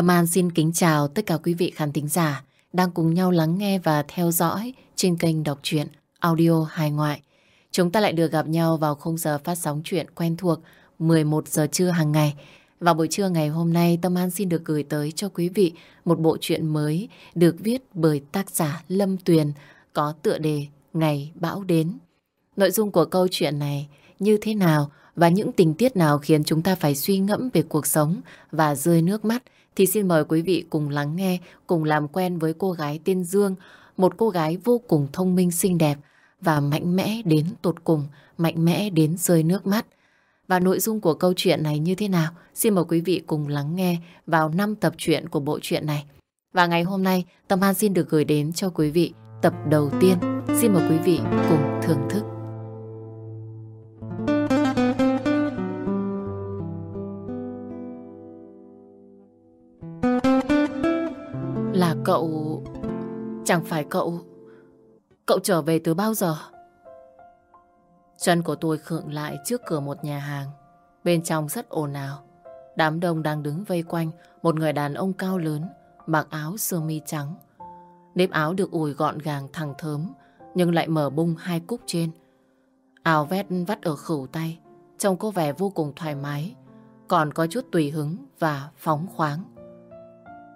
Tâm An xin kính chào tất cả quý vị khán thính giả đang cùng nhau lắng nghe và theo dõi trên kênh đọc truyện audio hài ngoại. Chúng ta lại được gặp nhau vào khung giờ phát sóng chuyện quen thuộc 11 giờ trưa hàng ngày. Vào buổi trưa ngày hôm nay, Tâm An xin được gửi tới cho quý vị một bộ truyện mới được viết bởi tác giả Lâm Tuyền có tựa đề Ngày Bão Đến. Nội dung của câu chuyện này như thế nào và những tình tiết nào khiến chúng ta phải suy ngẫm về cuộc sống và rơi nước mắt thì xin mời quý vị cùng lắng nghe, cùng làm quen với cô gái tên Dương, một cô gái vô cùng thông minh xinh đẹp và mạnh mẽ đến tột cùng, mạnh mẽ đến rơi nước mắt. Và nội dung của câu chuyện này như thế nào? Xin mời quý vị cùng lắng nghe vào 5 tập truyện của bộ truyện này. Và ngày hôm nay, Tâm An xin được gửi đến cho quý vị tập đầu tiên. Xin mời quý vị cùng thưởng thức. Cậu... Chẳng phải cậu... Cậu trở về từ bao giờ? Chân của tôi khựng lại trước cửa một nhà hàng. Bên trong rất ồn ào. Đám đông đang đứng vây quanh một người đàn ông cao lớn, mặc áo sơ mi trắng. Nếp áo được ủi gọn gàng thẳng thớm, nhưng lại mở bung hai cúc trên. Áo vét vắt ở khửu tay, trông có vẻ vô cùng thoải mái, còn có chút tùy hứng và phóng khoáng.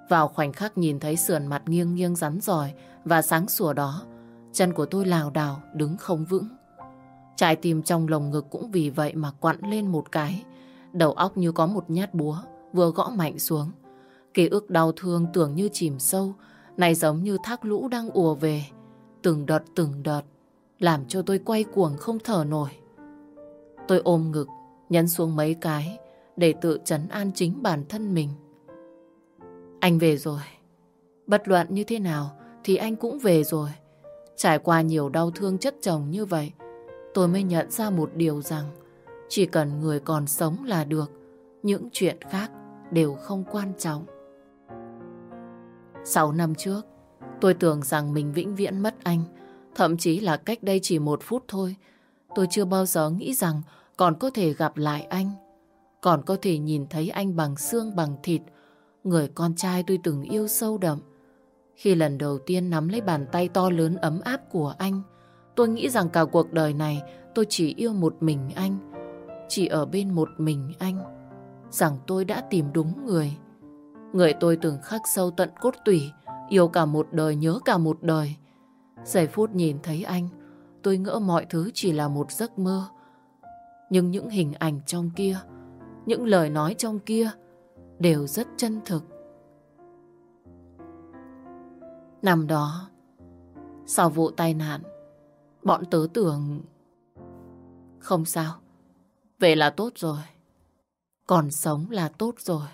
Vào khoảnh khắc nhìn thấy sườn mặt nghiêng nghiêng rắn giỏi và sáng sủa đó, chân của tôi lào đảo đứng không vững. Trái tim trong lồng ngực cũng vì vậy mà quặn lên một cái. Đầu óc như có một nhát búa vừa gõ mạnh xuống. Ký ức đau thương tưởng như chìm sâu, này giống như thác lũ đang ùa về. Từng đợt từng đợt, làm cho tôi quay cuồng không thở nổi. Tôi ôm ngực, nhấn xuống mấy cái để tự trấn an chính bản thân mình. Anh về rồi. Bất luận như thế nào thì anh cũng về rồi. Trải qua nhiều đau thương chất chồng như vậy, tôi mới nhận ra một điều rằng chỉ cần người còn sống là được, những chuyện khác đều không quan trọng. Sáu năm trước, tôi tưởng rằng mình vĩnh viễn mất anh, thậm chí là cách đây chỉ một phút thôi. Tôi chưa bao giờ nghĩ rằng còn có thể gặp lại anh, còn có thể nhìn thấy anh bằng xương bằng thịt, người con trai tôi từng yêu sâu đậm. Khi lần đầu tiên nắm lấy bàn tay to lớn ấm áp của anh, tôi nghĩ rằng cả cuộc đời này tôi chỉ yêu một mình anh, chỉ ở bên một mình anh, rằng tôi đã tìm đúng người. Người tôi từng khắc sâu tận cốt tủy, yêu cả một đời, nhớ cả một đời. Giây phút nhìn thấy anh, tôi ngỡ mọi thứ chỉ là một giấc mơ. Nhưng những hình ảnh trong kia, những lời nói trong kia đều rất chân thực. Năm đó, sau vụ tai nạn, bọn tớ tưởng... Không sao, về là tốt rồi. Còn sống là tốt rồi.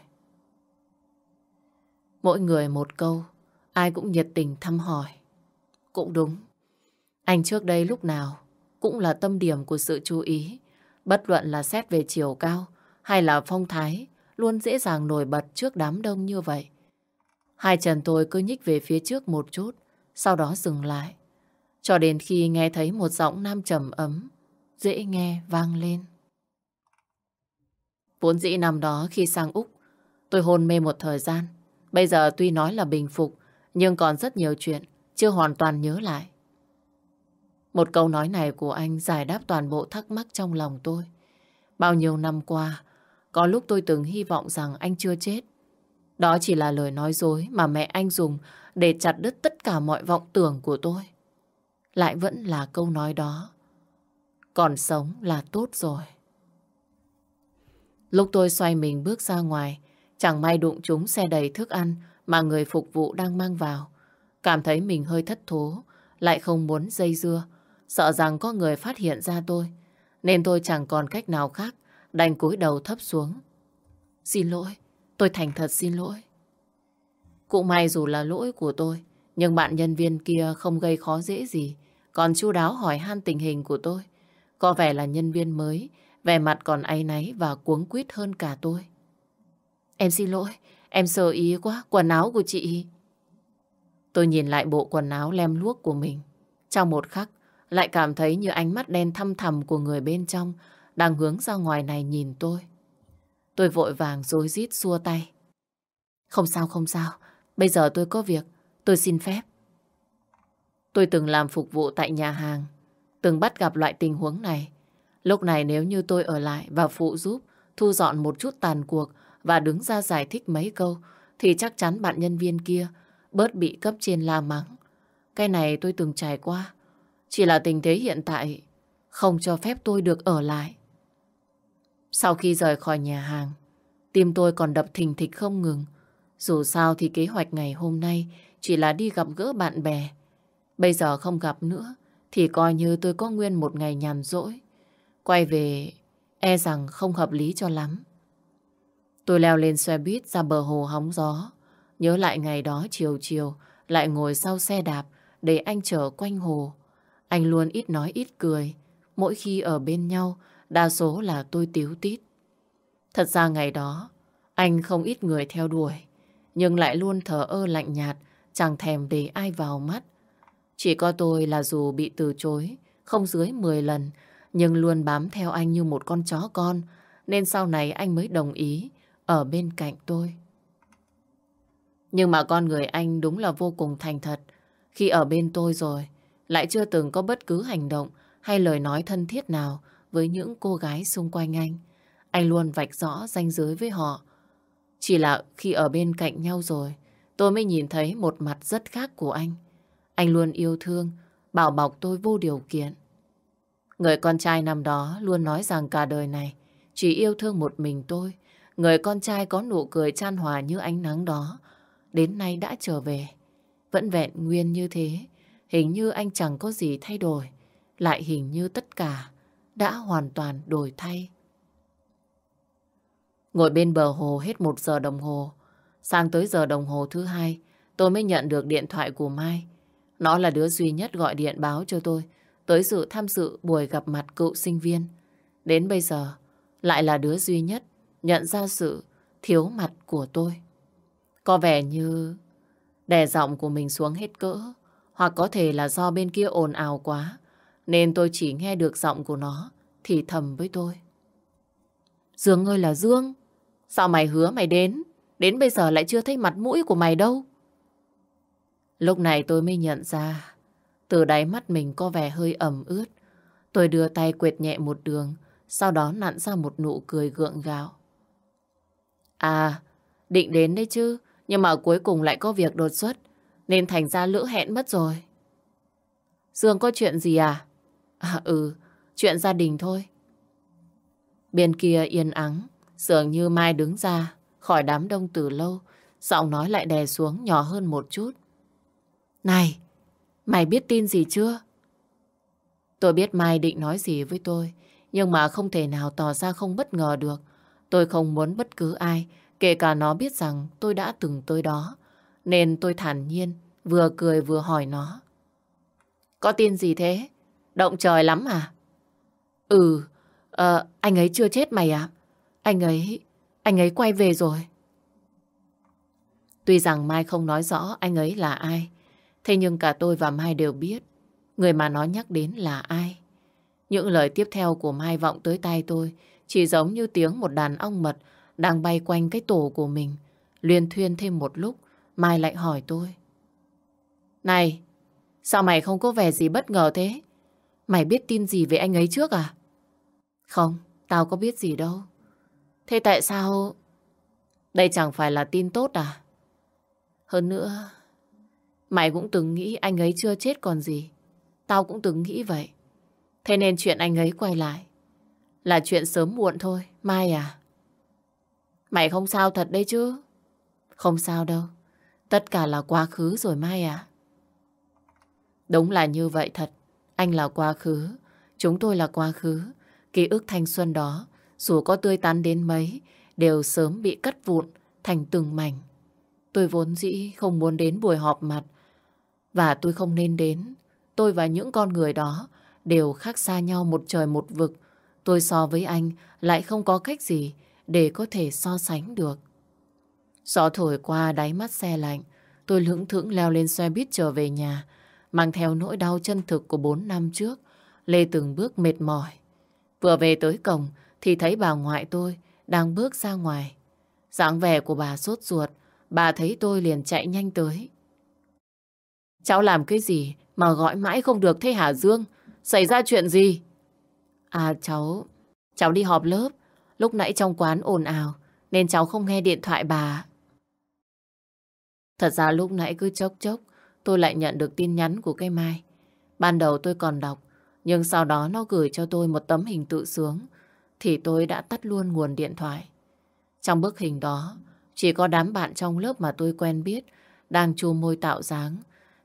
Mỗi người một câu, ai cũng nhiệt tình thăm hỏi. Cũng đúng, anh trước đây lúc nào cũng là tâm điểm của sự chú ý. Bất luận là xét về chiều cao hay là phong thái, luôn dễ dàng nổi bật trước đám đông như vậy. Hai chân tôi cứ nhích về phía trước một chút, sau đó dừng lại. Cho đến khi nghe thấy một giọng nam trầm ấm, dễ nghe vang lên. Vốn dĩ năm đó khi sang Úc, tôi hôn mê một thời gian. Bây giờ tuy nói là bình phục, nhưng còn rất nhiều chuyện chưa hoàn toàn nhớ lại. Một câu nói này của anh giải đáp toàn bộ thắc mắc trong lòng tôi. Bao nhiêu năm qua, có lúc tôi từng hy vọng rằng anh chưa chết. Đó chỉ là lời nói dối mà mẹ anh dùng để chặt đứt tất cả mọi vọng tưởng của tôi. Lại vẫn là câu nói đó. Còn sống là tốt rồi. Lúc tôi xoay mình bước ra ngoài, chẳng may đụng trúng xe đầy thức ăn mà người phục vụ đang mang vào. Cảm thấy mình hơi thất thố, lại không muốn dây dưa, sợ rằng có người phát hiện ra tôi. Nên tôi chẳng còn cách nào khác đành cúi đầu thấp xuống. Xin lỗi, tôi thành thật xin lỗi. Cũng may dù là lỗi của tôi, nhưng bạn nhân viên kia không gây khó dễ gì, còn chu đáo hỏi han tình hình của tôi. Có vẻ là nhân viên mới, vẻ mặt còn áy náy và cuống quýt hơn cả tôi. Em xin lỗi, em sơ ý quá, quần áo của chị. Tôi nhìn lại bộ quần áo lem luốc của mình. Trong một khắc, lại cảm thấy như ánh mắt đen thăm thầm của người bên trong đang hướng ra ngoài này nhìn tôi. Tôi vội vàng rối rít xua tay. Không sao, không sao. Bây giờ tôi có việc. Tôi xin phép. Tôi từng làm phục vụ tại nhà hàng. Từng bắt gặp loại tình huống này. Lúc này nếu như tôi ở lại và phụ giúp thu dọn một chút tàn cuộc và đứng ra giải thích mấy câu thì chắc chắn bạn nhân viên kia bớt bị cấp trên la mắng. Cái này tôi từng trải qua. Chỉ là tình thế hiện tại không cho phép tôi được ở lại. Sau khi rời khỏi nhà hàng, tim tôi còn đập thình thịch không ngừng. Dù sao thì kế hoạch ngày hôm nay chỉ là đi gặp gỡ bạn bè. Bây giờ không gặp nữa thì coi như tôi có nguyên một ngày nhàn rỗi. Quay về e rằng không hợp lý cho lắm. Tôi leo lên xe buýt ra bờ hồ hóng gió. Nhớ lại ngày đó chiều chiều lại ngồi sau xe đạp để anh chở quanh hồ. Anh luôn ít nói ít cười. Mỗi khi ở bên nhau, đa số là tôi tiếu tít. Thật ra ngày đó, anh không ít người theo đuổi, nhưng lại luôn thờ ơ lạnh nhạt, chẳng thèm để ai vào mắt. Chỉ có tôi là dù bị từ chối, không dưới 10 lần, nhưng luôn bám theo anh như một con chó con, nên sau này anh mới đồng ý ở bên cạnh tôi. Nhưng mà con người anh đúng là vô cùng thành thật. Khi ở bên tôi rồi, lại chưa từng có bất cứ hành động hay lời nói thân thiết nào với những cô gái xung quanh anh. Anh luôn vạch rõ ranh giới với họ. Chỉ là khi ở bên cạnh nhau rồi, tôi mới nhìn thấy một mặt rất khác của anh. Anh luôn yêu thương, bảo bọc tôi vô điều kiện. Người con trai năm đó luôn nói rằng cả đời này chỉ yêu thương một mình tôi. Người con trai có nụ cười chan hòa như ánh nắng đó, đến nay đã trở về. Vẫn vẹn nguyên như thế, hình như anh chẳng có gì thay đổi, lại hình như tất cả đã hoàn toàn đổi thay. Ngồi bên bờ hồ hết một giờ đồng hồ, sang tới giờ đồng hồ thứ hai, tôi mới nhận được điện thoại của Mai. Nó là đứa duy nhất gọi điện báo cho tôi tới sự tham dự buổi gặp mặt cựu sinh viên. Đến bây giờ, lại là đứa duy nhất nhận ra sự thiếu mặt của tôi. Có vẻ như đè giọng của mình xuống hết cỡ, hoặc có thể là do bên kia ồn ào quá, nên tôi chỉ nghe được giọng của nó thì thầm với tôi. Dương ơi là Dương, sao mày hứa mày đến, đến bây giờ lại chưa thấy mặt mũi của mày đâu? Lúc này tôi mới nhận ra, từ đáy mắt mình có vẻ hơi ẩm ướt. Tôi đưa tay quệt nhẹ một đường, sau đó nặn ra một nụ cười gượng gạo. À, định đến đấy chứ, nhưng mà cuối cùng lại có việc đột xuất, nên thành ra lỡ hẹn mất rồi. Dương có chuyện gì à? À ừ, chuyện gia đình thôi. Bên kia yên ắng, dường như Mai đứng ra khỏi đám đông từ lâu, giọng nói lại đè xuống nhỏ hơn một chút. Này, mày biết tin gì chưa? Tôi biết Mai định nói gì với tôi, nhưng mà không thể nào tỏ ra không bất ngờ được. Tôi không muốn bất cứ ai, kể cả nó biết rằng tôi đã từng tới đó. Nên tôi thản nhiên, vừa cười vừa hỏi nó. Có tin gì thế? Động trời lắm à? Ừ, à, anh ấy chưa chết mày à? Anh ấy, anh ấy quay về rồi. Tuy rằng Mai không nói rõ anh ấy là ai, thế nhưng cả tôi và Mai đều biết người mà nó nhắc đến là ai. Những lời tiếp theo của Mai vọng tới tai tôi chỉ giống như tiếng một đàn ong mật đang bay quanh cái tổ của mình. Liên thuyên thêm một lúc, Mai lại hỏi tôi. Này, sao mày không có vẻ gì bất ngờ thế? Mày biết tin gì về anh ấy trước à? Không, tao có biết gì đâu. Thế tại sao... Đây chẳng phải là tin tốt à? Hơn nữa, mày cũng từng nghĩ anh ấy chưa chết còn gì. Tao cũng từng nghĩ vậy. Thế nên chuyện anh ấy quay lại là chuyện sớm muộn thôi, Mai à. Mày không sao thật đấy chứ? Không sao đâu. Tất cả là quá khứ rồi Mai à. Đúng là như vậy thật. Anh là quá khứ. Chúng tôi là quá khứ. Ký ức thanh xuân đó, dù có tươi tắn đến mấy, đều sớm bị cắt vụn thành từng mảnh. Tôi vốn dĩ không muốn đến buổi họp mặt. Và tôi không nên đến. Tôi và những con người đó đều khác xa nhau một trời một vực. Tôi so với anh lại không có cách gì để có thể so sánh được. Gió thổi qua đáy mắt xe lạnh, tôi lưỡng thững leo lên xe buýt trở về nhà, mang theo nỗi đau chân thực của bốn năm trước, lê từng bước mệt mỏi. Vừa về tới cổng thì thấy bà ngoại tôi đang bước ra ngoài. dáng vẻ của bà sốt ruột, bà thấy tôi liền chạy nhanh tới. Cháu làm cái gì mà gọi mãi không được thế hả Dương? Xảy ra chuyện gì? À cháu, cháu đi họp lớp. Lúc nãy trong quán ồn ào nên cháu không nghe điện thoại bà. Thật ra lúc nãy cứ chốc chốc tôi lại nhận được tin nhắn của cây Mai. Ban đầu tôi còn đọc nhưng sau đó nó gửi cho tôi một tấm hình tự sướng thì tôi đã tắt luôn nguồn điện thoại. Trong bức hình đó chỉ có đám bạn trong lớp mà tôi quen biết đang chu môi tạo dáng.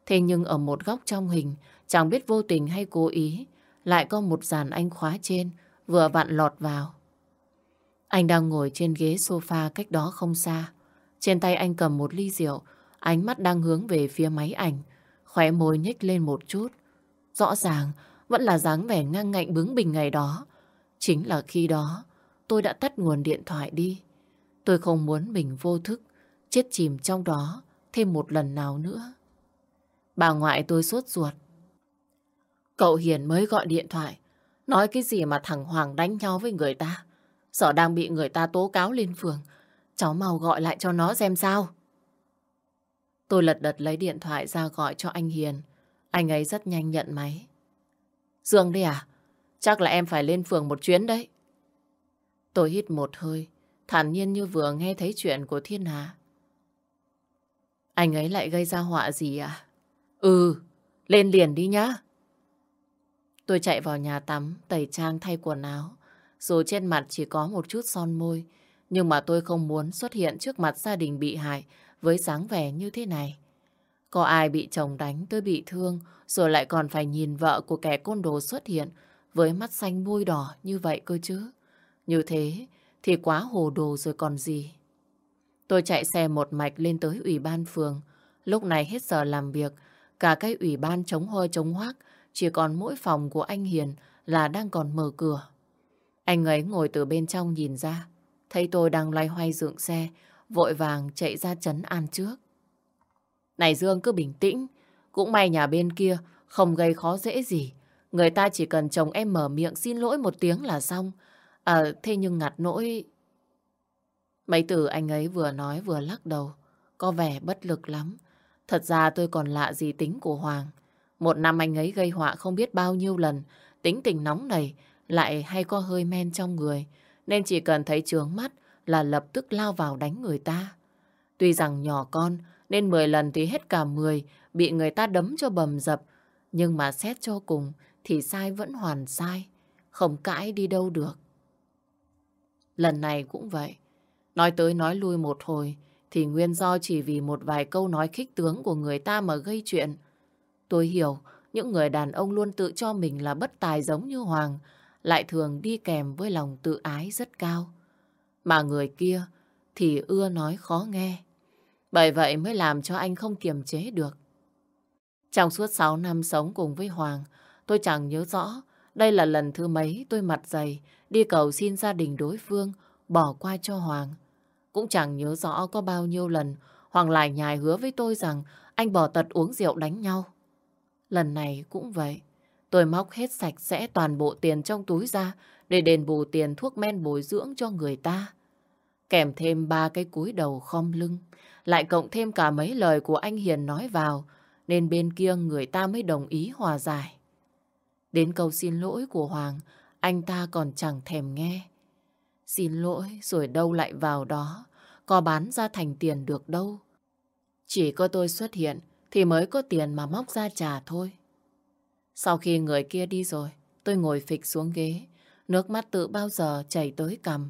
Thế nhưng ở một góc trong hình chẳng biết vô tình hay cố ý lại có một dàn anh khóa trên vừa vặn lọt vào. Anh đang ngồi trên ghế sofa cách đó không xa. Trên tay anh cầm một ly rượu, ánh mắt đang hướng về phía máy ảnh, khóe môi nhếch lên một chút. Rõ ràng vẫn là dáng vẻ ngang ngạnh bướng bỉnh ngày đó. Chính là khi đó tôi đã tắt nguồn điện thoại đi. Tôi không muốn mình vô thức, chết chìm trong đó thêm một lần nào nữa. Bà ngoại tôi sốt ruột. Cậu Hiền mới gọi điện thoại, nói cái gì mà thằng Hoàng đánh nhau với người ta. Sợ đang bị người ta tố cáo lên phường. Cháu mau gọi lại cho nó xem sao. Tôi lật đật lấy điện thoại ra gọi cho anh Hiền. Anh ấy rất nhanh nhận máy. Dương đây à? Chắc là em phải lên phường một chuyến đấy. Tôi hít một hơi, thản nhiên như vừa nghe thấy chuyện của Thiên Hà. Anh ấy lại gây ra họa gì à? Ừ, lên liền đi nhá. Tôi chạy vào nhà tắm, tẩy trang thay quần áo. Dù trên mặt chỉ có một chút son môi, nhưng mà tôi không muốn xuất hiện trước mặt gia đình bị hại với dáng vẻ như thế này. Có ai bị chồng đánh tôi bị thương, rồi lại còn phải nhìn vợ của kẻ côn đồ xuất hiện với mắt xanh môi đỏ như vậy cơ chứ. Như thế thì quá hồ đồ rồi còn gì. Tôi chạy xe một mạch lên tới ủy ban phường. Lúc này hết giờ làm việc, cả cái ủy ban chống hôi chống hoác, chỉ còn mỗi phòng của anh Hiền là đang còn mở cửa. Anh ấy ngồi từ bên trong nhìn ra, thấy tôi đang loay hoay dựng xe, vội vàng chạy ra chấn an trước. Này Dương cứ bình tĩnh, cũng may nhà bên kia không gây khó dễ gì. Người ta chỉ cần chồng em mở miệng xin lỗi một tiếng là xong. À, thế nhưng ngặt nỗi... Mấy từ anh ấy vừa nói vừa lắc đầu, có vẻ bất lực lắm. Thật ra tôi còn lạ gì tính của Hoàng. Một năm anh ấy gây họa không biết bao nhiêu lần, tính tình nóng này lại hay có hơi men trong người, nên chỉ cần thấy trướng mắt là lập tức lao vào đánh người ta. Tuy rằng nhỏ con, nên 10 lần thì hết cả 10 bị người ta đấm cho bầm dập, nhưng mà xét cho cùng thì sai vẫn hoàn sai, không cãi đi đâu được. Lần này cũng vậy, nói tới nói lui một hồi thì nguyên do chỉ vì một vài câu nói khích tướng của người ta mà gây chuyện. Tôi hiểu những người đàn ông luôn tự cho mình là bất tài giống như Hoàng lại thường đi kèm với lòng tự ái rất cao. Mà người kia thì ưa nói khó nghe. Bởi vậy mới làm cho anh không kiềm chế được. Trong suốt 6 năm sống cùng với Hoàng, tôi chẳng nhớ rõ đây là lần thứ mấy tôi mặt dày đi cầu xin gia đình đối phương bỏ qua cho Hoàng. Cũng chẳng nhớ rõ có bao nhiêu lần Hoàng lại nhài hứa với tôi rằng anh bỏ tật uống rượu đánh nhau. Lần này cũng vậy. Tôi móc hết sạch sẽ toàn bộ tiền trong túi ra để đền bù tiền thuốc men bồi dưỡng cho người ta. Kèm thêm ba cái cúi đầu khom lưng, lại cộng thêm cả mấy lời của anh Hiền nói vào, nên bên kia người ta mới đồng ý hòa giải. Đến câu xin lỗi của Hoàng, anh ta còn chẳng thèm nghe. Xin lỗi rồi đâu lại vào đó, có bán ra thành tiền được đâu. Chỉ có tôi xuất hiện thì mới có tiền mà móc ra trả thôi. Sau khi người kia đi rồi, tôi ngồi phịch xuống ghế, nước mắt tự bao giờ chảy tới cầm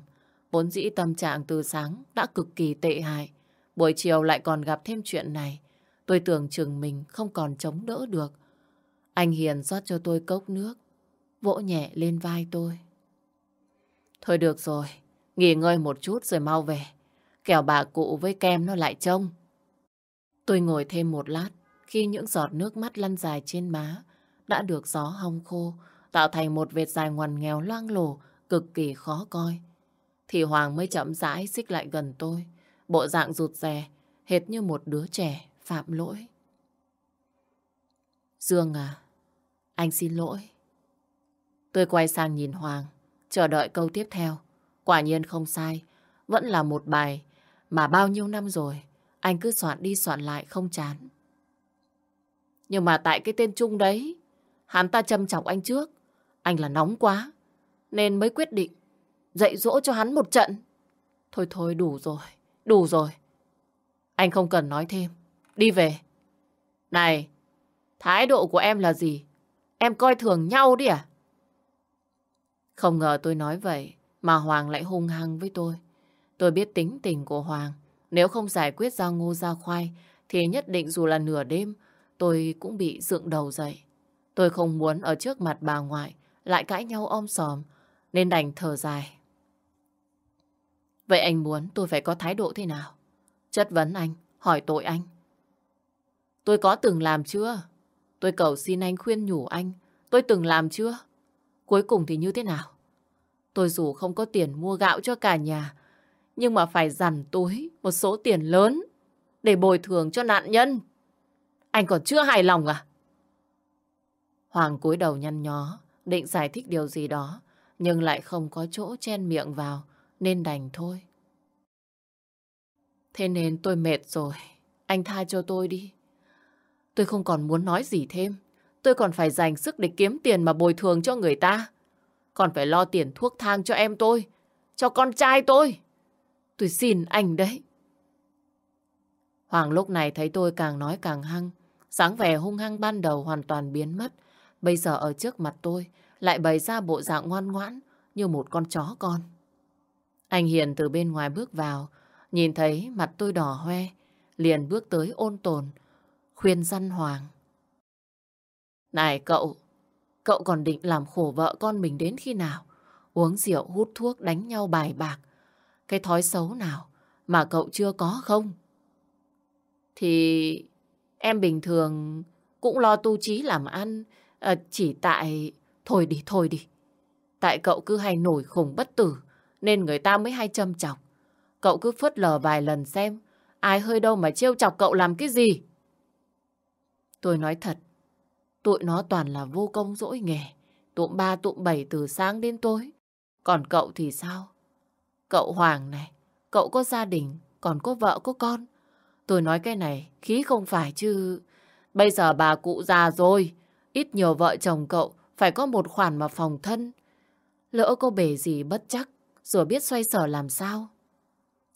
Vốn dĩ tâm trạng từ sáng đã cực kỳ tệ hại. Buổi chiều lại còn gặp thêm chuyện này. Tôi tưởng chừng mình không còn chống đỡ được. Anh Hiền rót cho tôi cốc nước, vỗ nhẹ lên vai tôi. Thôi được rồi, nghỉ ngơi một chút rồi mau về. Kẻo bà cụ với kem nó lại trông. Tôi ngồi thêm một lát, khi những giọt nước mắt lăn dài trên má đã được gió hong khô, tạo thành một vệt dài ngoằn nghèo loang lổ, cực kỳ khó coi. Thì Hoàng mới chậm rãi xích lại gần tôi, bộ dạng rụt rè, hệt như một đứa trẻ phạm lỗi. Dương à, anh xin lỗi. Tôi quay sang nhìn Hoàng, chờ đợi câu tiếp theo. Quả nhiên không sai, vẫn là một bài mà bao nhiêu năm rồi anh cứ soạn đi soạn lại không chán. Nhưng mà tại cái tên Trung đấy, hắn ta châm chọc anh trước. Anh là nóng quá, nên mới quyết định dạy dỗ cho hắn một trận. Thôi thôi đủ rồi, đủ rồi. Anh không cần nói thêm, đi về. Này, thái độ của em là gì? Em coi thường nhau đi à? Không ngờ tôi nói vậy mà Hoàng lại hung hăng với tôi. Tôi biết tính tình của Hoàng. Nếu không giải quyết ra ngô ra khoai thì nhất định dù là nửa đêm tôi cũng bị dựng đầu dậy. Tôi không muốn ở trước mặt bà ngoại lại cãi nhau om sòm nên đành thở dài. Vậy anh muốn tôi phải có thái độ thế nào? Chất vấn anh, hỏi tội anh. Tôi có từng làm chưa? Tôi cầu xin anh khuyên nhủ anh. Tôi từng làm chưa? Cuối cùng thì như thế nào? Tôi dù không có tiền mua gạo cho cả nhà, nhưng mà phải dằn túi một số tiền lớn để bồi thường cho nạn nhân. Anh còn chưa hài lòng à? Hoàng cúi đầu nhăn nhó, định giải thích điều gì đó, nhưng lại không có chỗ chen miệng vào, nên đành thôi. Thế nên tôi mệt rồi, anh tha cho tôi đi. Tôi không còn muốn nói gì thêm, tôi còn phải dành sức để kiếm tiền mà bồi thường cho người ta. Còn phải lo tiền thuốc thang cho em tôi, cho con trai tôi. Tôi xin anh đấy. Hoàng lúc này thấy tôi càng nói càng hăng, sáng vẻ hung hăng ban đầu hoàn toàn biến mất. Bây giờ ở trước mặt tôi lại bày ra bộ dạng ngoan ngoãn như một con chó con. Anh Hiền từ bên ngoài bước vào, nhìn thấy mặt tôi đỏ hoe, liền bước tới ôn tồn, khuyên răn Hoàng. Này cậu, cậu còn định làm khổ vợ con mình đến khi nào? Uống rượu, hút thuốc, đánh nhau bài bạc. Cái thói xấu nào mà cậu chưa có không? Thì em bình thường cũng lo tu trí làm ăn, à, chỉ tại... Thôi đi, thôi đi. Tại cậu cứ hay nổi khủng bất tử, nên người ta mới hay châm chọc. Cậu cứ phớt lờ vài lần xem, ai hơi đâu mà trêu chọc cậu làm cái gì. Tôi nói thật, tụi nó toàn là vô công dỗi nghề, tụm ba tụm bảy từ sáng đến tối. Còn cậu thì sao? Cậu Hoàng này, cậu có gia đình, còn có vợ có con. Tôi nói cái này, khí không phải chứ. Bây giờ bà cụ già rồi, ít nhiều vợ chồng cậu phải có một khoản mà phòng thân. Lỡ có bể gì bất chắc, rồi biết xoay sở làm sao.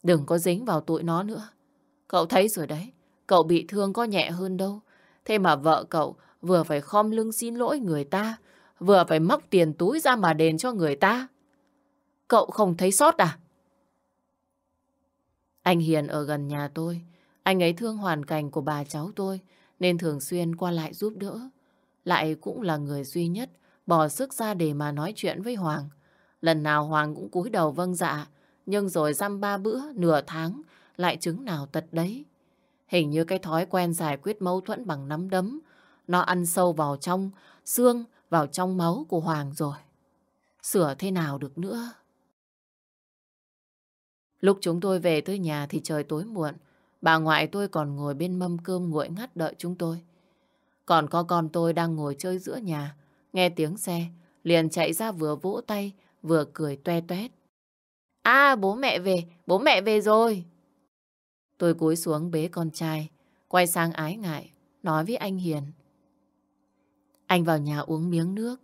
Đừng có dính vào tụi nó nữa. Cậu thấy rồi đấy, cậu bị thương có nhẹ hơn đâu. Thế mà vợ cậu vừa phải khom lưng xin lỗi người ta, vừa phải móc tiền túi ra mà đền cho người ta. Cậu không thấy sót à? Anh Hiền ở gần nhà tôi. Anh ấy thương hoàn cảnh của bà cháu tôi nên thường xuyên qua lại giúp đỡ. Lại cũng là người duy nhất bỏ sức ra để mà nói chuyện với Hoàng. Lần nào Hoàng cũng cúi đầu vâng dạ, nhưng rồi dăm ba bữa, nửa tháng, lại chứng nào tật đấy. Hình như cái thói quen giải quyết mâu thuẫn bằng nắm đấm, nó ăn sâu vào trong xương, vào trong máu của Hoàng rồi. Sửa thế nào được nữa? Lúc chúng tôi về tới nhà thì trời tối muộn. Bà ngoại tôi còn ngồi bên mâm cơm nguội ngắt đợi chúng tôi. Còn có con tôi đang ngồi chơi giữa nhà. Nghe tiếng xe, liền chạy ra vừa vỗ tay, vừa cười toe toét. À, bố mẹ về, bố mẹ về rồi. Tôi cúi xuống bế con trai, quay sang ái ngại, nói với anh Hiền. Anh vào nhà uống miếng nước.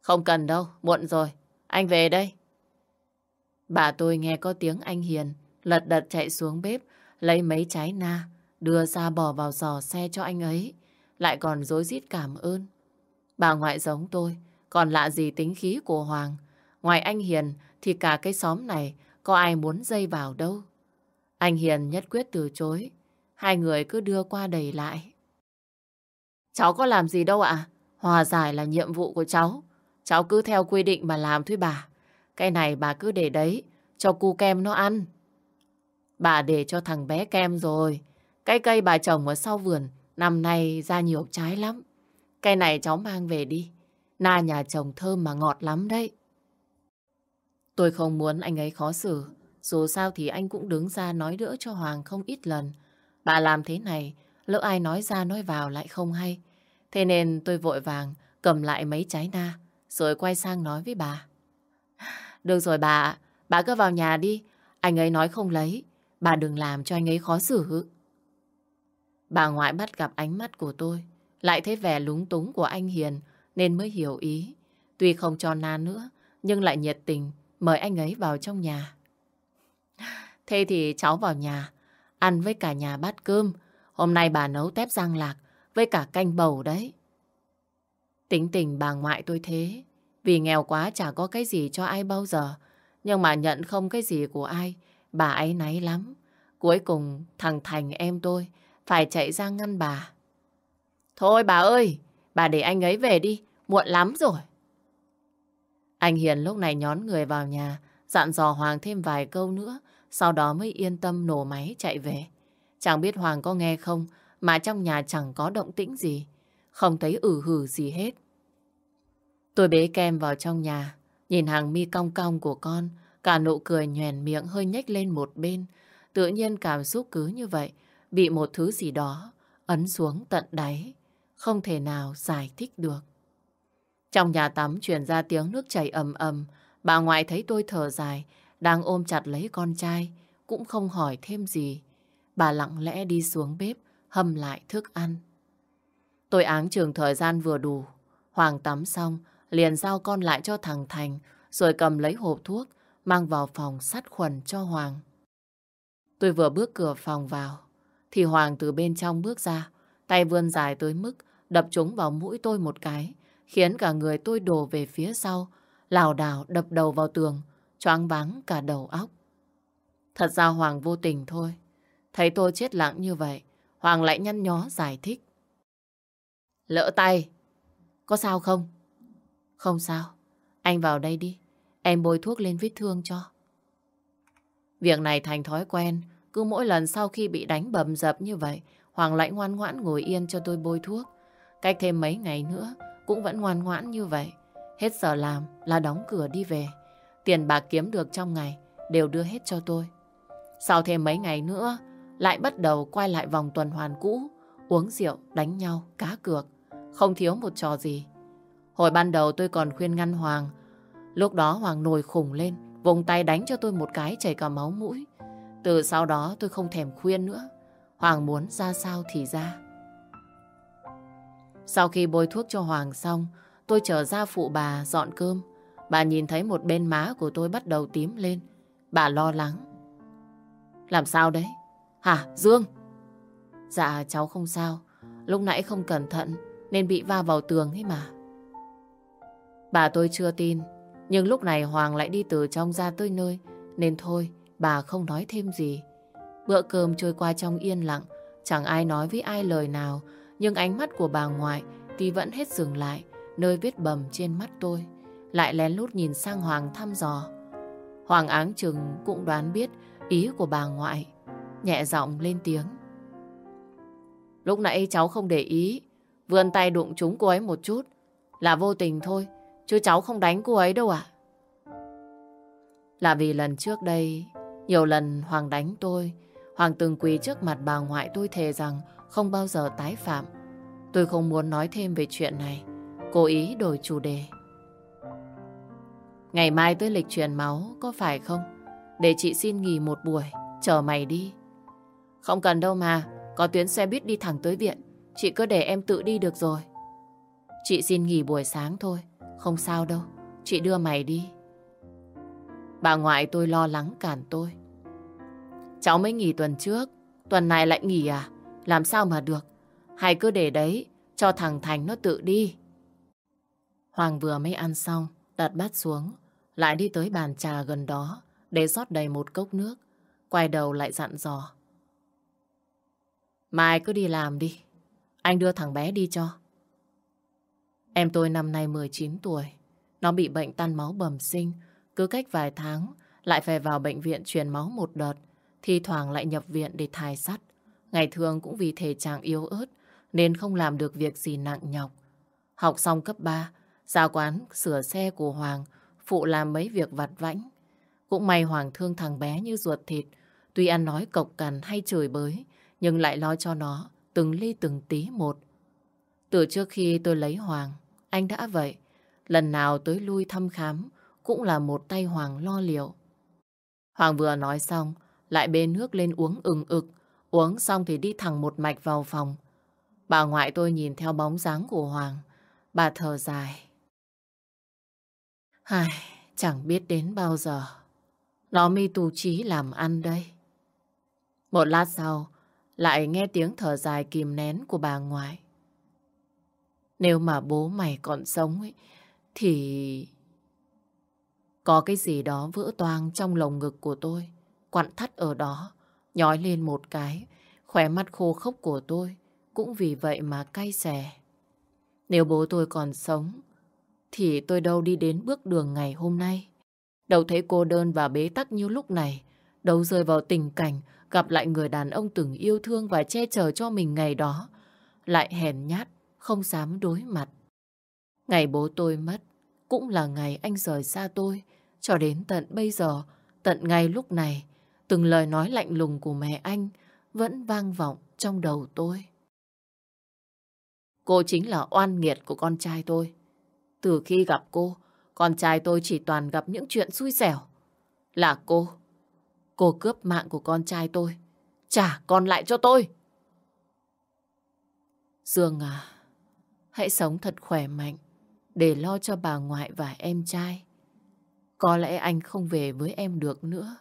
Không cần đâu, muộn rồi. Anh về đây. Bà tôi nghe có tiếng anh Hiền, lật đật chạy xuống bếp, lấy mấy trái na, đưa ra bỏ vào giò xe cho anh ấy, lại còn dối rít cảm ơn. Bà ngoại giống tôi, còn lạ gì tính khí của Hoàng. Ngoài anh Hiền thì cả cái xóm này có ai muốn dây vào đâu. Anh Hiền nhất quyết từ chối, hai người cứ đưa qua đầy lại. Cháu có làm gì đâu ạ, hòa giải là nhiệm vụ của cháu. Cháu cứ theo quy định mà làm thôi bà. Cái này bà cứ để đấy, cho cu kem nó ăn. Bà để cho thằng bé kem rồi. Cái cây bà trồng ở sau vườn, năm nay ra nhiều trái lắm. Cây này cháu mang về đi. Na nhà chồng thơm mà ngọt lắm đấy. Tôi không muốn anh ấy khó xử. Dù sao thì anh cũng đứng ra nói đỡ cho Hoàng không ít lần. Bà làm thế này, lỡ ai nói ra nói vào lại không hay. Thế nên tôi vội vàng cầm lại mấy trái na, rồi quay sang nói với bà. Được rồi bà, bà cứ vào nhà đi. Anh ấy nói không lấy. Bà đừng làm cho anh ấy khó xử. Bà ngoại bắt gặp ánh mắt của tôi, lại thấy vẻ lúng túng của anh Hiền nên mới hiểu ý. Tuy không cho na nữa, nhưng lại nhiệt tình mời anh ấy vào trong nhà. Thế thì cháu vào nhà, ăn với cả nhà bát cơm. Hôm nay bà nấu tép giang lạc với cả canh bầu đấy. Tính tình bà ngoại tôi thế, vì nghèo quá chả có cái gì cho ai bao giờ. Nhưng mà nhận không cái gì của ai, bà ấy náy lắm. Cuối cùng thằng Thành em tôi phải chạy ra ngăn bà. Thôi bà ơi, bà để anh ấy về đi, muộn lắm rồi. Anh Hiền lúc này nhón người vào nhà, dặn dò Hoàng thêm vài câu nữa, sau đó mới yên tâm nổ máy chạy về. Chẳng biết Hoàng có nghe không, mà trong nhà chẳng có động tĩnh gì, không thấy ử hử gì hết. Tôi bế kem vào trong nhà, nhìn hàng mi cong cong của con, cả nụ cười nhoèn miệng hơi nhếch lên một bên. Tự nhiên cảm xúc cứ như vậy, bị một thứ gì đó ấn xuống tận đáy, không thể nào giải thích được. Trong nhà tắm truyền ra tiếng nước chảy ầm ầm, bà ngoại thấy tôi thở dài, đang ôm chặt lấy con trai, cũng không hỏi thêm gì. Bà lặng lẽ đi xuống bếp, hâm lại thức ăn. Tôi áng trường thời gian vừa đủ. Hoàng tắm xong, liền giao con lại cho thằng Thành, rồi cầm lấy hộp thuốc, mang vào phòng sát khuẩn cho Hoàng. Tôi vừa bước cửa phòng vào, thì Hoàng từ bên trong bước ra, tay vươn dài tới mức đập trúng vào mũi tôi một cái, khiến cả người tôi đổ về phía sau, lảo đảo đập đầu vào tường, choáng váng cả đầu óc. Thật ra Hoàng vô tình thôi. Thấy tôi chết lặng như vậy, Hoàng lại nhăn nhó giải thích. Lỡ tay, có sao không? Không sao, anh vào đây đi, em bôi thuốc lên vết thương cho. Việc này thành thói quen, cứ mỗi lần sau khi bị đánh bầm dập như vậy, Hoàng lại ngoan ngoãn ngồi yên cho tôi bôi thuốc. Cách thêm mấy ngày nữa, cũng vẫn ngoan ngoãn như vậy. Hết giờ làm là đóng cửa đi về. Tiền bạc kiếm được trong ngày đều đưa hết cho tôi. Sau thêm mấy ngày nữa, lại bắt đầu quay lại vòng tuần hoàn cũ, uống rượu, đánh nhau, cá cược. Không thiếu một trò gì. Hồi ban đầu tôi còn khuyên ngăn Hoàng. Lúc đó Hoàng nổi khủng lên, vùng tay đánh cho tôi một cái chảy cả máu mũi. Từ sau đó tôi không thèm khuyên nữa. Hoàng muốn ra sao thì ra. Sau khi bôi thuốc cho Hoàng xong, tôi trở ra phụ bà dọn cơm. Bà nhìn thấy một bên má của tôi bắt đầu tím lên. Bà lo lắng. Làm sao đấy? Hả, Dương? Dạ, cháu không sao. Lúc nãy không cẩn thận nên bị va vào tường ấy mà. Bà tôi chưa tin, nhưng lúc này Hoàng lại đi từ trong ra tới nơi, nên thôi, bà không nói thêm gì. Bữa cơm trôi qua trong yên lặng, chẳng ai nói với ai lời nào, nhưng ánh mắt của bà ngoại thì vẫn hết dừng lại nơi vết bầm trên mắt tôi. Lại lén lút nhìn sang Hoàng thăm dò. Hoàng áng chừng cũng đoán biết ý của bà ngoại. Nhẹ giọng lên tiếng. Lúc nãy cháu không để ý, vươn tay đụng trúng cô ấy một chút. Là vô tình thôi, chứ cháu không đánh cô ấy đâu ạ. Là vì lần trước đây, nhiều lần Hoàng đánh tôi, Hoàng từng quỳ trước mặt bà ngoại tôi thề rằng không bao giờ tái phạm. Tôi không muốn nói thêm về chuyện này. Cố ý đổi chủ đề. Ngày mai tới lịch truyền máu, có phải không? Để chị xin nghỉ một buổi, chờ mày đi. Không cần đâu mà, có tuyến xe buýt đi thẳng tới viện. Chị cứ để em tự đi được rồi. Chị xin nghỉ buổi sáng thôi, không sao đâu. Chị đưa mày đi. Bà ngoại tôi lo lắng cản tôi. Cháu mới nghỉ tuần trước, tuần này lại nghỉ à? Làm sao mà được? Hay cứ để đấy, cho thằng Thành nó tự đi. Hoàng vừa mới ăn xong, đặt bát xuống, lại đi tới bàn trà gần đó để rót đầy một cốc nước, quay đầu lại dặn dò. Mai cứ đi làm đi, anh đưa thằng bé đi cho. Em tôi năm nay 19 tuổi, nó bị bệnh tan máu bẩm sinh, cứ cách vài tháng lại phải vào bệnh viện truyền máu một đợt, thi thoảng lại nhập viện để thai sắt. Ngày thường cũng vì thể trạng yếu ớt nên không làm được việc gì nặng nhọc. Học xong cấp 3, ra quán sửa xe của Hoàng, phụ làm mấy việc vặt vãnh. Cũng may Hoàng thương thằng bé như ruột thịt, tuy ăn nói cộc cằn hay chửi bới, nhưng lại lo cho nó từng ly từng tí một. Từ trước khi tôi lấy Hoàng, anh đã vậy. Lần nào tới lui thăm khám, cũng là một tay Hoàng lo liệu. Hoàng vừa nói xong, lại bê nước lên uống ừng ực, Uống xong thì đi thẳng một mạch vào phòng. Bà ngoại tôi nhìn theo bóng dáng của Hoàng. Bà thở dài. Ai, chẳng biết đến bao giờ. Nó mi tù trí làm ăn đây. Một lát sau, lại nghe tiếng thở dài kìm nén của bà ngoại. Nếu mà bố mày còn sống ấy, thì... Có cái gì đó vỡ toang trong lồng ngực của tôi, quặn thắt ở đó, nhói lên một cái, khóe mắt khô khốc của tôi cũng vì vậy mà cay xè. Nếu bố tôi còn sống, thì tôi đâu đi đến bước đường ngày hôm nay. Đâu thấy cô đơn và bế tắc như lúc này, đâu rơi vào tình cảnh gặp lại người đàn ông từng yêu thương và che chở cho mình ngày đó, lại hèn nhát, không dám đối mặt. Ngày bố tôi mất, cũng là ngày anh rời xa tôi, cho đến tận bây giờ, tận ngay lúc này, từng lời nói lạnh lùng của mẹ anh vẫn vang vọng trong đầu tôi. Cô chính là oan nghiệt của con trai tôi. Từ khi gặp cô, con trai tôi chỉ toàn gặp những chuyện xui xẻo. Là cô. Cô cướp mạng của con trai tôi. Trả con lại cho tôi. Dương à, hãy sống thật khỏe mạnh để lo cho bà ngoại và em trai. Có lẽ anh không về với em được nữa.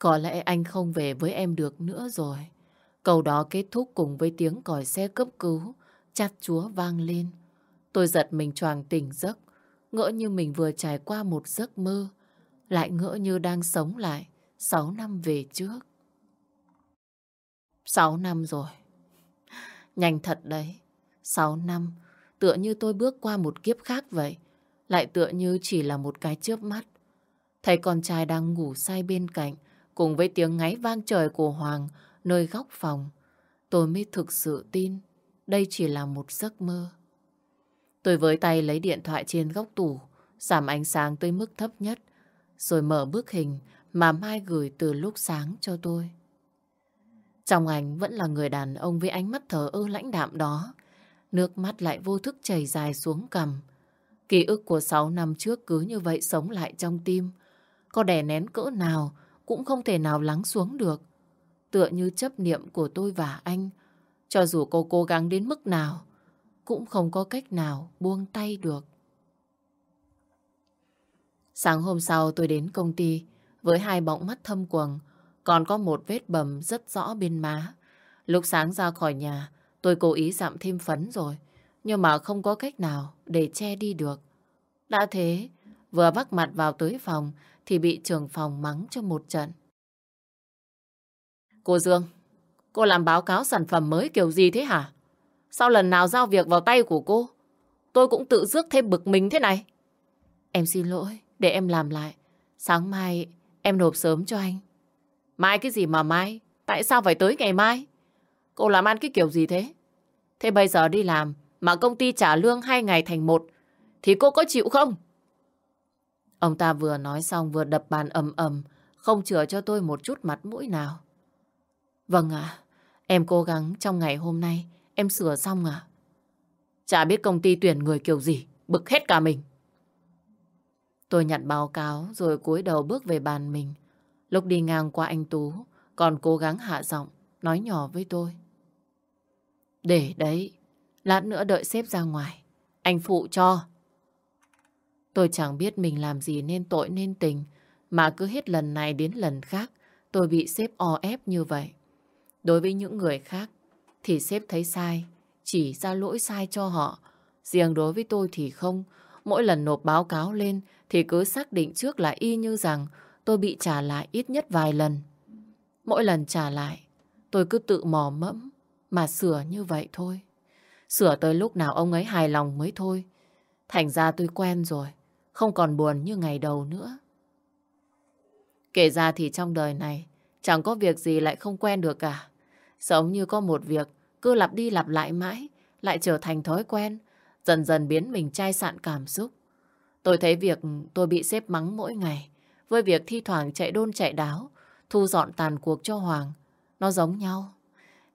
Có lẽ anh không về với em được nữa rồi. Câu đó kết thúc cùng với tiếng còi xe cấp cứu, chát chúa vang lên. Tôi giật mình choàng tỉnh giấc, ngỡ như mình vừa trải qua một giấc mơ, lại ngỡ như đang sống lại 6 năm về trước. 6 năm rồi. Nhanh thật đấy. 6 năm, tựa như tôi bước qua một kiếp khác vậy. Lại tựa như chỉ là một cái chớp mắt. Thấy con trai đang ngủ say bên cạnh, cùng với tiếng ngáy vang trời của Hoàng nơi góc phòng, tôi mới thực sự tin đây chỉ là một giấc mơ. Tôi với tay lấy điện thoại trên góc tủ, giảm ánh sáng tới mức thấp nhất, rồi mở bức hình mà Mai gửi từ lúc sáng cho tôi. Trong ảnh vẫn là người đàn ông với ánh mắt thờ ơ lãnh đạm đó. Nước mắt lại vô thức chảy dài xuống cằm. Ký ức của 6 năm trước cứ như vậy sống lại trong tim. Có đè nén cỡ nào cũng không thể nào lắng xuống được. Tựa như chấp niệm của tôi và anh. Cho dù cô cố gắng đến mức nào, cũng không có cách nào buông tay được. Sáng hôm sau tôi đến công ty với hai bọng mắt thâm quầng, còn có một vết bầm rất rõ bên má. Lúc sáng ra khỏi nhà, tôi cố ý giảm thêm phấn rồi, nhưng mà không có cách nào để che đi được. Đã thế, vừa bắt mặt vào tới phòng thì bị trưởng phòng mắng cho một trận. Cô Dương, cô làm báo cáo sản phẩm mới kiểu gì thế hả? Sao lần nào giao việc vào tay của cô, tôi cũng tự rước thêm bực mình thế này? Em xin lỗi, để em làm lại. Sáng mai em nộp sớm cho anh. Mai cái gì mà mai? Tại sao phải tới ngày mai? Cô làm ăn cái kiểu gì thế? Thế bây giờ đi làm mà công ty trả lương hai ngày thành một thì cô có chịu không? Ông ta vừa nói xong vừa đập bàn ầm ầm không chừa cho tôi một chút mặt mũi nào. Vâng ạ, em cố gắng trong ngày hôm nay em sửa xong à? Chả biết công ty tuyển người kiểu gì, bực hết cả mình. Tôi nhận báo cáo rồi cúi đầu bước về bàn mình. Lúc đi ngang qua anh Tú, còn cố gắng hạ giọng, nói nhỏ với tôi. Để đấy, lát nữa đợi sếp ra ngoài, anh phụ cho. Tôi chẳng biết mình làm gì nên tội nên tình, mà cứ hết lần này đến lần khác, tôi bị sếp o ép như vậy. Đối với những người khác, thì sếp thấy sai, chỉ ra lỗi sai cho họ. Riêng đối với tôi thì không, mỗi lần nộp báo cáo lên thì cứ xác định trước là y như rằng tôi bị trả lại ít nhất vài lần. Mỗi lần trả lại, tôi cứ tự mò mẫm mà sửa như vậy thôi. Sửa tới lúc nào ông ấy hài lòng mới thôi. Thành ra tôi quen rồi, không còn buồn như ngày đầu nữa. Kể ra thì trong đời này, chẳng có việc gì lại không quen được cả. Giống như có một việc cứ lặp đi lặp lại mãi, lại trở thành thói quen, dần dần biến mình chai sạn cảm xúc. Tôi thấy việc tôi bị xếp mắng mỗi ngày, với việc thi thoảng chạy đôn chạy đáo, thu dọn tàn cuộc cho Hoàng, nó giống nhau.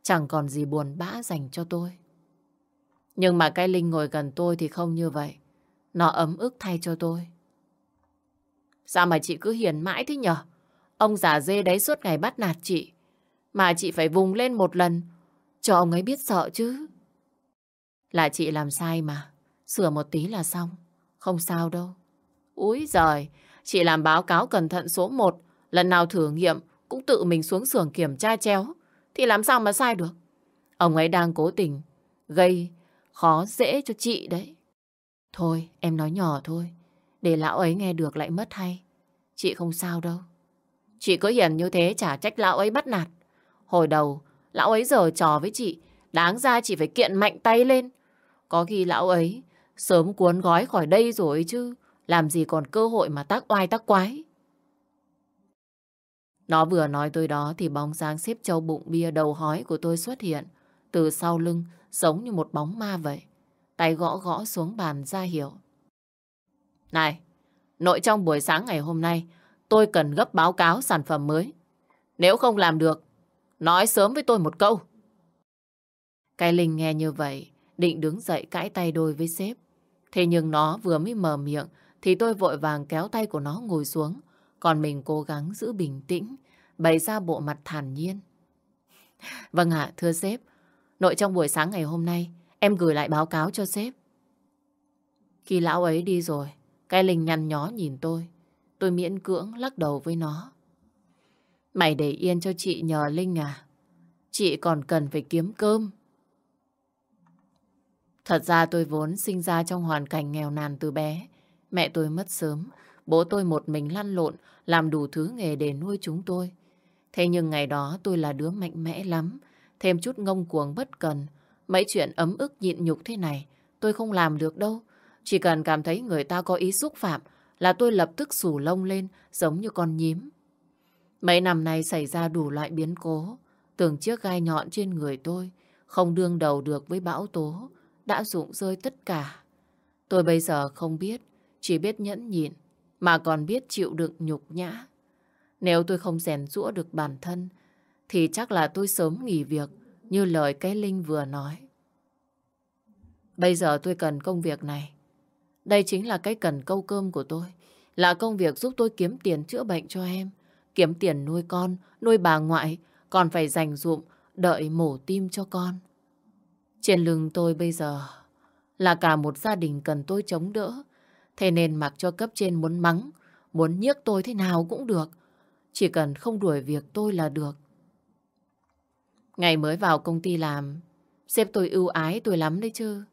Chẳng còn gì buồn bã dành cho tôi. Nhưng mà cái Linh ngồi gần tôi thì không như vậy. Nó ấm ức thay cho tôi. Sao mà chị cứ hiền mãi thế nhở? Ông già dê đấy suốt ngày bắt nạt chị. Mà chị phải vùng lên một lần, cho ông ấy biết sợ chứ. Là chị làm sai mà, sửa một tí là xong. Không sao đâu. Úi giời, chị làm báo cáo cẩn thận số 1, lần nào thử nghiệm cũng tự mình xuống xưởng kiểm tra chéo, thì làm sao mà sai được. Ông ấy đang cố tình gây khó dễ cho chị đấy. Thôi, em nói nhỏ thôi, để lão ấy nghe được lại mất hay. Chị không sao đâu. Chị cứ hiền như thế chả trách lão ấy bắt nạt. Hồi đầu, lão ấy giờ trò với chị, đáng ra chị phải kiện mạnh tay lên. Có khi lão ấy sớm cuốn gói khỏi đây rồi chứ, làm gì còn cơ hội mà tác oai tác quái. Nó vừa nói tôi đó thì bóng dáng xếp châu bụng bia đầu hói của tôi xuất hiện. Từ sau lưng, giống như một bóng ma vậy. Tay gõ gõ xuống bàn ra hiệu Này, nội trong buổi sáng ngày hôm nay, tôi cần gấp báo cáo sản phẩm mới. Nếu không làm được, nói sớm với tôi một câu. Cái Linh nghe như vậy, định đứng dậy cãi tay đôi với sếp. Thế nhưng nó vừa mới mở miệng, thì tôi vội vàng kéo tay của nó ngồi xuống. Còn mình cố gắng giữ bình tĩnh, bày ra bộ mặt thản nhiên. Vâng ạ, thưa sếp, nội trong buổi sáng ngày hôm nay, em gửi lại báo cáo cho sếp. Khi lão ấy đi rồi, cái Linh nhăn nhó nhìn tôi. Tôi miễn cưỡng lắc đầu với nó. Mày để yên cho chị nhờ Linh à? Chị còn cần phải kiếm cơm. Thật ra tôi vốn sinh ra trong hoàn cảnh nghèo nàn từ bé. Mẹ tôi mất sớm, bố tôi một mình lăn lộn, làm đủ thứ nghề để nuôi chúng tôi. Thế nhưng ngày đó tôi là đứa mạnh mẽ lắm, thêm chút ngông cuồng bất cần. Mấy chuyện ấm ức nhịn nhục thế này, tôi không làm được đâu. Chỉ cần cảm thấy người ta có ý xúc phạm là tôi lập tức sủ lông lên giống như con nhím. Mấy năm nay xảy ra đủ loại biến cố, từng chiếc gai nhọn trên người tôi không đương đầu được với bão tố, đã rụng rơi tất cả. Tôi bây giờ không biết, chỉ biết nhẫn nhịn, mà còn biết chịu đựng nhục nhã. Nếu tôi không rèn rũa được bản thân, thì chắc là tôi sớm nghỉ việc, như lời cái Linh vừa nói. Bây giờ tôi cần công việc này. Đây chính là cái cần câu cơm của tôi. Là công việc giúp tôi kiếm tiền chữa bệnh cho em. Kiếm tiền nuôi con, nuôi bà ngoại, còn phải dành dụm, đợi mổ tim cho con. Trên lưng tôi bây giờ là cả một gia đình cần tôi chống đỡ. Thế nên mặc cho cấp trên muốn mắng, muốn nhiếc tôi thế nào cũng được. Chỉ cần không đuổi việc tôi là được. Ngày mới vào công ty làm, sếp tôi ưu ái tôi lắm đấy chứ.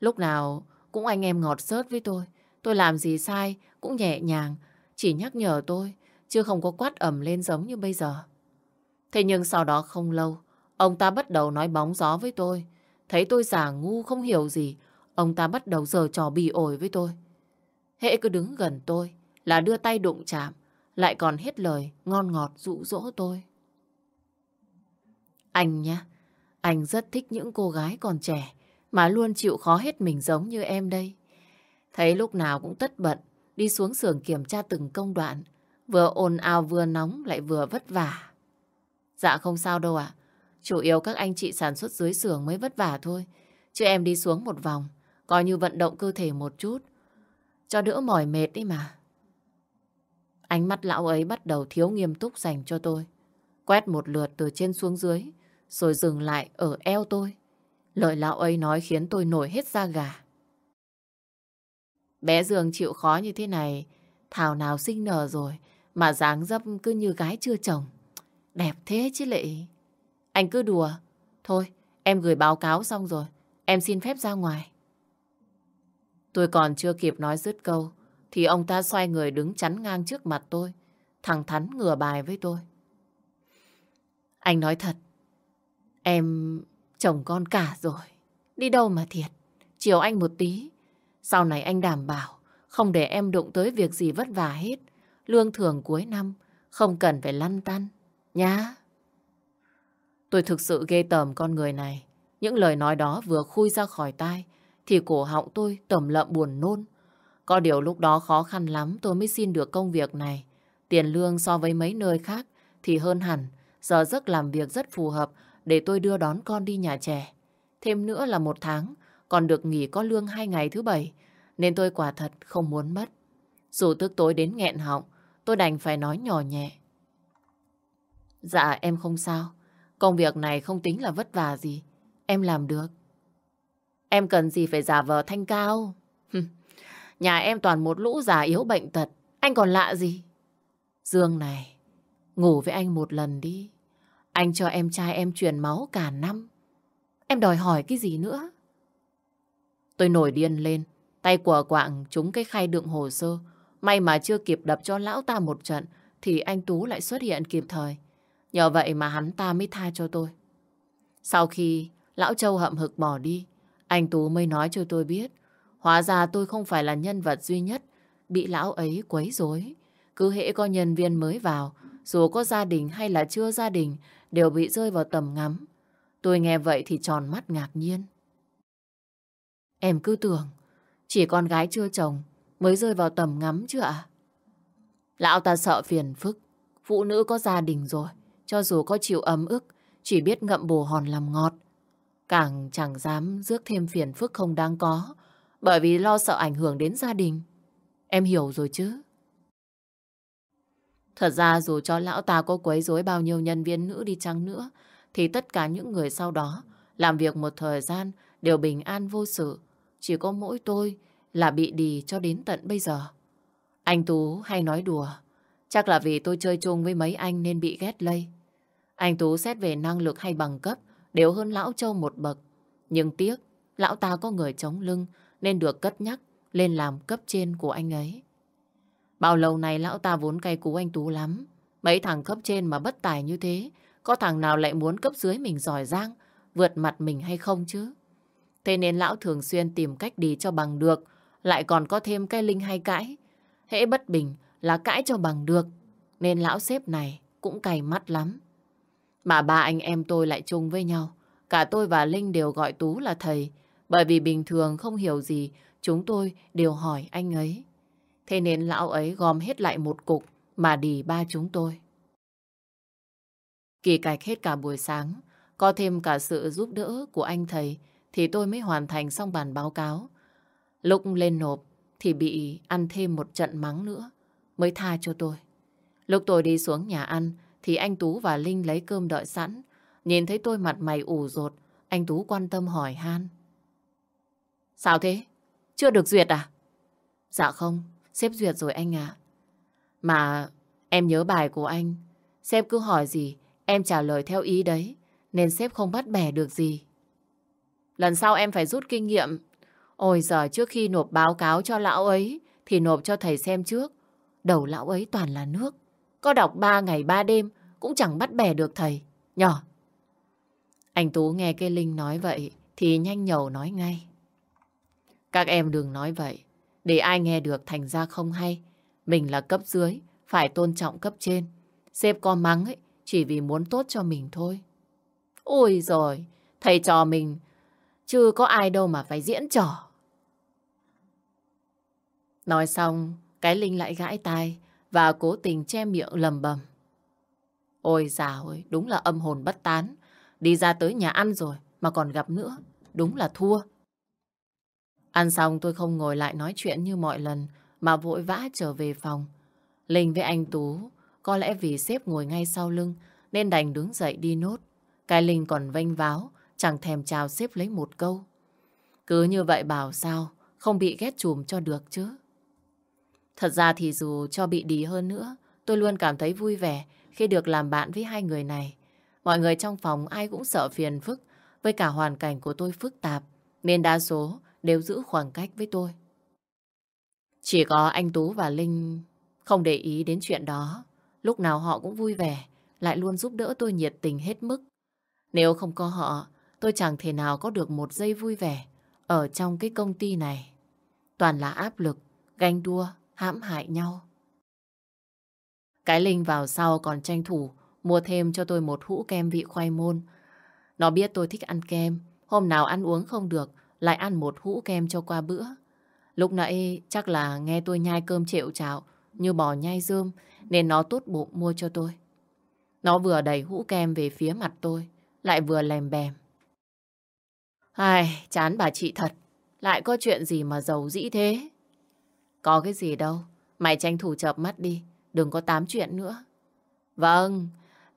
Lúc nào cũng anh em ngọt sớt với tôi. Tôi làm gì sai cũng nhẹ nhàng, chỉ nhắc nhở tôi, chứ không có quát ẩm lên giống như bây giờ. Thế nhưng sau đó không lâu, ông ta bắt đầu nói bóng gió với tôi. Thấy tôi giả ngu không hiểu gì, ông ta bắt đầu giờ trò bì ổi với tôi. Hệ cứ đứng gần tôi là đưa tay đụng chạm, lại còn hết lời ngon ngọt dụ dỗ tôi. Anh nhá, anh rất thích những cô gái còn trẻ mà luôn chịu khó hết mình giống như em đây. Thấy lúc nào cũng tất bận, đi xuống xưởng kiểm tra từng công đoạn, vừa ồn ào vừa nóng lại vừa vất vả. Dạ không sao đâu ạ, chủ yếu các anh chị sản xuất dưới xưởng mới vất vả thôi, chứ em đi xuống một vòng, coi như vận động cơ thể một chút, cho đỡ mỏi mệt đi mà. Ánh mắt lão ấy bắt đầu thiếu nghiêm túc dành cho tôi. Quét một lượt từ trên xuống dưới, rồi dừng lại ở eo tôi. Lời lão ấy nói khiến tôi nổi hết da gà. Bé Dương chịu khó như thế này, thảo nào sinh nở rồi, mà dáng dấp cứ như gái chưa chồng. Đẹp thế chứ lệ. Anh cứ đùa. Thôi, em gửi báo cáo xong rồi, em xin phép ra ngoài. Tôi còn chưa kịp nói dứt câu, thì ông ta xoay người đứng chắn ngang trước mặt tôi, thẳng thắn ngửa bài với tôi. Anh nói thật, em chồng con cả rồi, đi đâu mà thiệt, chiều anh một tí. Sau này anh đảm bảo không để em đụng tới việc gì vất vả hết, lương thưởng cuối năm không cần phải lăn tăn, nhá. Tôi thực sự ghê tởm con người này. Những lời nói đó vừa khui ra khỏi tai, thì cổ họng tôi tẩm lợm buồn nôn. Có điều lúc đó khó khăn lắm tôi mới xin được công việc này. Tiền lương so với mấy nơi khác thì hơn hẳn. Giờ giấc làm việc rất phù hợp để tôi đưa đón con đi nhà trẻ. Thêm nữa là một tháng, còn được nghỉ có lương hai ngày thứ bảy. Nên tôi quả thật không muốn mất. Dù tức tối đến nghẹn họng, tôi đành phải nói nhỏ nhẹ. Dạ em không sao. Công việc này không tính là vất vả gì. Em làm được. Em cần gì phải giả vờ thanh cao? Nhà em toàn một lũ già yếu bệnh tật. Anh còn lạ gì? Dương này, ngủ với anh một lần đi. Anh cho em trai em truyền máu cả năm. Em đòi hỏi cái gì nữa? Tôi nổi điên lên. Tay của quạng trúng cái khay đựng hồ sơ. May mà chưa kịp đập cho lão ta một trận thì anh Tú lại xuất hiện kịp thời. Nhờ vậy mà hắn ta mới tha cho tôi. Sau khi lão Châu hậm hực bỏ đi, anh Tú mới nói cho tôi biết hóa ra tôi không phải là nhân vật duy nhất bị lão ấy quấy rối. Cứ hễ có nhân viên mới vào, dù có gia đình hay là chưa gia đình, đều bị rơi vào tầm ngắm. Tôi nghe vậy thì tròn mắt ngạc nhiên. Em cứ tưởng chỉ con gái chưa chồng mới rơi vào tầm ngắm chứ ạ? Lão ta sợ phiền phức, phụ nữ có gia đình rồi, cho dù có chịu ấm ức, chỉ biết ngậm bồ hòn làm ngọt. Càng chẳng dám rước thêm phiền phức không đáng có, bởi vì lo sợ ảnh hưởng đến gia đình. Em hiểu rồi chứ? Thật ra dù cho lão ta có quấy rối bao nhiêu nhân viên nữ đi chăng nữa, thì tất cả những người sau đó làm việc một thời gian đều bình an vô sự. Chỉ có mỗi tôi là bị đì cho đến tận bây giờ. Anh Tú hay nói đùa, chắc là vì tôi chơi chung với mấy anh nên bị ghét lây. Anh Tú xét về năng lực hay bằng cấp đều hơn Lão Châu một bậc. Nhưng tiếc, Lão ta có người chống lưng nên được cất nhắc lên làm cấp trên của anh ấy. Bao lâu này Lão ta vốn cay cú anh Tú lắm. Mấy thằng cấp trên mà bất tài như thế, có thằng nào lại muốn cấp dưới mình giỏi giang, vượt mặt mình hay không chứ? Thế nên Lão thường xuyên tìm cách đi cho bằng được, lại còn có thêm cái linh hay cãi. Hễ bất bình là cãi cho bằng được, nên Lão xếp này cũng cay mắt lắm. Mà ba anh em tôi lại chung với nhau. Cả tôi và Linh đều gọi Tú là thầy. Bởi vì bình thường không hiểu gì, chúng tôi đều hỏi anh ấy. Thế nên lão ấy gom hết lại một cục mà đì ba chúng tôi. Kỳ cạch hết cả buổi sáng, có thêm cả sự giúp đỡ của anh thầy thì tôi mới hoàn thành xong bản báo cáo. Lúc lên nộp thì bị ăn thêm một trận mắng nữa mới tha cho tôi. Lúc tôi đi xuống nhà ăn thì anh Tú và Linh lấy cơm đợi sẵn. Nhìn thấy tôi mặt mày ủ rột, anh Tú quan tâm hỏi han. Sao thế? Chưa được duyệt à? Dạ không, sếp duyệt rồi anh ạ. Mà em nhớ bài của anh, sếp cứ hỏi gì, em trả lời theo ý đấy, nên sếp không bắt bẻ được gì. Lần sau em phải rút kinh nghiệm. Ôi giờ trước khi nộp báo cáo cho lão ấy, thì nộp cho thầy xem trước. Đầu lão ấy toàn là nước. Có đọc ba ngày ba đêm cũng chẳng bắt bẻ được thầy. Nhỏ. Anh Tú nghe cái Linh nói vậy thì nhanh nhầu nói ngay. Các em đừng nói vậy. Để ai nghe được thành ra không hay. Mình là cấp dưới, phải tôn trọng cấp trên. Sếp có mắng ấy, chỉ vì muốn tốt cho mình thôi. Ôi rồi, thầy trò mình, chứ có ai đâu mà phải diễn trò. Nói xong, cái Linh lại gãi tai, và cố tình che miệng lầm bầm. Ôi già ơi, đúng là âm hồn bất tán. Đi ra tới nhà ăn rồi mà còn gặp nữa. Đúng là thua. Ăn xong tôi không ngồi lại nói chuyện như mọi lần mà vội vã trở về phòng. Linh với anh Tú có lẽ vì sếp ngồi ngay sau lưng nên đành đứng dậy đi nốt. Cái Linh còn vênh váo chẳng thèm chào sếp lấy một câu. Cứ như vậy bảo sao không bị ghét chùm cho được chứ. Thật ra thì dù cho bị đi hơn nữa, tôi luôn cảm thấy vui vẻ khi được làm bạn với hai người này. Mọi người trong phòng ai cũng sợ phiền phức, với cả hoàn cảnh của tôi phức tạp, nên đa số đều giữ khoảng cách với tôi. Chỉ có anh Tú và Linh không để ý đến chuyện đó. Lúc nào họ cũng vui vẻ, lại luôn giúp đỡ tôi nhiệt tình hết mức. Nếu không có họ, tôi chẳng thể nào có được một giây vui vẻ ở trong cái công ty này. Toàn là áp lực, ganh đua hãm hại nhau. Cái Linh vào sau còn tranh thủ mua thêm cho tôi một hũ kem vị khoai môn. Nó biết tôi thích ăn kem, hôm nào ăn uống không được, lại ăn một hũ kem cho qua bữa. Lúc nãy chắc là nghe tôi nhai cơm trệu chảo như bò nhai dơm, nên nó tốt bụng mua cho tôi. Nó vừa đẩy hũ kem về phía mặt tôi, lại vừa lèm bèm. Ai, chán bà chị thật, lại có chuyện gì mà giàu dĩ thế? Có cái gì đâu, mày tranh thủ chợp mắt đi, đừng có tám chuyện nữa. Vâng,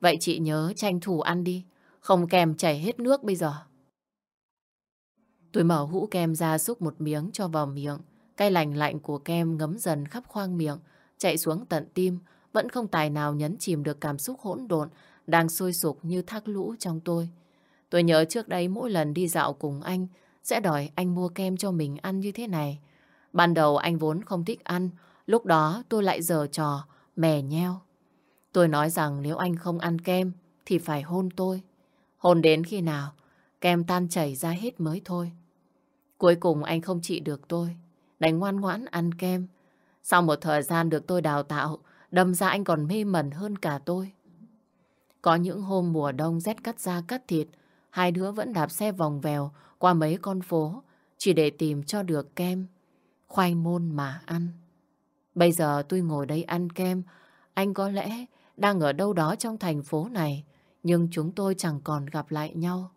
vậy chị nhớ tranh thủ ăn đi, Không kem chảy hết nước bây giờ. Tôi mở hũ kem ra xúc một miếng cho vào miệng. Cái lành lạnh của kem ngấm dần khắp khoang miệng, chạy xuống tận tim, vẫn không tài nào nhấn chìm được cảm xúc hỗn độn đang sôi sục như thác lũ trong tôi. Tôi nhớ trước đây mỗi lần đi dạo cùng anh sẽ đòi anh mua kem cho mình ăn như thế này. Ban đầu anh vốn không thích ăn, lúc đó tôi lại giở trò, mè nheo. Tôi nói rằng nếu anh không ăn kem thì phải hôn tôi. Hôn đến khi nào, kem tan chảy ra hết mới thôi. Cuối cùng anh không trị được tôi, đành ngoan ngoãn ăn kem. Sau một thời gian được tôi đào tạo, đâm ra anh còn mê mẩn hơn cả tôi. Có những hôm mùa đông rét cắt da cắt thịt, hai đứa vẫn đạp xe vòng vèo qua mấy con phố, chỉ để tìm cho được kem, khoai môn mà ăn. Bây giờ tôi ngồi đây ăn kem, anh có lẽ đang ở đâu đó trong thành phố này, nhưng chúng tôi chẳng còn gặp lại nhau.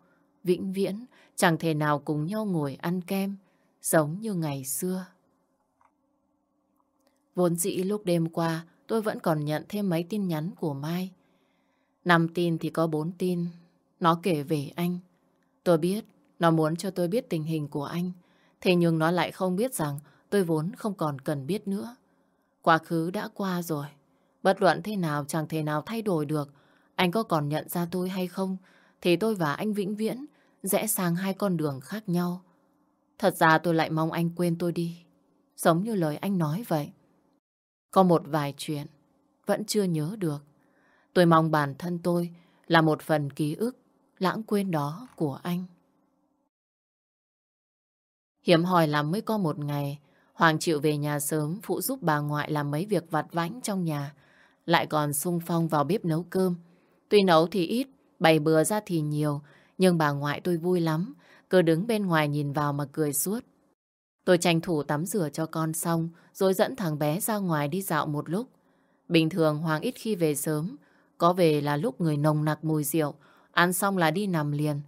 Vĩnh viễn, chẳng thể nào cùng nhau ngồi ăn kem, giống như ngày xưa. Vốn dĩ lúc đêm qua, tôi vẫn còn nhận thêm mấy tin nhắn của Mai. Năm tin thì có bốn tin. Nó kể về anh. Tôi biết, nó muốn cho tôi biết tình hình của anh. Thế nhưng nó lại không biết rằng tôi vốn không còn cần biết nữa. Quá khứ đã qua rồi. Bất luận thế nào chẳng thể nào thay đổi được. Anh có còn nhận ra tôi hay không, thì tôi và anh vĩnh viễn rẽ sang hai con đường khác nhau. Thật ra tôi lại mong anh quên tôi đi. Giống như lời anh nói vậy. Có một vài chuyện vẫn chưa nhớ được. Tôi mong bản thân tôi là một phần ký ức lãng quên đó của anh. Hiếm hoi lắm mới có một ngày Hoàng chịu về nhà sớm phụ giúp bà ngoại làm mấy việc vặt vãnh trong nhà. Lại còn sung phong vào bếp nấu cơm. Tuy nấu thì ít, bày bừa ra thì nhiều, nhưng bà ngoại tôi vui lắm, cứ đứng bên ngoài nhìn vào mà cười suốt. Tôi tranh thủ tắm rửa cho con xong, rồi dẫn thằng bé ra ngoài đi dạo một lúc. Bình thường Hoàng ít khi về sớm, có về là lúc người nồng nặc mùi rượu, ăn xong là đi nằm liền,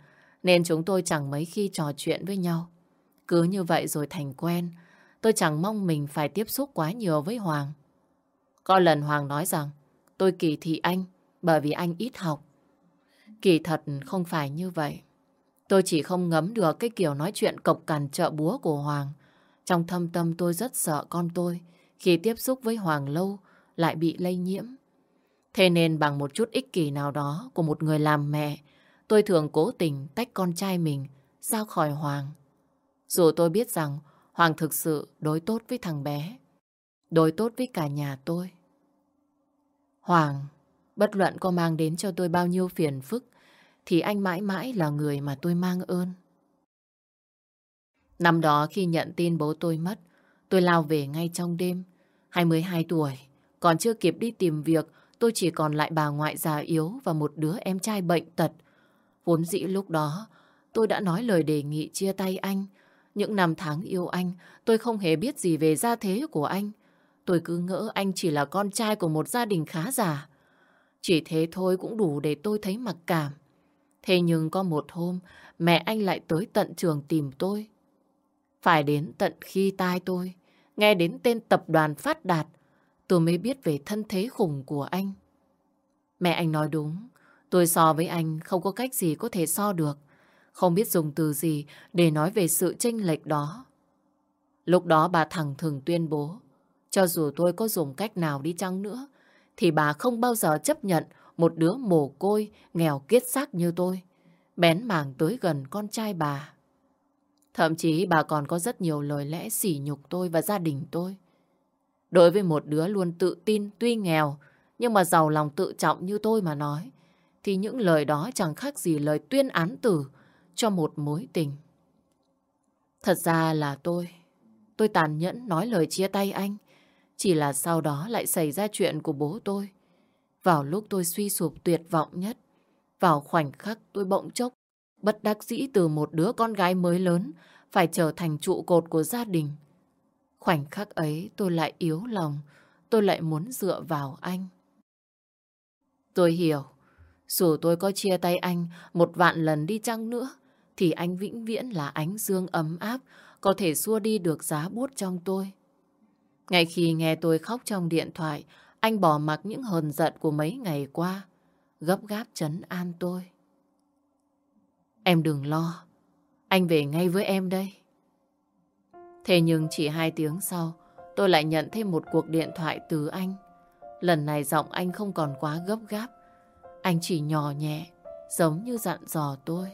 nên chúng tôi chẳng mấy khi trò chuyện với nhau. Cứ như vậy rồi thành quen, tôi chẳng mong mình phải tiếp xúc quá nhiều với Hoàng. Có lần Hoàng nói rằng tôi kỳ thị anh bởi vì anh ít học. Kỳ thật không phải như vậy. Tôi chỉ không ngấm được cái kiểu nói chuyện cộc cằn trợ búa của Hoàng. Trong thâm tâm tôi rất sợ con tôi khi tiếp xúc với Hoàng lâu lại bị lây nhiễm. Thế nên bằng một chút ích kỷ nào đó của một người làm mẹ, tôi thường cố tình tách con trai mình ra khỏi Hoàng. Dù tôi biết rằng Hoàng thực sự đối tốt với thằng bé, đối tốt với cả nhà tôi. Hoàng, bất luận có mang đến cho tôi bao nhiêu phiền phức, thì anh mãi mãi là người mà tôi mang ơn. Năm đó khi nhận tin bố tôi mất, tôi lao về ngay trong đêm. 22 tuổi, còn chưa kịp đi tìm việc, tôi chỉ còn lại bà ngoại già yếu và một đứa em trai bệnh tật. Vốn dĩ lúc đó, tôi đã nói lời đề nghị chia tay anh. Những năm tháng yêu anh, tôi không hề biết gì về gia thế của anh. Tôi cứ ngỡ anh chỉ là con trai của một gia đình khá giả. Chỉ thế thôi cũng đủ để tôi thấy mặc cảm. Thế nhưng có một hôm, mẹ anh lại tới tận trường tìm tôi. Phải đến tận khi tai tôi, nghe đến tên tập đoàn phát đạt, tôi mới biết về thân thế khủng của anh. Mẹ anh nói đúng, tôi so với anh không có cách gì có thể so được. Không biết dùng từ gì để nói về sự chênh lệch đó. Lúc đó bà thẳng thừng tuyên bố, cho dù tôi có dùng cách nào đi chăng nữa, thì bà không bao giờ chấp nhận một đứa mồ côi, nghèo kiết xác như tôi, bén mảng tới gần con trai bà. Thậm chí bà còn có rất nhiều lời lẽ sỉ nhục tôi và gia đình tôi. Đối với một đứa luôn tự tin tuy nghèo nhưng mà giàu lòng tự trọng như tôi mà nói thì những lời đó chẳng khác gì lời tuyên án tử cho một mối tình. Thật ra là tôi, tôi tàn nhẫn nói lời chia tay anh. Chỉ là sau đó lại xảy ra chuyện của bố tôi. Vào lúc tôi suy sụp tuyệt vọng nhất, vào khoảnh khắc tôi bỗng chốc, bất đắc dĩ từ một đứa con gái mới lớn phải trở thành trụ cột của gia đình. Khoảnh khắc ấy tôi lại yếu lòng, tôi lại muốn dựa vào anh. Tôi hiểu, dù tôi có chia tay anh một vạn lần đi chăng nữa, thì anh vĩnh viễn là ánh dương ấm áp, có thể xua đi được giá bút trong tôi. Ngay khi nghe tôi khóc trong điện thoại, anh bỏ mặc những hờn giận của mấy ngày qua, gấp gáp chấn an tôi. Em đừng lo. Anh về ngay với em đây. Thế nhưng chỉ hai tiếng sau, tôi lại nhận thêm một cuộc điện thoại từ anh. Lần này giọng anh không còn quá gấp gáp. Anh chỉ nhỏ nhẹ, giống như dặn dò tôi.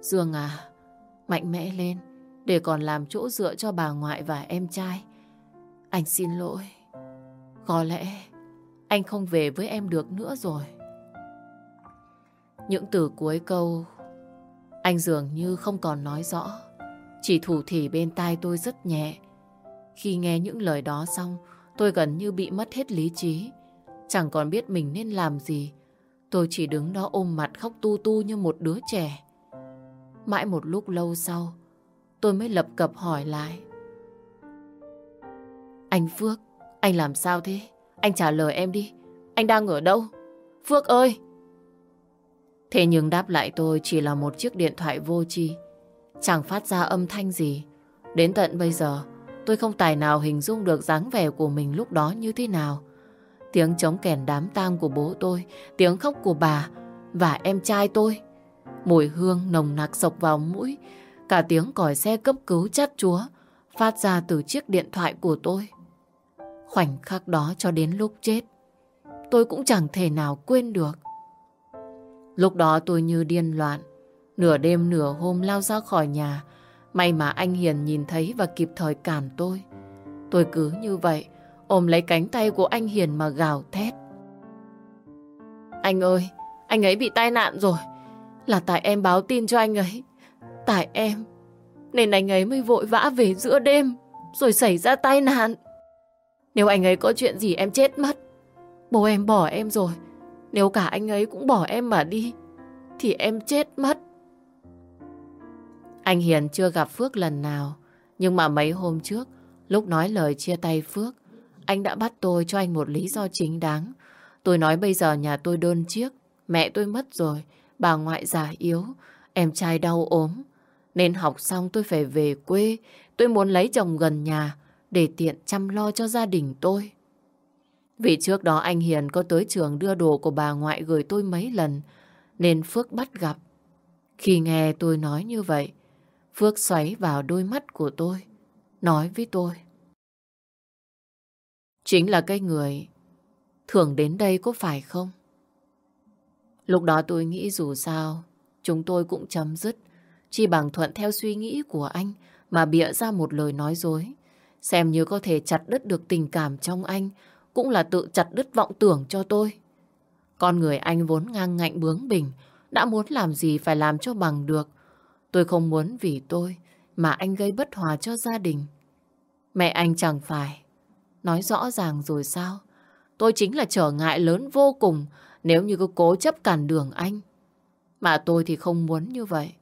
Dương à, mạnh mẽ lên, để còn làm chỗ dựa cho bà ngoại và em trai. Anh xin lỗi. Có lẽ anh không về với em được nữa rồi. Những từ cuối câu anh dường như không còn nói rõ. Chỉ thủ thỉ bên tai tôi rất nhẹ. Khi nghe những lời đó xong, tôi gần như bị mất hết lý trí. Chẳng còn biết mình nên làm gì. Tôi chỉ đứng đó ôm mặt khóc tu tu như một đứa trẻ. Mãi một lúc lâu sau, tôi mới lập cập hỏi lại. Anh Phước, anh làm sao thế? Anh trả lời em đi. Anh đang ở đâu? Phước ơi! Thế nhưng đáp lại tôi chỉ là một chiếc điện thoại vô tri Chẳng phát ra âm thanh gì. Đến tận bây giờ, tôi không tài nào hình dung được dáng vẻ của mình lúc đó như thế nào. Tiếng chống kèn đám tang của bố tôi, tiếng khóc của bà và em trai tôi. Mùi hương nồng nặc sộc vào mũi, cả tiếng còi xe cấp cứu chát chúa phát ra từ chiếc điện thoại của tôi. Khoảnh khắc đó cho đến lúc chết, tôi cũng chẳng thể nào quên được. Lúc đó tôi như điên loạn, nửa đêm nửa hôm lao ra khỏi nhà. May mà anh Hiền nhìn thấy và kịp thời cản tôi. Tôi cứ như vậy, ôm lấy cánh tay của anh Hiền mà gào thét. Anh ơi, anh ấy bị tai nạn rồi. Là tại em báo tin cho anh ấy. Tại em. Nên anh ấy mới vội vã về giữa đêm, rồi xảy ra tai nạn. Nếu anh ấy có chuyện gì em chết mất. Bố em bỏ em rồi. Nếu cả anh ấy cũng bỏ em mà đi, thì em chết mất. Anh Hiền chưa gặp Phước lần nào, nhưng mà mấy hôm trước, lúc nói lời chia tay Phước, anh đã bắt tôi cho anh một lý do chính đáng. Tôi nói bây giờ nhà tôi đơn chiếc, mẹ tôi mất rồi, bà ngoại già yếu, em trai đau ốm. Nên học xong tôi phải về quê, tôi muốn lấy chồng gần nhà để tiện chăm lo cho gia đình tôi. Vì trước đó anh Hiền có tới trường đưa đồ của bà ngoại gửi tôi mấy lần, nên Phước bắt gặp. Khi nghe tôi nói như vậy, Phước xoáy vào đôi mắt của tôi, nói với tôi. Chính là cái người thường đến đây có phải không? Lúc đó tôi nghĩ dù sao, chúng tôi cũng chấm dứt, chi bằng thuận theo suy nghĩ của anh mà bịa ra một lời nói dối. Xem như có thể chặt đứt được tình cảm trong anh, cũng là tự chặt đứt vọng tưởng cho tôi. Con người anh vốn ngang ngạnh bướng bỉnh, đã muốn làm gì phải làm cho bằng được. Tôi không muốn vì tôi mà anh gây bất hòa cho gia đình. Mẹ anh chẳng phải. Nói rõ ràng rồi sao? Tôi chính là trở ngại lớn vô cùng nếu như cứ cố chấp cản đường anh. Mà tôi thì không muốn như vậy.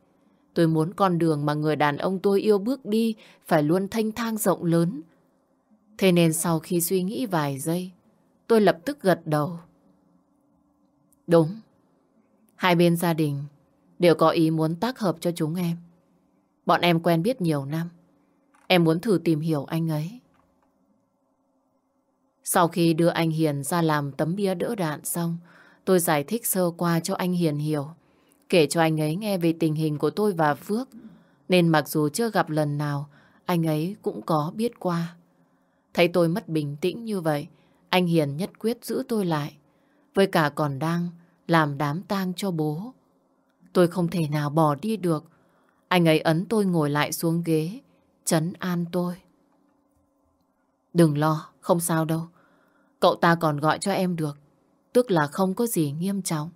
Tôi muốn con đường mà người đàn ông tôi yêu bước đi phải luôn thanh thang rộng lớn. Thế nên sau khi suy nghĩ vài giây, tôi lập tức gật đầu. Đúng. Hai bên gia đình đều có ý muốn tác hợp cho chúng em. Bọn em quen biết nhiều năm. Em muốn thử tìm hiểu anh ấy. Sau khi đưa anh Hiền ra làm tấm bia đỡ đạn xong, tôi giải thích sơ qua cho anh Hiền hiểu. Kể cho anh ấy nghe về tình hình của tôi và Phước. Nên mặc dù chưa gặp lần nào, anh ấy cũng có biết qua. Thấy tôi mất bình tĩnh như vậy, anh Hiền nhất quyết giữ tôi lại. Với cả còn đang làm đám tang cho bố. Tôi không thể nào bỏ đi được. Anh ấy ấn tôi ngồi lại xuống ghế, chấn an tôi. Đừng lo, không sao đâu. Cậu ta còn gọi cho em được, tức là không có gì nghiêm trọng.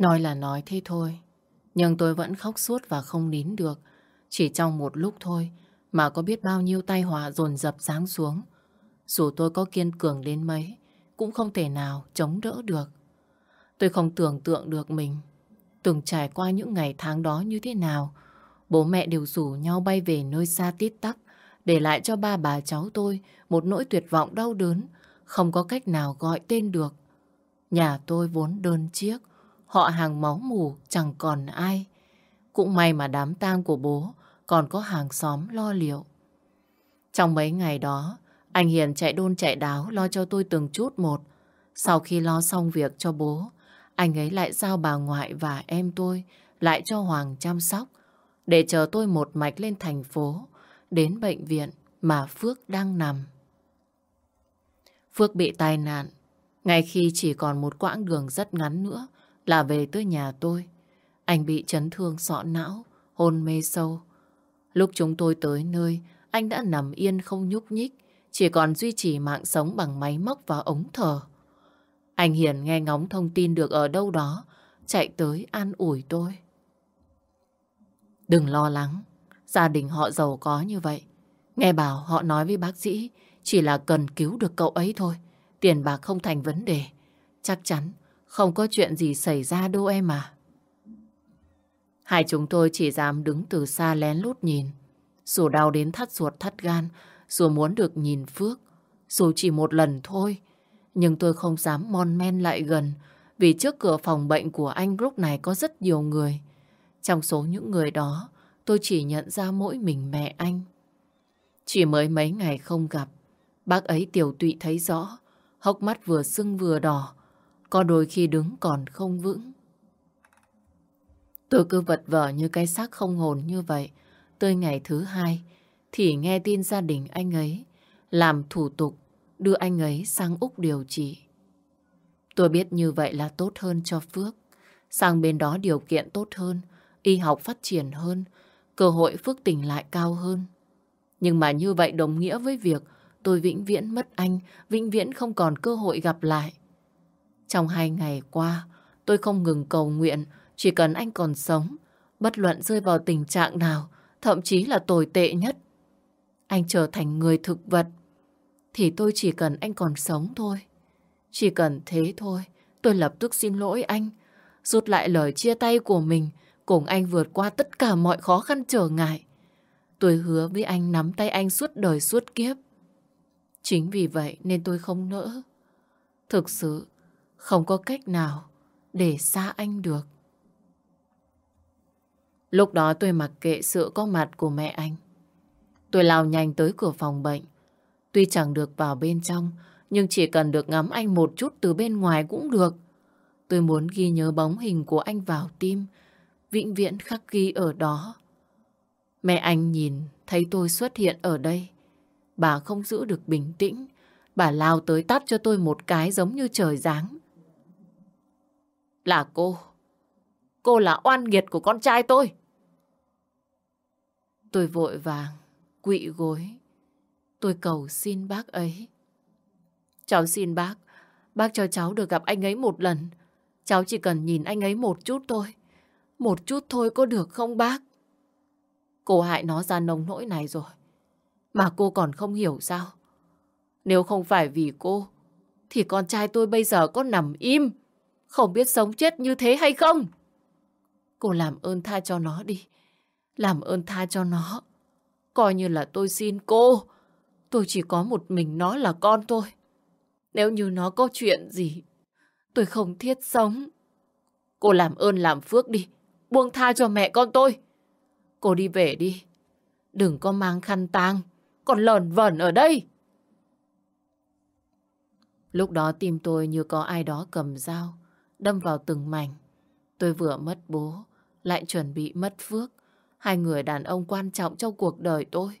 Nói là nói thế thôi, nhưng tôi vẫn khóc suốt và không nín được. Chỉ trong một lúc thôi mà có biết bao nhiêu tai họa dồn dập giáng xuống. Dù tôi có kiên cường đến mấy, cũng không thể nào chống đỡ được. Tôi không tưởng tượng được mình từng trải qua những ngày tháng đó như thế nào. Bố mẹ đều rủ nhau bay về nơi xa tít tắp, để lại cho ba bà cháu tôi một nỗi tuyệt vọng đau đớn, không có cách nào gọi tên được. Nhà tôi vốn đơn chiếc, họ hàng máu mù chẳng còn ai. Cũng may mà đám tang của bố còn có hàng xóm lo liệu. Trong mấy ngày đó, anh Hiền chạy đôn chạy đáo lo cho tôi từng chút một. Sau khi lo xong việc cho bố, anh ấy lại giao bà ngoại và em tôi lại cho Hoàng chăm sóc để chờ tôi một mạch lên thành phố, đến bệnh viện mà Phước đang nằm. Phước bị tai nạn, ngay khi chỉ còn một quãng đường rất ngắn nữa là về tới nhà tôi. Anh bị chấn thương sọ não, hôn mê sâu. Lúc chúng tôi tới nơi, anh đã nằm yên không nhúc nhích, chỉ còn duy trì mạng sống bằng máy móc và ống thở. Anh Hiền nghe ngóng thông tin được ở đâu đó, chạy tới an ủi tôi. Đừng lo lắng, gia đình họ giàu có như vậy. Nghe bảo họ nói với bác sĩ chỉ là cần cứu được cậu ấy thôi. Tiền bạc không thành vấn đề. Chắc chắn không có chuyện gì xảy ra đâu em à. Hai chúng tôi chỉ dám đứng từ xa lén lút nhìn. Dù đau đến thắt ruột thắt gan, dù muốn được nhìn Phước, dù chỉ một lần thôi. Nhưng tôi không dám mon men lại gần, vì trước cửa phòng bệnh của anh lúc này có rất nhiều người. Trong số những người đó, tôi chỉ nhận ra mỗi mình mẹ anh. Chỉ mới mấy ngày không gặp, bác ấy tiểu tụy thấy rõ, hốc mắt vừa sưng vừa đỏ, có đôi khi đứng còn không vững. Tôi cứ vật vờ như cái xác không hồn như vậy. Tới ngày thứ hai, thì nghe tin gia đình anh ấy làm thủ tục đưa anh ấy sang Úc điều trị. Tôi biết như vậy là tốt hơn cho Phước. Sang bên đó điều kiện tốt hơn, y học phát triển hơn, cơ hội Phước tỉnh lại cao hơn. Nhưng mà như vậy đồng nghĩa với việc tôi vĩnh viễn mất anh, vĩnh viễn không còn cơ hội gặp lại. Trong hai ngày qua, tôi không ngừng cầu nguyện, chỉ cần anh còn sống, bất luận rơi vào tình trạng nào, thậm chí là tồi tệ nhất. Anh trở thành người thực vật, thì tôi chỉ cần anh còn sống thôi. Chỉ cần thế thôi, tôi lập tức xin lỗi anh, rút lại lời chia tay của mình, cùng anh vượt qua tất cả mọi khó khăn trở ngại. Tôi hứa với anh nắm tay anh suốt đời suốt kiếp. Chính vì vậy nên tôi không nỡ. Thực sự, không có cách nào để xa anh được. Lúc đó tôi mặc kệ sự có mặt của mẹ anh. Tôi lao nhanh tới cửa phòng bệnh. Tuy chẳng được vào bên trong, nhưng chỉ cần được ngắm anh một chút từ bên ngoài cũng được. Tôi muốn ghi nhớ bóng hình của anh vào tim, vĩnh viễn khắc ghi ở đó. Mẹ anh nhìn thấy tôi xuất hiện ở đây. Bà không giữ được bình tĩnh. Bà lao tới tắt cho tôi một cái giống như trời giáng. Là cô. Cô là oan nghiệt của con trai tôi. Tôi vội vàng, quỵ gối. Tôi cầu xin bác ấy. Cháu xin bác, bác cho cháu được gặp anh ấy một lần. Cháu chỉ cần nhìn anh ấy một chút thôi. Một chút thôi có được không bác? Cô hại nó ra nông nỗi này rồi. Mà cô còn không hiểu sao? Nếu không phải vì cô, thì con trai tôi bây giờ có nằm im, không biết sống chết như thế hay không? Cô làm ơn tha cho nó đi. Làm ơn tha cho nó. Coi như là tôi xin cô. Tôi chỉ có một mình nó là con tôi. Nếu như nó có chuyện gì, tôi không thiết sống. Cô làm ơn làm phước đi. Buông tha cho mẹ con tôi. Cô đi về đi. Đừng có mang khăn tang, còn lờn vẩn ở đây. Lúc đó tim tôi như có ai đó cầm dao, đâm vào từng mảnh. Tôi vừa mất bố, lại chuẩn bị mất phước. Hai người đàn ông quan trọng trong cuộc đời tôi.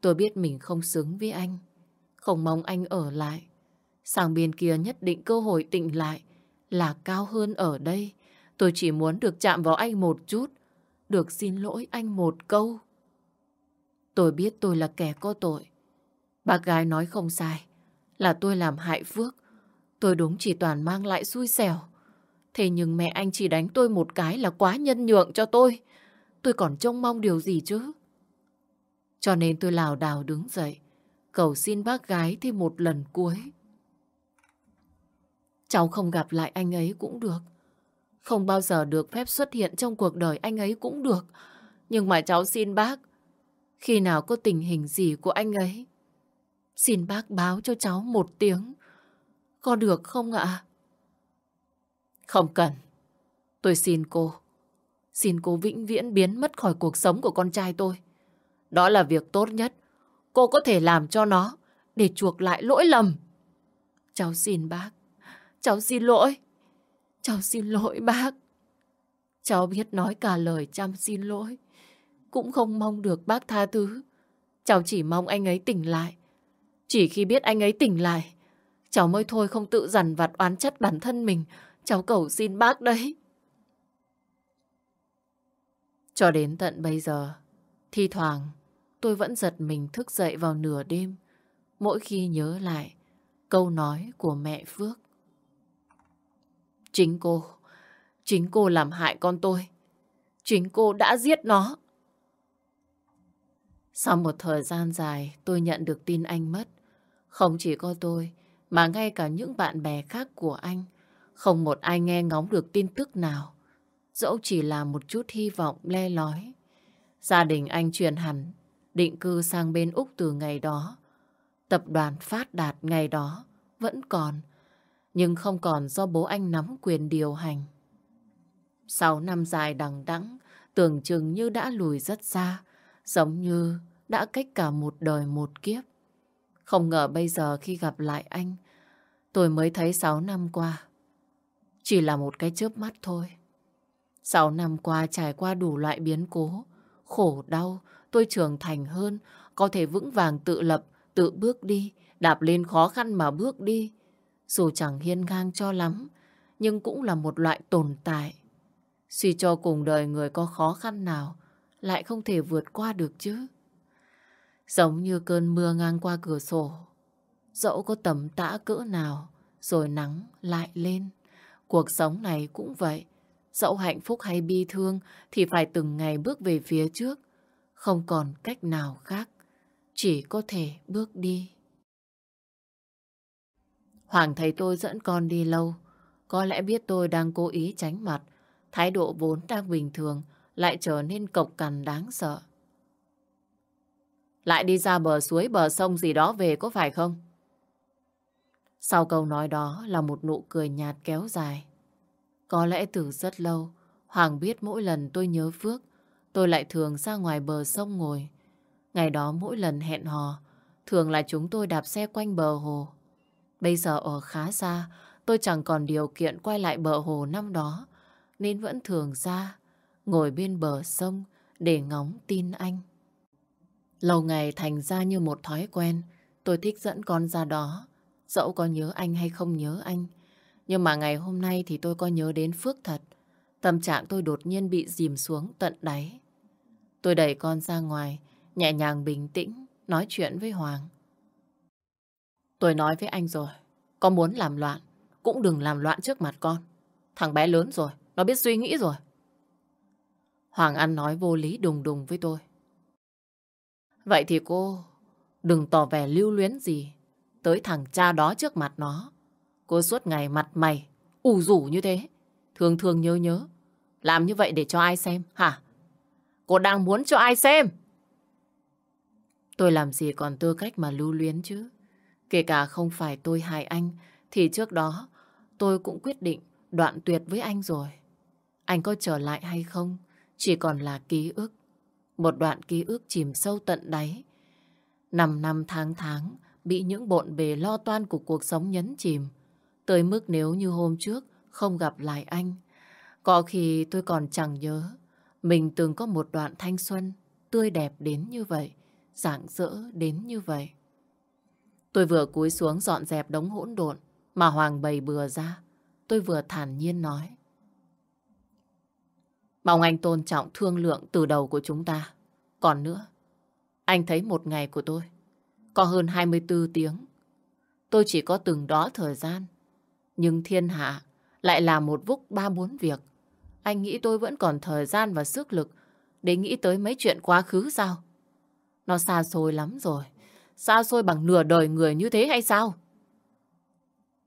Tôi biết mình không xứng với anh. Không mong anh ở lại. Sang bên kia nhất định cơ hội tịnh lại là cao hơn ở đây. Tôi chỉ muốn được chạm vào anh một chút. Được xin lỗi anh một câu. Tôi biết tôi là kẻ có tội. Bác gái nói không sai. Là tôi làm hại Phước. Tôi đúng chỉ toàn mang lại xui xẻo. Thế nhưng mẹ anh chỉ đánh tôi một cái là quá nhân nhượng cho tôi. Tôi còn trông mong điều gì chứ? Cho nên tôi lảo đảo đứng dậy, cầu xin bác gái thêm một lần cuối. Cháu không gặp lại anh ấy cũng được. Không bao giờ được phép xuất hiện trong cuộc đời anh ấy cũng được. Nhưng mà cháu xin bác, khi nào có tình hình gì của anh ấy, xin bác báo cho cháu một tiếng. Có được không ạ? Không cần. Tôi xin cô. Xin cô vĩnh viễn biến mất khỏi cuộc sống của con trai tôi. Đó là việc tốt nhất cô có thể làm cho nó để chuộc lại lỗi lầm. Cháu xin bác. Cháu xin lỗi. Cháu xin lỗi bác. Cháu biết nói cả lời chăm xin lỗi. Cũng không mong được bác tha thứ. Cháu chỉ mong anh ấy tỉnh lại. Chỉ khi biết anh ấy tỉnh lại, cháu mới thôi không tự dằn vặt oán chất bản thân mình. Cháu cầu xin bác đấy. Cho đến tận bây giờ, thi thoảng tôi vẫn giật mình thức dậy vào nửa đêm mỗi khi nhớ lại câu nói của mẹ Phước. Chính cô, chính cô làm hại con tôi. Chính cô đã giết nó. Sau một thời gian dài tôi nhận được tin anh mất. Không chỉ có tôi, mà ngay cả những bạn bè khác của anh. Không một ai nghe ngóng được tin tức nào. Dẫu chỉ là một chút hy vọng le lói. Gia đình anh chuyển hẳn, định cư sang bên Úc từ ngày đó. Tập đoàn Phát Đạt ngày đó vẫn còn, nhưng không còn do bố anh nắm quyền điều hành. Sáu năm dài đằng đẵng, tưởng chừng như đã lùi rất xa, giống như đã cách cả một đời một kiếp. Không ngờ bây giờ khi gặp lại anh, tôi mới thấy sáu năm qua. Chỉ là một cái chớp mắt thôi. Sáu năm qua trải qua đủ loại biến cố, khổ đau, tôi trưởng thành hơn, có thể vững vàng tự lập, tự bước đi, đạp lên khó khăn mà bước đi. Dù chẳng hiên ngang cho lắm, nhưng cũng là một loại tồn tại. Suy cho cùng đời người có khó khăn nào, lại không thể vượt qua được chứ. Giống như cơn mưa ngang qua cửa sổ. Dẫu có tầm tã cỡ nào, rồi nắng lại lên. Cuộc sống này cũng vậy. Dẫu hạnh phúc hay bi thương thì phải từng ngày bước về phía trước. Không còn cách nào khác. Chỉ có thể bước đi. Hoàng thấy tôi dẫn con đi lâu. Có lẽ biết tôi đang cố ý tránh mặt. Thái độ vốn đang bình thường, lại trở nên cộc cằn đáng sợ. Lại đi ra bờ suối, bờ sông gì đó về có phải không? Sau câu nói đó là một nụ cười nhạt kéo dài. Có lẽ từ rất lâu, Hoàng biết mỗi lần tôi nhớ Phước, tôi lại thường ra ngoài bờ sông ngồi. Ngày đó mỗi lần hẹn hò, thường là chúng tôi đạp xe quanh bờ hồ. Bây giờ ở khá xa, tôi chẳng còn điều kiện quay lại bờ hồ năm đó, nên vẫn thường ra, ngồi bên bờ sông để ngóng tin anh. Lâu ngày thành ra như một thói quen, tôi thích dẫn con ra đó, dẫu có nhớ anh hay không nhớ anh. Nhưng mà ngày hôm nay thì tôi có nhớ đến Phước thật. Tâm trạng tôi đột nhiên bị dìm xuống tận đáy. Tôi đẩy con ra ngoài, nhẹ nhàng bình tĩnh, nói chuyện với Hoàng. Tôi nói với anh rồi, có muốn làm loạn, cũng đừng làm loạn trước mặt con. Thằng bé lớn rồi, nó biết suy nghĩ rồi. Hoàng ăn nói vô lý đùng đùng với tôi. Vậy thì cô đừng tỏ vẻ lưu luyến gì tới thằng cha đó trước mặt nó. Cô suốt ngày mặt mày ủ rủ như thế. Thường thường nhớ nhớ. Làm như vậy để cho ai xem hả? Cô đang muốn cho ai xem? Tôi làm gì còn tư cách mà lưu luyến chứ? Kể cả không phải tôi hại anh thì trước đó tôi cũng quyết định đoạn tuyệt với anh rồi. Anh có trở lại hay không chỉ còn là ký ức. Một đoạn ký ức chìm sâu tận đáy. Năm năm tháng tháng, bị những bộn bề lo toan của cuộc sống nhấn chìm. Tới mức nếu như hôm trước không gặp lại anh, có khi tôi còn chẳng nhớ mình từng có một đoạn thanh xuân tươi đẹp đến như vậy, rạng rỡ đến như vậy. Tôi vừa cúi xuống dọn dẹp đống hỗn độn mà Hoàng bày bừa ra. Tôi vừa thản nhiên nói. Mong anh tôn trọng thương lượng từ đầu của chúng ta. Còn nữa, anh thấy một ngày của tôi có hơn 24 tiếng. Tôi chỉ có từng đó thời gian. Nhưng thiên hạ lại là một vúc ba bốn việc. Anh nghĩ tôi vẫn còn thời gian và sức lực để nghĩ tới mấy chuyện quá khứ sao? Nó xa xôi lắm rồi. Xa xôi bằng nửa đời người như thế hay sao?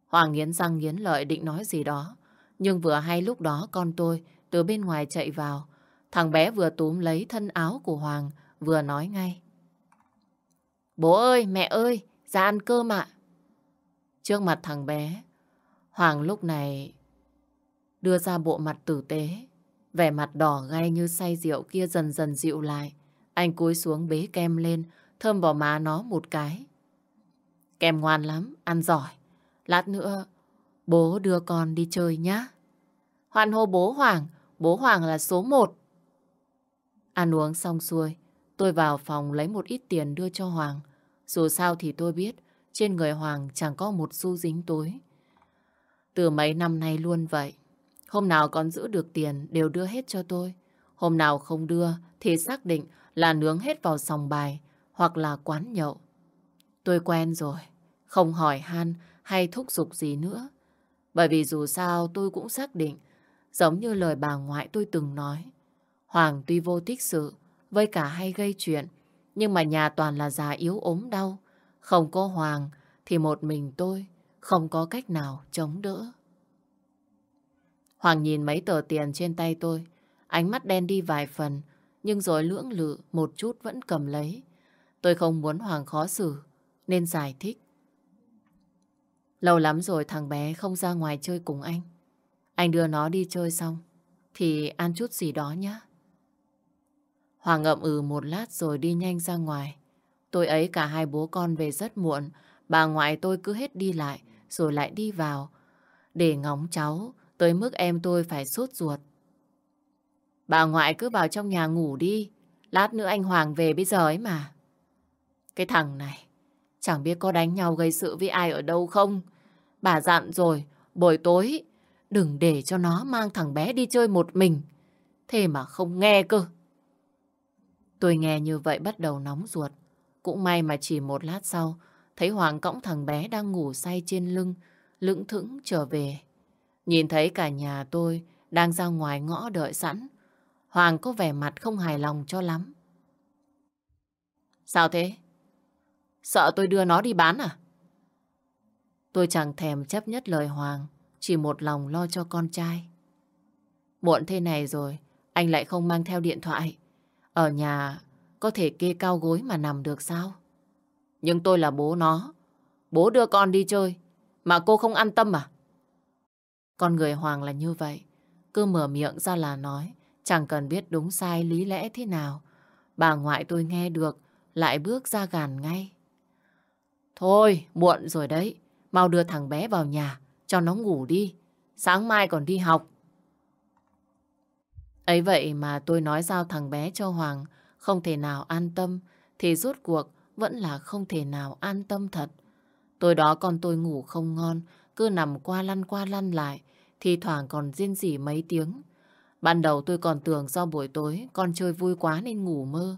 Hoàng nghiến răng nghiến lợi định nói gì đó. Nhưng vừa hay lúc đó con tôi từ bên ngoài chạy vào. Thằng bé vừa túm lấy thân áo của Hoàng, vừa nói ngay. Bố ơi, mẹ ơi, ra ăn cơm ạ. Trước mặt thằng bé, Hoàng lúc này đưa ra bộ mặt tử tế. Vẻ mặt đỏ gay như say rượu kia dần dần dịu lại. Anh cúi xuống bế kem lên, thơm vào má nó một cái. Kem ngoan lắm, ăn giỏi. Lát nữa, bố đưa con đi chơi nhá. Hoan hô bố Hoàng, bố Hoàng là số một. Ăn uống xong xuôi, tôi vào phòng lấy một ít tiền đưa cho Hoàng. Dù sao thì tôi biết, trên người Hoàng chẳng có một xu dính túi. Từ mấy năm nay luôn vậy. Hôm nào còn giữ được tiền đều đưa hết cho tôi. Hôm nào không đưa thì xác định là nướng hết vào sòng bài hoặc là quán nhậu. Tôi quen rồi, không hỏi han hay thúc giục gì nữa. Bởi vì dù sao tôi cũng xác định, giống như lời bà ngoại tôi từng nói. Hoàng tuy vô tích sự, với cả hay gây chuyện, nhưng mà nhà toàn là già yếu ốm đau. Không có Hoàng thì một mình tôi không có cách nào chống đỡ. Hoàng nhìn mấy tờ tiền trên tay tôi, ánh mắt đen đi vài phần, nhưng rồi lưỡng lự một chút vẫn cầm lấy. Tôi không muốn Hoàng khó xử, nên giải thích. Lâu lắm rồi thằng bé không ra ngoài chơi cùng anh. Anh đưa nó đi chơi xong, thì ăn chút gì đó nhé. Hoàng ngậm ừ một lát rồi đi nhanh ra ngoài. Tôi ấy cả hai bố con về rất muộn, bà ngoại tôi cứ hết đi lại, rồi lại đi vào. Để ngóng cháu, tới mức em tôi phải sốt ruột. Bà ngoại cứ vào trong nhà ngủ đi, lát nữa anh Hoàng về bây giờ ấy mà. Cái thằng này, chẳng biết có đánh nhau gây sự với ai ở đâu không. Bà dặn rồi, buổi tối, đừng để cho nó mang thằng bé đi chơi một mình. Thế mà không nghe cơ. Tôi nghe như vậy bắt đầu nóng ruột. Cũng may mà chỉ một lát sau, thấy Hoàng cõng thằng bé đang ngủ say trên lưng, lững thững trở về. Nhìn thấy cả nhà tôi đang ra ngoài ngõ đợi sẵn. Hoàng có vẻ mặt không hài lòng cho lắm. Sao thế? Sợ tôi đưa nó đi bán à? Tôi chẳng thèm chấp nhất lời Hoàng, chỉ một lòng lo cho con trai. Muộn thế này rồi, anh lại không mang theo điện thoại. Ở nhà có thể kê cao gối mà nằm được sao? Nhưng tôi là bố nó. Bố đưa con đi chơi, mà cô không an tâm à? Con người Hoàng là như vậy. Cứ mở miệng ra là nói, chẳng cần biết đúng sai lý lẽ thế nào. Bà ngoại tôi nghe được, lại bước ra gàn ngay. Thôi, muộn rồi đấy. Mau đưa thằng bé vào nhà, cho nó ngủ đi. Sáng mai còn đi học. Ấy vậy mà tôi nói giao thằng bé cho Hoàng không thể nào an tâm, thì rốt cuộc vẫn là không thể nào an tâm thật. Tối đó con tôi ngủ không ngon, cứ nằm qua lăn qua lăn lại, thì thoảng còn riêng rỉ mấy tiếng. Ban đầu tôi còn tưởng do buổi tối con chơi vui quá nên ngủ mơ.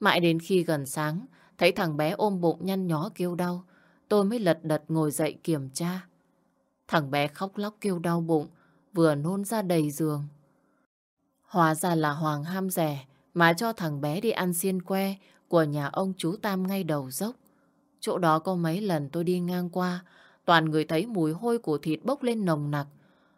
Mãi đến khi gần sáng, thấy thằng bé ôm bụng nhăn nhó kêu đau, tôi mới lật đật ngồi dậy kiểm tra. Thằng bé khóc lóc kêu đau bụng, vừa nôn ra đầy giường. Hóa ra là Hoàng ham rẻ mà cho thằng bé đi ăn xiên que của nhà ông chú Tam ngay đầu dốc. Chỗ đó có mấy lần tôi đi ngang qua, toàn người thấy mùi hôi của thịt bốc lên nồng nặc.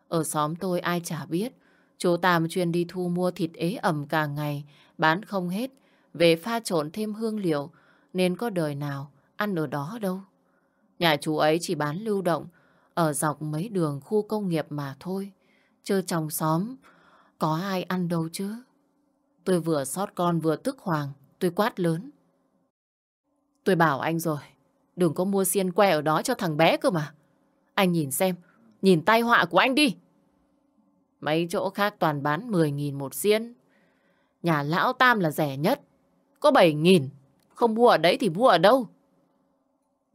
Ở xóm tôi ai chả biết, chú Tam chuyên đi thu mua thịt ế ẩm cả ngày, bán không hết, về pha trộn thêm hương liệu, nên có đời nào ăn ở đó đâu. Nhà chú ấy chỉ bán lưu động, ở dọc mấy đường khu công nghiệp mà thôi. Chứ trong xóm, có ai ăn đâu chứ. Tôi vừa xót con vừa tức hoàng, tôi quát lớn. Tôi bảo anh rồi, đừng có mua xiên que ở đó cho thằng bé cơ mà. Anh nhìn xem, nhìn tai họa của anh đi. Mấy chỗ khác toàn bán 10.000 một xiên. Nhà lão Tam là rẻ nhất, có 7.000. Không mua ở đấy thì mua ở đâu?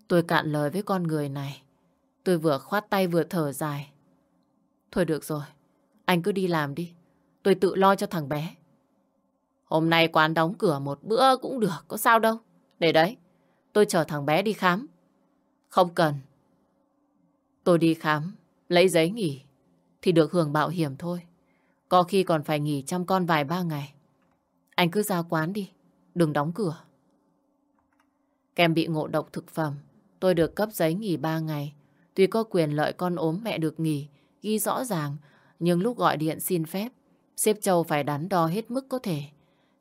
Tôi cạn lời với con người này. Tôi vừa khoát tay vừa thở dài. Thôi được rồi, anh cứ đi làm đi. Tôi tự lo cho thằng bé. Hôm nay quán đóng cửa một bữa cũng được, có sao đâu. Để đấy, tôi chờ thằng bé đi khám. Không cần. Tôi đi khám, lấy giấy nghỉ, thì được hưởng bảo hiểm thôi. Có khi còn phải nghỉ chăm con vài ba ngày. Anh cứ ra quán đi, đừng đóng cửa. Kem bị ngộ độc thực phẩm, tôi được cấp giấy nghỉ ba ngày. Tuy có quyền lợi con ốm mẹ được nghỉ, ghi rõ ràng, nhưng lúc gọi điện xin phép, Sếp Châu phải đắn đo hết mức có thể.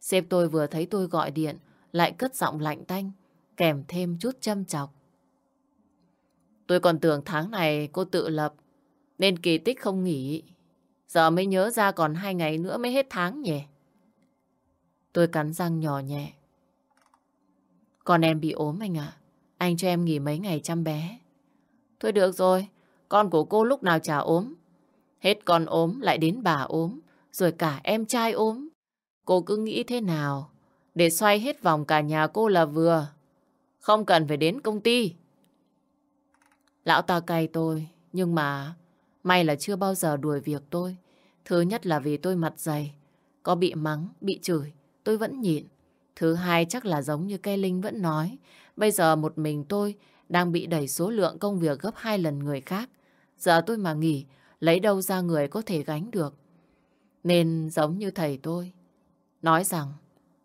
Sếp tôi vừa thấy tôi gọi điện, lại cất giọng lạnh tanh, kèm thêm chút châm chọc. Tôi còn tưởng tháng này cô tự lập, nên kỳ tích không nghỉ. Giờ mới nhớ ra còn hai ngày nữa mới hết tháng nhỉ. Tôi cắn răng nhỏ nhẹ. Con em bị ốm anh ạ. Anh cho em nghỉ mấy ngày chăm bé. Thôi được rồi, con của cô lúc nào chả ốm. Hết con ốm lại đến bà ốm, rồi cả em trai ốm. Cô cứ nghĩ thế nào để xoay hết vòng cả nhà cô là vừa. Không cần phải đến công ty. Lão ta cay tôi, nhưng mà may là chưa bao giờ đuổi việc tôi. Thứ nhất là vì tôi mặt dày, có bị mắng, bị chửi, tôi vẫn nhịn. Thứ hai chắc là giống như cây Linh vẫn nói, bây giờ một mình tôi đang bị đẩy số lượng công việc gấp hai lần người khác. Giờ tôi mà nghỉ, lấy đâu ra người có thể gánh được. Nên giống như thầy tôi, nói rằng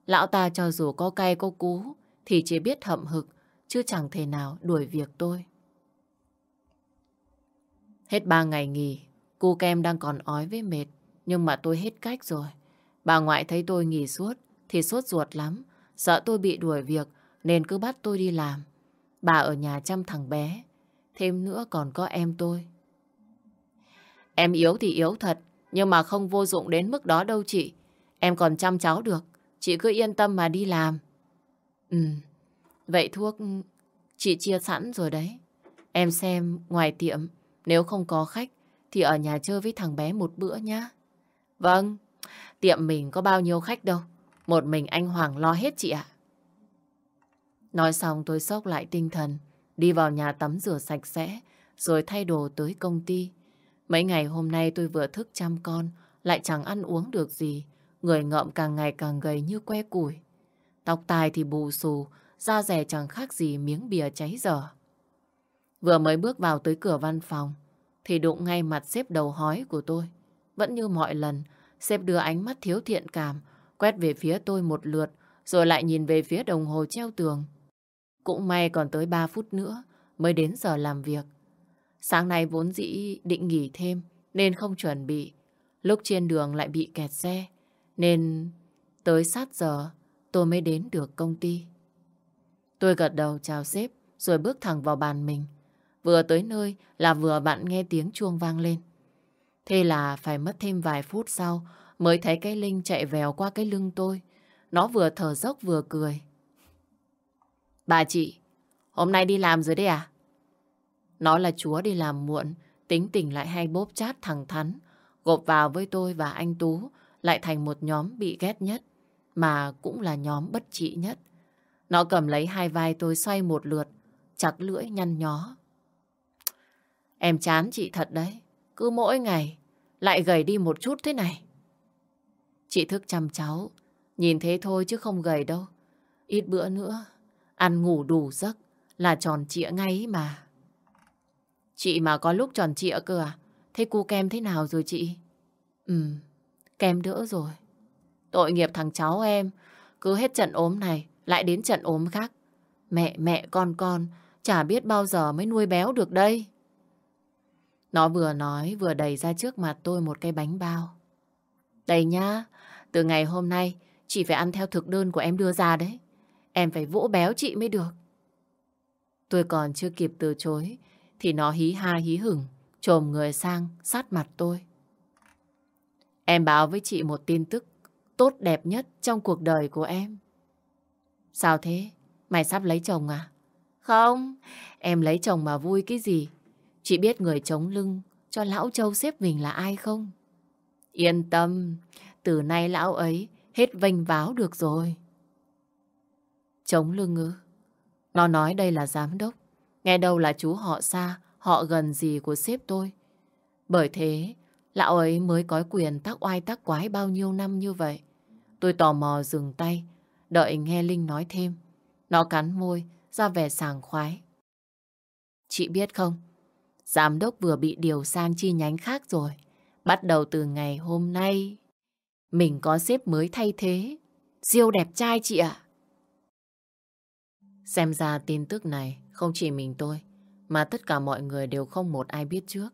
lão ta cho dù có cay có cú thì chỉ biết hậm hực, chứ chẳng thể nào đuổi việc tôi. Hết ba ngày nghỉ, cô kem đang còn ói với mệt, nhưng mà tôi hết cách rồi. Bà ngoại thấy tôi nghỉ suốt thì sốt ruột lắm, sợ tôi bị đuổi việc nên cứ bắt tôi đi làm. Bà ở nhà chăm thằng bé, thêm nữa còn có em tôi. Em yếu thì yếu thật, nhưng mà không vô dụng đến mức đó đâu chị. Em còn chăm cháu được, chị cứ yên tâm mà đi làm. Ừ, vậy thuốc chị chia sẵn rồi đấy. Em xem ngoài tiệm, nếu không có khách thì ở nhà chơi với thằng bé một bữa nhá. Vâng, tiệm mình có bao nhiêu khách đâu. Một mình anh Hoàng lo hết chị ạ. Nói xong tôi sốc lại tinh thần, đi vào nhà tắm rửa sạch sẽ, rồi thay đồ tới công ty. Mấy ngày hôm nay tôi vừa thức chăm con, lại chẳng ăn uống được gì. Người ngợm càng ngày càng gầy như que củi. Tóc tai thì bù xù, da rẻ chẳng khác gì miếng bìa cháy dở. Vừa mới bước vào tới cửa văn phòng, thì đụng ngay mặt xếp đầu hói của tôi. Vẫn như mọi lần, xếp đưa ánh mắt thiếu thiện cảm, quét về phía tôi một lượt, rồi lại nhìn về phía đồng hồ treo tường. Cũng may còn tới 3 phút nữa mới đến giờ làm việc. Sáng nay vốn dĩ định nghỉ thêm nên không chuẩn bị. Lúc trên đường lại bị kẹt xe nên tới sát giờ tôi mới đến được công ty. Tôi gật đầu chào sếp rồi bước thẳng vào bàn mình. Vừa tới nơi là vừa bạn nghe tiếng chuông vang lên. Thế là phải mất thêm vài phút sau mới thấy cái Linh chạy vèo qua cái lưng tôi. Nó vừa thở dốc vừa cười. Bà chị, hôm nay đi làm rồi đấy à? Nó là chúa đi làm muộn, tính tình lại hay bốp chát thẳng thắn. Gộp vào với tôi và anh Tú lại thành một nhóm bị ghét nhất, mà cũng là nhóm bất trị nhất. Nó cầm lấy hai vai tôi xoay một lượt, chặt lưỡi nhăn nhó. Em chán chị thật đấy, cứ mỗi ngày lại gầy đi một chút thế này. Chị thức chăm cháu, nhìn thế thôi chứ không gầy đâu. Ít bữa nữa, ăn ngủ đủ giấc là tròn trịa ngay mà. Chị mà có lúc tròn trịa cơ à? Thế cu kem thế nào rồi chị? Ừ, kem đỡ rồi. Tội nghiệp thằng cháu em, cứ hết trận ốm này, lại đến trận ốm khác. Mẹ, mẹ, con, con, chả biết bao giờ mới nuôi béo được đây. Nó vừa nói vừa đẩy ra trước mặt tôi một cái bánh bao. Đây nhá, từ ngày hôm nay chị phải ăn theo thực đơn của em đưa ra đấy. Em phải vỗ béo chị mới được. Tôi còn chưa kịp từ chối thì nó hí ha hí hửng trồm người sang sát mặt tôi. Em báo với chị một tin tức tốt đẹp nhất trong cuộc đời của em. Sao thế? Mày sắp lấy chồng à? Không, em lấy chồng mà vui cái gì? Chị biết người chống lưng cho lão châu xếp mình là ai không? Yên tâm, từ nay lão ấy hết vênh váo được rồi. Chống lưng ư? Nó nói đây là giám đốc. Nghe đâu là chú họ xa, họ gần gì của sếp tôi. Bởi thế, lão ấy mới có quyền tác oai tác quái bao nhiêu năm như vậy. Tôi tò mò dừng tay, đợi nghe Linh nói thêm. Nó cắn môi, ra vẻ sảng khoái. Chị biết không, giám đốc vừa bị điều sang chi nhánh khác rồi. Bắt đầu từ ngày hôm nay, mình có sếp mới thay thế. Siêu đẹp trai chị ạ. Xem ra tin tức này không chỉ mình tôi, mà tất cả mọi người đều không một ai biết trước.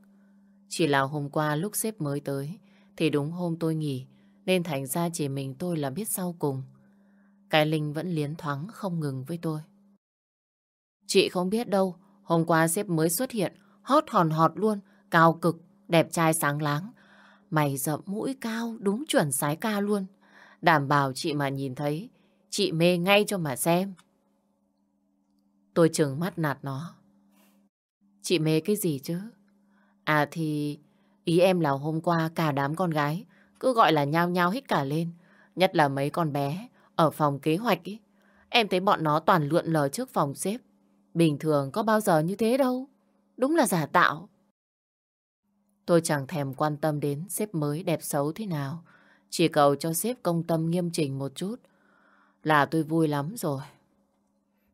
Chỉ là hôm qua lúc sếp mới tới, thì đúng hôm tôi nghỉ, nên thành ra chỉ mình tôi là biết sau cùng. Cái Linh vẫn liến thoáng không ngừng với tôi. Chị không biết đâu, hôm qua sếp mới xuất hiện, hót hòn họt luôn, cao cực, đẹp trai sáng láng. Mày rậm mũi cao, đúng chuẩn sái ca luôn. Đảm bảo chị mà nhìn thấy, chị mê ngay cho mà xem. Tôi chừng mắt nạt nó. Chị mê cái gì chứ? À thì, Ý em là hôm qua cả đám con gái cứ gọi là nhao nhao hít cả lên. Nhất là mấy con bé ở phòng kế hoạch ý. Em thấy bọn nó toàn lượn lờ trước phòng xếp. Bình thường có bao giờ như thế đâu. Đúng là giả tạo. Tôi chẳng thèm quan tâm đến xếp mới đẹp xấu thế nào. Chỉ cầu cho xếp công tâm nghiêm chỉnh một chút. Là tôi vui lắm rồi.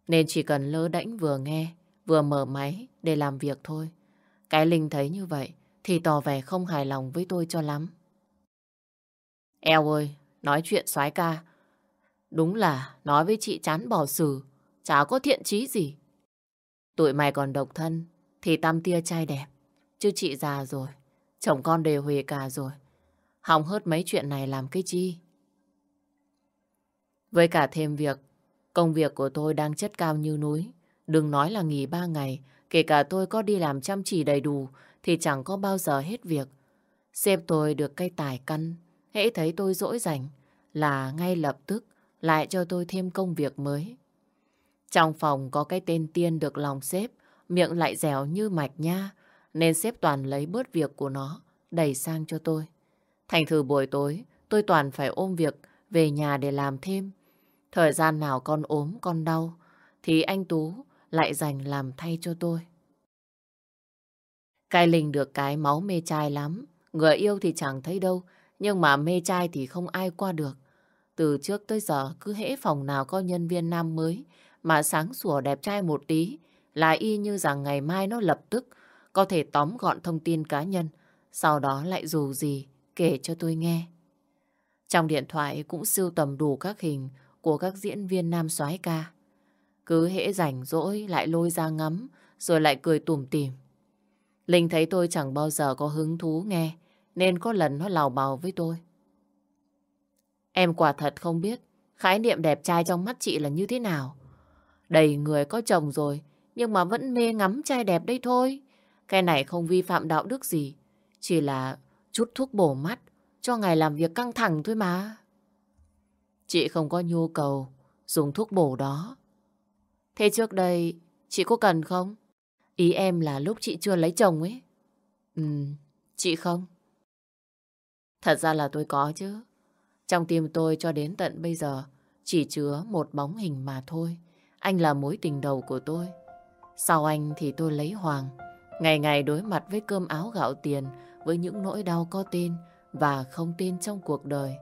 Nên chỉ cần lơ đễnh vừa nghe, vừa mở máy để làm việc thôi. Cái Linh thấy như vậy thì tỏ vẻ không hài lòng với tôi cho lắm. Eo ơi, nói chuyện soái ca. Đúng là nói với chị chán bỏ xử, chả có thiện chí gì. Tụi mày còn độc thân thì tam tia trai đẹp. Chứ chị già rồi, chồng con đều huề cả rồi. Hỏng hớt mấy chuyện này làm cái chi. Với cả thêm việc, công việc của tôi đang chất cao như núi. Đừng nói là nghỉ ba ngày, kể cả tôi có đi làm chăm chỉ đầy đủ thì chẳng có bao giờ hết việc. Sếp tôi được cây tài căn, hễ thấy tôi dỗi rảnh là ngay lập tức lại cho tôi thêm công việc mới. Trong phòng có cái tên Tiên được lòng sếp, miệng lại dẻo như mạch nha, nên sếp toàn lấy bớt việc của nó, đẩy sang cho tôi. Thành thử buổi tối, tôi toàn phải ôm việc về nhà để làm thêm. Thời gian nào con ốm, con đau, thì anh Tú lại dành làm thay cho tôi. Cái Linh được cái máu mê trai lắm. Người yêu thì chẳng thấy đâu, nhưng mà mê trai thì không ai qua được. Từ trước tới giờ, cứ hễ phòng nào có nhân viên nam mới, mà sáng sủa đẹp trai một tí, là y như rằng ngày mai nó lập tức có thể tóm gọn thông tin cá nhân, sau đó lại dù gì kể cho tôi nghe. Trong điện thoại cũng siêu tầm đủ các hình của các diễn viên nam soái ca. Cứ hễ rảnh rỗi lại lôi ra ngắm, rồi lại cười tủm tỉm. Linh thấy tôi chẳng bao giờ có hứng thú nghe, nên có lần nó lào bào với tôi. Em quả thật không biết khái niệm đẹp trai trong mắt chị là như thế nào. Đầy người có chồng rồi, nhưng mà vẫn mê ngắm trai đẹp đây thôi. Cái này không vi phạm đạo đức gì, chỉ là chút thuốc bổ mắt cho ngày làm việc căng thẳng thôi mà. Chị không có nhu cầu dùng thuốc bổ đó. Thế trước đây chị có cần không? Ý em là lúc chị chưa lấy chồng ấy. Ừ, chị không. Thật ra là tôi có chứ. Trong tim tôi cho đến tận bây giờ chỉ chứa một bóng hình mà thôi. Anh là mối tình đầu của tôi. Sau anh thì tôi lấy Hoàng. Ngày ngày đối mặt với cơm áo gạo tiền, với những nỗi đau có tên và không tên trong cuộc đời.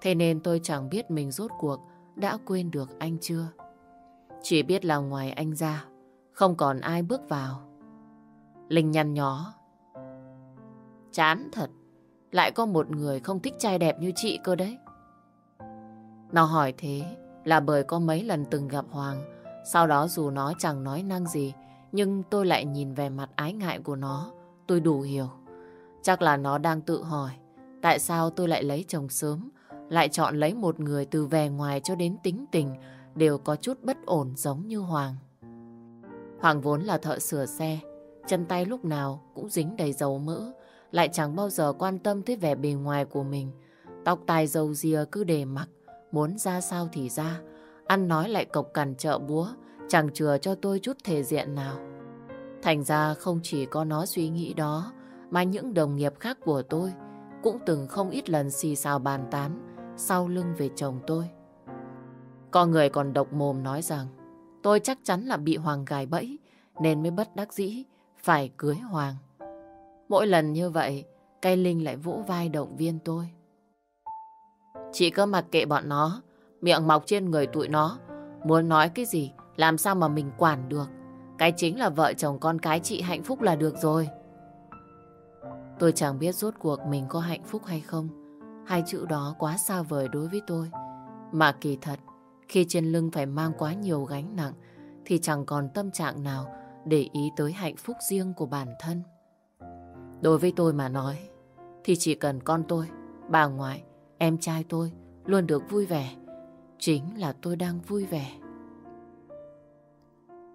Thế nên tôi chẳng biết mình rốt cuộc đã quên được anh chưa. Chỉ biết là ngoài anh ra, không còn ai bước vào. Linh nhăn nhó. Chán thật, lại có một người không thích trai đẹp như chị cơ đấy. Nó hỏi thế là bởi có mấy lần từng gặp Hoàng. Sau đó dù nó chẳng nói năng gì, nhưng tôi lại nhìn về mặt ái ngại của nó. Tôi đủ hiểu. Chắc là nó đang tự hỏi tại sao tôi lại lấy chồng sớm, lại chọn lấy một người từ vẻ ngoài cho đến tính tình đều có chút bất ổn giống như Hoàng. Hoàng vốn là thợ sửa xe, chân tay lúc nào cũng dính đầy dầu mỡ, lại chẳng bao giờ quan tâm tới vẻ bề ngoài của mình. Tóc tai dầu dìa cứ để mặc, muốn ra sao thì ra, ăn nói lại cộc cằn chợ búa, chẳng chừa cho tôi chút thể diện nào. Thành ra không chỉ có nó suy nghĩ đó, mà những đồng nghiệp khác của tôi cũng từng không ít lần xì xào bàn tán sau lưng về chồng tôi. Có người còn độc mồm nói rằng tôi chắc chắn là bị Hoàng gài bẫy nên mới bất đắc dĩ phải cưới Hoàng. Mỗi lần như vậy, cây Linh lại vỗ vai động viên tôi. Chị cứ mặc kệ bọn nó, miệng mọc trên người tụi nó, muốn nói cái gì, làm sao mà mình quản được. Cái chính là vợ chồng con cái chị hạnh phúc là được rồi. Tôi chẳng biết rốt cuộc mình có hạnh phúc hay không. Hai chữ đó quá xa vời đối với tôi. Mà kỳ thật, khi trên lưng phải mang quá nhiều gánh nặng, thì chẳng còn tâm trạng nào để ý tới hạnh phúc riêng của bản thân. Đối với tôi mà nói, thì chỉ cần con tôi, bà ngoại, em trai tôi luôn được vui vẻ. Chính là tôi đang vui vẻ.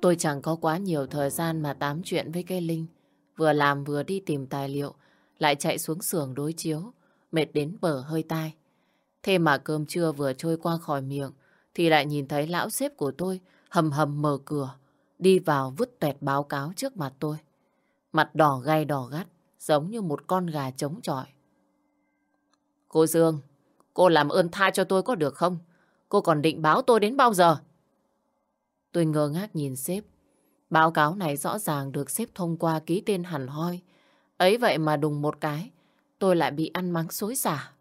Tôi chẳng có quá nhiều thời gian mà tám chuyện với cây Linh. Vừa làm vừa đi tìm tài liệu, lại chạy xuống xưởng đối chiếu, mệt đến bờ hơi tai. Thế mà cơm trưa vừa trôi qua khỏi miệng, thì lại nhìn thấy lão xếp của tôi hầm hầm mở cửa, đi vào vứt tẹt báo cáo trước mặt tôi. Mặt đỏ gay đỏ gắt, giống như một con gà trống trọi. Cô Dương, cô làm ơn tha cho tôi có được không? Cô còn định báo tôi đến bao giờ? Tôi ngơ ngác nhìn sếp. Báo cáo này rõ ràng được sếp thông qua ký tên hẳn hoi. Ấy vậy mà đùng một cái, tôi lại bị ăn mắng xối xả.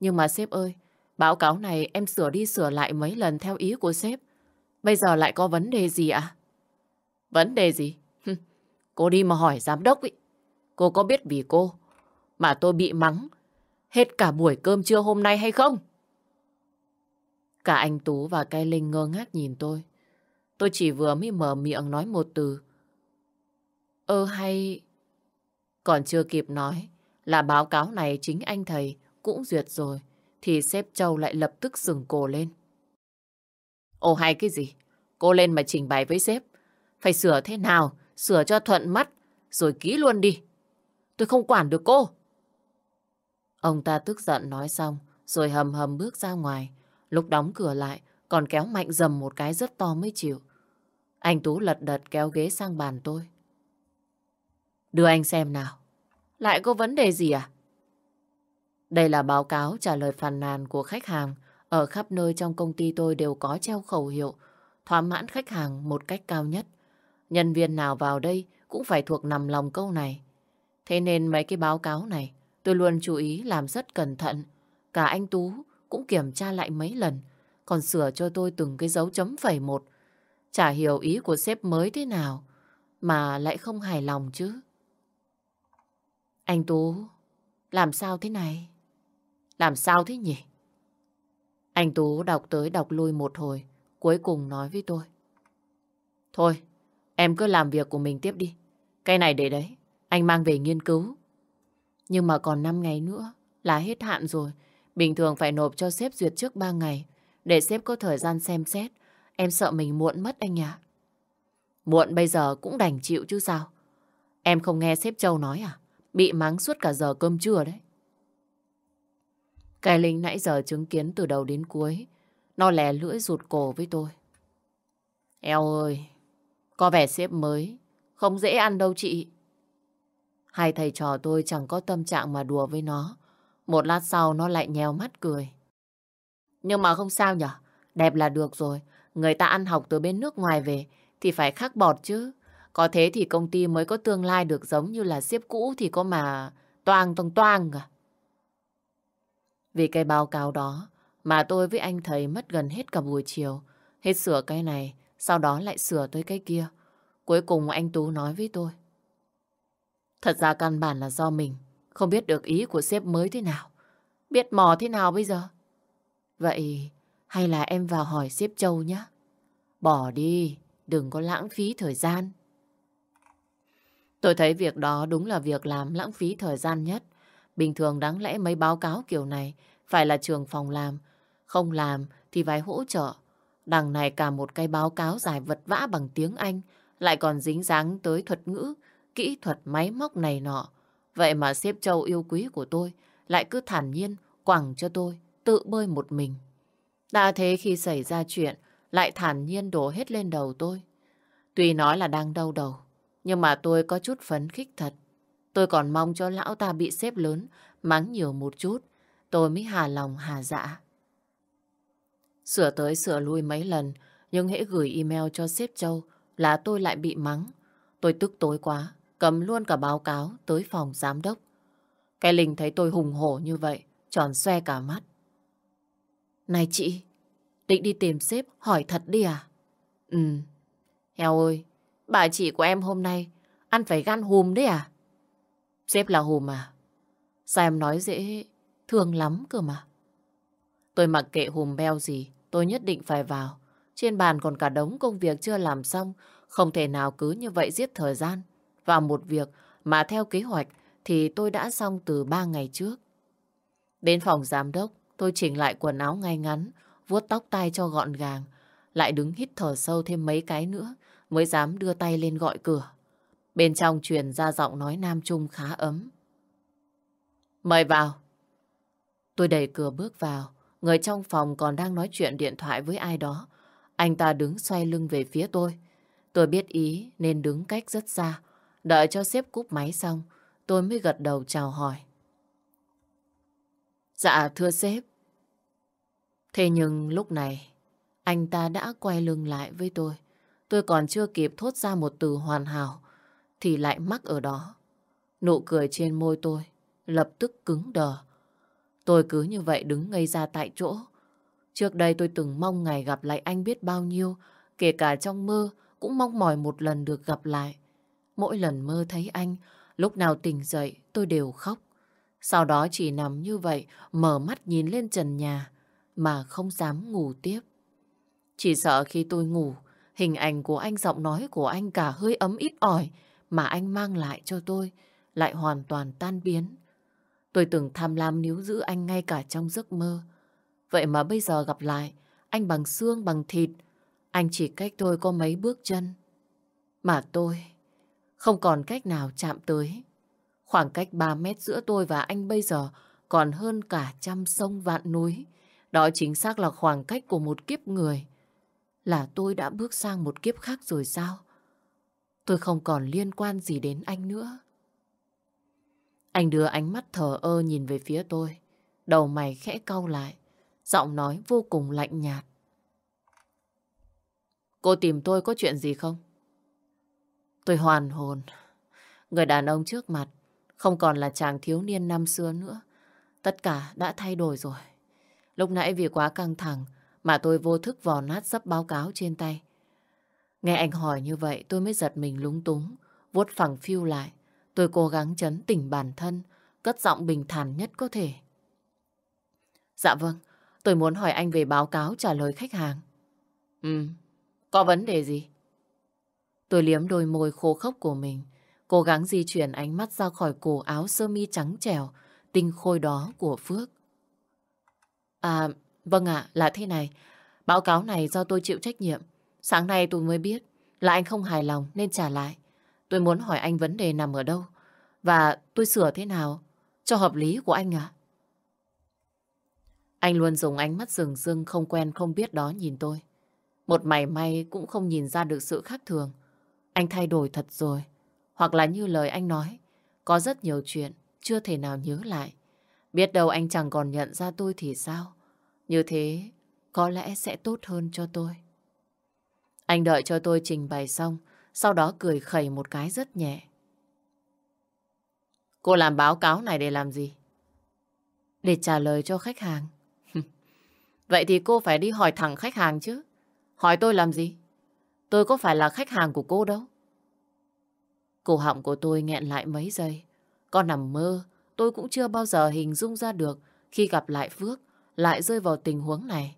Nhưng mà sếp ơi, báo cáo này em sửa đi sửa lại mấy lần theo ý của sếp. Bây giờ lại có vấn đề gì ạ? Vấn đề gì? cô đi mà hỏi giám đốc ý. Cô có biết vì cô mà tôi bị mắng hết cả buổi cơm trưa hôm nay hay không? Cả anh Tú và cây Linh ngơ ngác nhìn tôi. Tôi chỉ vừa mới mở miệng nói một từ. Ơ hay... Còn chưa kịp nói là báo cáo này chính anh thầy cũng duyệt rồi. Thì sếp Châu lại lập tức dừng cổ lên. Ồ hay cái gì? Cô lên mà trình bày với sếp. Phải sửa thế nào? Sửa cho thuận mắt. Rồi ký luôn đi. Tôi không quản được cô. Ông ta tức giận nói xong. Rồi hầm hầm bước ra ngoài. Lúc đóng cửa lại, còn kéo mạnh dầm một cái rất to mới chịu. Anh Tú lật đật kéo ghế sang bàn tôi. Đưa anh xem nào. Lại có vấn đề gì à? Đây là báo cáo trả lời phàn nàn của khách hàng. Ở khắp nơi trong công ty tôi đều có treo khẩu hiệu thỏa mãn khách hàng một cách cao nhất. Nhân viên nào vào đây cũng phải thuộc nằm lòng câu này. Thế nên mấy cái báo cáo này tôi luôn chú ý làm rất cẩn thận. Cả anh Tú cũng kiểm tra lại mấy lần, còn sửa cho tôi từng cái dấu chấm phẩy một. Chả hiểu ý của sếp mới thế nào, mà lại không hài lòng chứ. Anh Tú, làm sao thế này? Làm sao thế nhỉ? Anh Tú đọc tới đọc lui một hồi, cuối cùng nói với tôi. Thôi, em cứ làm việc của mình tiếp đi. Cái này để đấy, anh mang về nghiên cứu. Nhưng mà còn 5 ngày nữa là hết hạn rồi. Bình thường phải nộp cho sếp duyệt trước 3 ngày để sếp có thời gian xem xét. Em sợ mình muộn mất anh ạ. Muộn bây giờ cũng đành chịu chứ sao. Em không nghe sếp Châu nói à? Bị mắng suốt cả giờ cơm trưa đấy. Cái Linh nãy giờ chứng kiến từ đầu đến cuối. Nó lè lưỡi rụt cổ với tôi. Eo ơi, có vẻ xếp mới. Không dễ ăn đâu chị. Hai thầy trò tôi chẳng có tâm trạng mà đùa với nó. Một lát sau nó lại nhèo mắt cười. Nhưng mà không sao nhở, đẹp là được rồi. Người ta ăn học từ bên nước ngoài về thì phải khắc bọt chứ. Có thế thì công ty mới có tương lai được giống như là xếp cũ thì có mà toang toang toang à. Vì cái báo cáo đó mà tôi với anh thầy mất gần hết cả buổi chiều. Hết sửa cái này, sau đó lại sửa tới cái kia. Cuối cùng anh Tú nói với tôi. Thật ra căn bản là do mình không biết được ý của sếp mới thế nào. Biết mò thế nào bây giờ? Vậy hay là em vào hỏi sếp Châu nhé? Bỏ đi, đừng có lãng phí thời gian. Tôi thấy việc đó đúng là việc làm lãng phí thời gian nhất. Bình thường đáng lẽ mấy báo cáo kiểu này phải là trường phòng làm. Không làm thì phải hỗ trợ. Đằng này cả một cái báo cáo dài vật vã bằng tiếng Anh lại còn dính dáng tới thuật ngữ, kỹ thuật máy móc này nọ. Vậy mà xếp Châu yêu quý của tôi lại cứ thản nhiên quẳng cho tôi tự bơi một mình. Đã thế khi xảy ra chuyện lại thản nhiên đổ hết lên đầu tôi. Tuy nói là đang đau đầu, nhưng mà tôi có chút phấn khích thật. Tôi còn mong cho lão ta bị xếp lớn, mắng nhiều một chút, tôi mới hà lòng hà dạ. Sửa tới sửa lui mấy lần, nhưng hễ gửi email cho sếp Châu là tôi lại bị mắng. Tôi tức tối quá, cầm luôn cả báo cáo tới phòng giám đốc. Cái Linh thấy tôi hùng hổ như vậy, tròn xoe cả mắt. Này chị, định đi tìm sếp hỏi thật đi à? Ừ, heo ơi, bà chị của em hôm nay ăn phải gan hùm đấy à? Sếp là hùm à? Sao em nói dễ thương lắm cơ mà. Tôi mặc kệ hùm beo gì, tôi nhất định phải vào. Trên bàn còn cả đống công việc chưa làm xong, không thể nào cứ như vậy giết thời gian. và một việc mà theo kế hoạch thì tôi đã xong từ ba ngày trước. Đến phòng giám đốc, tôi chỉnh lại quần áo ngay ngắn, vuốt tóc tai cho gọn gàng, lại đứng hít thở sâu thêm mấy cái nữa mới dám đưa tay lên gọi cửa. Bên trong truyền ra giọng nói nam trung khá ấm. Mời vào. Tôi đẩy cửa bước vào. Người trong phòng còn đang nói chuyện điện thoại với ai đó. Anh ta đứng xoay lưng về phía tôi. Tôi biết ý nên đứng cách rất xa. Đợi cho sếp cúp máy xong, tôi mới gật đầu chào hỏi. Dạ thưa sếp. Thế nhưng lúc này, anh ta đã quay lưng lại với tôi. Tôi còn chưa kịp thốt ra một từ hoàn hảo, thì lại mắc ở đó. Nụ cười trên môi tôi lập tức cứng đờ. Tôi cứ như vậy đứng ngây ra tại chỗ. Trước đây tôi từng mong ngày gặp lại anh biết bao nhiêu, kể cả trong mơ cũng mong mỏi một lần được gặp lại. Mỗi lần mơ thấy anh, lúc nào tỉnh dậy tôi đều khóc. Sau đó chỉ nằm như vậy, mở mắt nhìn lên trần nhà, mà không dám ngủ tiếp. Chỉ sợ khi tôi ngủ, hình ảnh của anh, giọng nói của anh cả hơi ấm ít ỏi mà anh mang lại cho tôi lại hoàn toàn tan biến. Tôi từng tham lam níu giữ anh ngay cả trong giấc mơ. Vậy mà bây giờ gặp lại, anh bằng xương bằng thịt, anh chỉ cách tôi có mấy bước chân. Mà tôi không còn cách nào chạm tới. Khoảng cách 3 mét giữa tôi và anh bây giờ còn hơn cả trăm sông vạn núi. Đó chính xác là khoảng cách của một kiếp người. Là tôi đã bước sang một kiếp khác rồi sao? Tôi không còn liên quan gì đến anh nữa. Anh đưa ánh mắt thờ ơ nhìn về phía tôi. Đầu mày khẽ cau lại. Giọng nói vô cùng lạnh nhạt. Cô tìm tôi có chuyện gì không? Tôi hoàn hồn. Người đàn ông trước mặt không còn là chàng thiếu niên năm xưa nữa. Tất cả đã thay đổi rồi. Lúc nãy vì quá căng thẳng mà tôi vô thức vò nát sắp báo cáo trên tay. Nghe anh hỏi như vậy tôi mới giật mình lúng túng, vuốt phẳng phiu lại. Tôi cố gắng chấn tỉnh bản thân, cất giọng bình thản nhất có thể. Dạ vâng, tôi muốn hỏi anh về báo cáo trả lời khách hàng. Ừ, có vấn đề gì? Tôi liếm đôi môi khô khốc của mình, cố gắng di chuyển ánh mắt ra khỏi cổ áo sơ mi trắng trẻo, tinh khôi đó của Phước. À, vâng ạ, là thế này. Báo cáo này do tôi chịu trách nhiệm. Sáng nay tôi mới biết là anh không hài lòng nên trả lại. Tôi muốn hỏi anh vấn đề nằm ở đâu và tôi sửa thế nào cho hợp lý của anh ạ. Anh luôn dùng ánh mắt rừng rưng không quen không biết đó nhìn tôi. Một mảy may cũng không nhìn ra được sự khác thường. Anh thay đổi thật rồi. Hoặc là như lời anh nói, có rất nhiều chuyện chưa thể nào nhớ lại. Biết đâu anh chẳng còn nhận ra tôi thì sao? Như thế có lẽ sẽ tốt hơn cho tôi. Anh đợi cho tôi trình bày xong, sau đó cười khẩy một cái rất nhẹ. Cô làm báo cáo này để làm gì? Để trả lời cho khách hàng. Vậy thì cô phải đi hỏi thẳng khách hàng chứ. Hỏi tôi làm gì? Tôi có phải là khách hàng của cô đâu. Cổ họng của tôi nghẹn lại mấy giây. Con nằm mơ, tôi cũng chưa bao giờ hình dung ra được khi gặp lại Phước lại rơi vào tình huống này.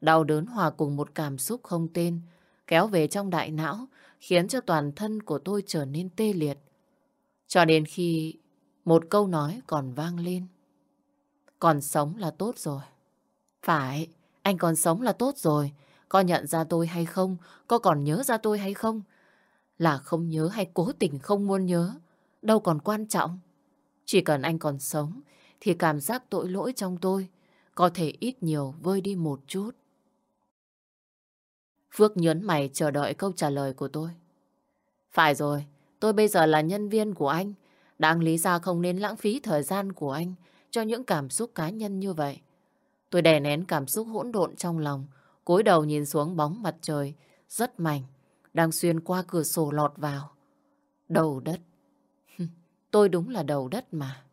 Đau đớn hòa cùng một cảm xúc không tên kéo về trong đại não khiến cho toàn thân của tôi trở nên tê liệt. Cho đến khi một câu nói còn vang lên. Còn sống là tốt rồi. Phải, anh còn sống là tốt rồi. Có nhận ra tôi hay không? Có còn nhớ ra tôi hay không? Là không nhớ hay cố tình không muốn nhớ. Đâu còn quan trọng. Chỉ cần anh còn sống thì cảm giác tội lỗi trong tôi có thể ít nhiều vơi đi một chút. Phước nhớn mày chờ đợi câu trả lời của tôi. Phải rồi, tôi bây giờ là nhân viên của anh. Đáng lý ra không nên lãng phí thời gian của anh cho những cảm xúc cá nhân như vậy. Tôi đè nén cảm xúc hỗn độn trong lòng, cúi đầu nhìn xuống bóng mặt trời rất mảnh, đang xuyên qua cửa sổ lọt vào. Đầu đất. tôi đúng là đầu đất mà.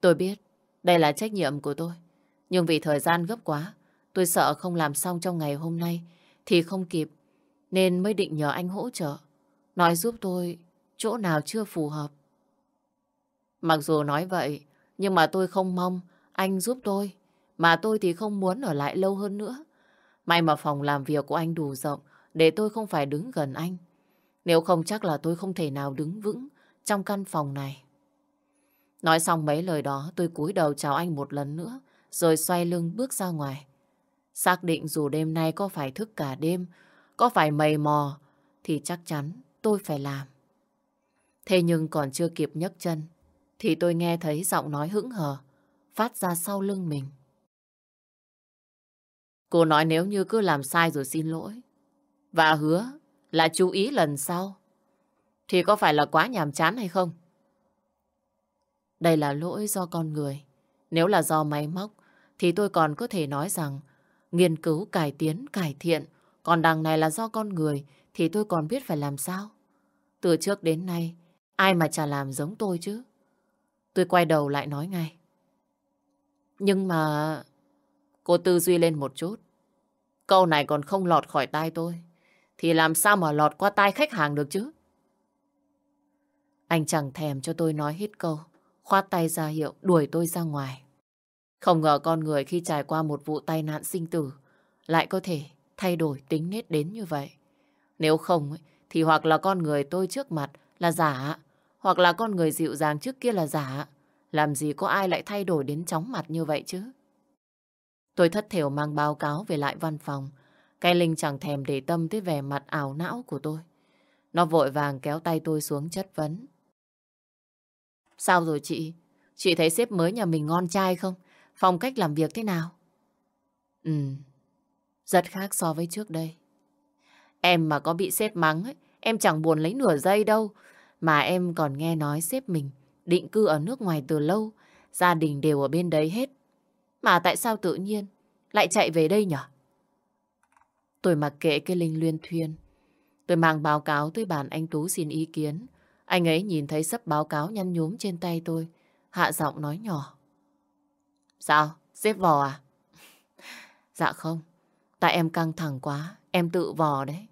Tôi biết, đây là trách nhiệm của tôi. Nhưng vì thời gian gấp quá, tôi sợ không làm xong trong ngày hôm nay thì không kịp, nên mới định nhờ anh hỗ trợ. Nói giúp tôi chỗ nào chưa phù hợp. Mặc dù nói vậy, nhưng mà tôi không mong anh giúp tôi. Mà tôi thì không muốn ở lại lâu hơn nữa. May mà phòng làm việc của anh đủ rộng để tôi không phải đứng gần anh. Nếu không chắc là tôi không thể nào đứng vững trong căn phòng này. Nói xong mấy lời đó tôi cúi đầu chào anh một lần nữa rồi xoay lưng bước ra ngoài. Xác định dù đêm nay có phải thức cả đêm, có phải mầy mò thì chắc chắn tôi phải làm. Thế nhưng còn chưa kịp nhấc chân thì tôi nghe thấy giọng nói hững hờ phát ra sau lưng mình. Cô nói nếu như cứ làm sai rồi xin lỗi và hứa là chú ý lần sau thì có phải là quá nhàm chán hay không? Đây là lỗi do con người. Nếu là do máy móc, thì tôi còn có thể nói rằng nghiên cứu, cải tiến, cải thiện. Còn đằng này là do con người, thì tôi còn biết phải làm sao. Từ trước đến nay, ai mà chả làm giống tôi chứ. Tôi quay đầu lại nói ngay. Nhưng mà... Cô tư duy lên một chút. Câu này còn không lọt khỏi tai tôi. Thì làm sao mà lọt qua tai khách hàng được chứ? Anh chẳng thèm cho tôi nói hết câu. Khoát tay ra hiệu đuổi tôi ra ngoài. Không ngờ con người khi trải qua một vụ tai nạn sinh tử lại có thể thay đổi tính nết đến như vậy. Nếu không thì hoặc là con người tôi trước mặt là giả, hoặc là con người dịu dàng trước kia là giả. Làm gì có ai lại thay đổi đến chóng mặt như vậy chứ? Tôi thất thểu mang báo cáo về lại văn phòng. Cái Linh chẳng thèm để tâm tới vẻ mặt ảo não của tôi. Nó vội vàng kéo tay tôi xuống chất vấn. Sao rồi chị? Chị thấy sếp mới nhà mình ngon trai không? Phong cách làm việc thế nào? Ừ, rất khác so với trước đây. Em mà có bị sếp mắng, ấy, em chẳng buồn lấy nửa giây đâu. Mà em còn nghe nói sếp mình định cư ở nước ngoài từ lâu, gia đình đều ở bên đấy hết. Mà tại sao tự nhiên lại chạy về đây nhở? Tôi mặc kệ cái Linh Luyên Thuyên. Tôi mang báo cáo tới bàn anh Tú xin ý kiến. Anh ấy nhìn thấy sắp báo cáo nhăn nhúm trên tay tôi, hạ giọng nói nhỏ. Sao? Xếp vò à? dạ không, tại em căng thẳng quá, em tự vò đấy.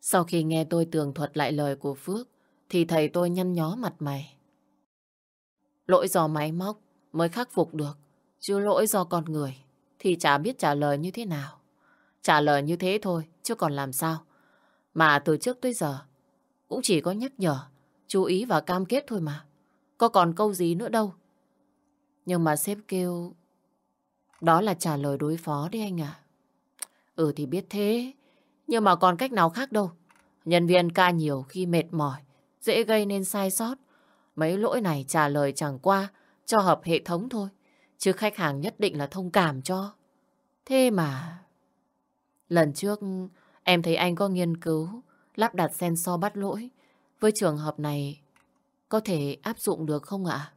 Sau khi nghe tôi tường thuật lại lời của Phước, thì thầy tôi nhăn nhó mặt mày. Lỗi do máy móc mới khắc phục được, chứ lỗi do con người thì chả biết trả lời như thế nào. Trả lời như thế thôi, chứ còn làm sao. Mà từ trước tới giờ, cũng chỉ có nhắc nhở, chú ý và cam kết thôi mà. Có còn câu gì nữa đâu. Nhưng mà sếp kêu... Đó là trả lời đối phó đấy anh ạ. Ừ thì biết thế. Nhưng mà còn cách nào khác đâu. Nhân viên ca nhiều khi mệt mỏi, dễ gây nên sai sót. Mấy lỗi này trả lời chẳng qua cho hợp hệ thống thôi. Chứ khách hàng nhất định là thông cảm cho. Thế mà... Lần trước em thấy anh có nghiên cứu lắp đặt sensor bắt lỗi. Với trường hợp này có thể áp dụng được không ạ?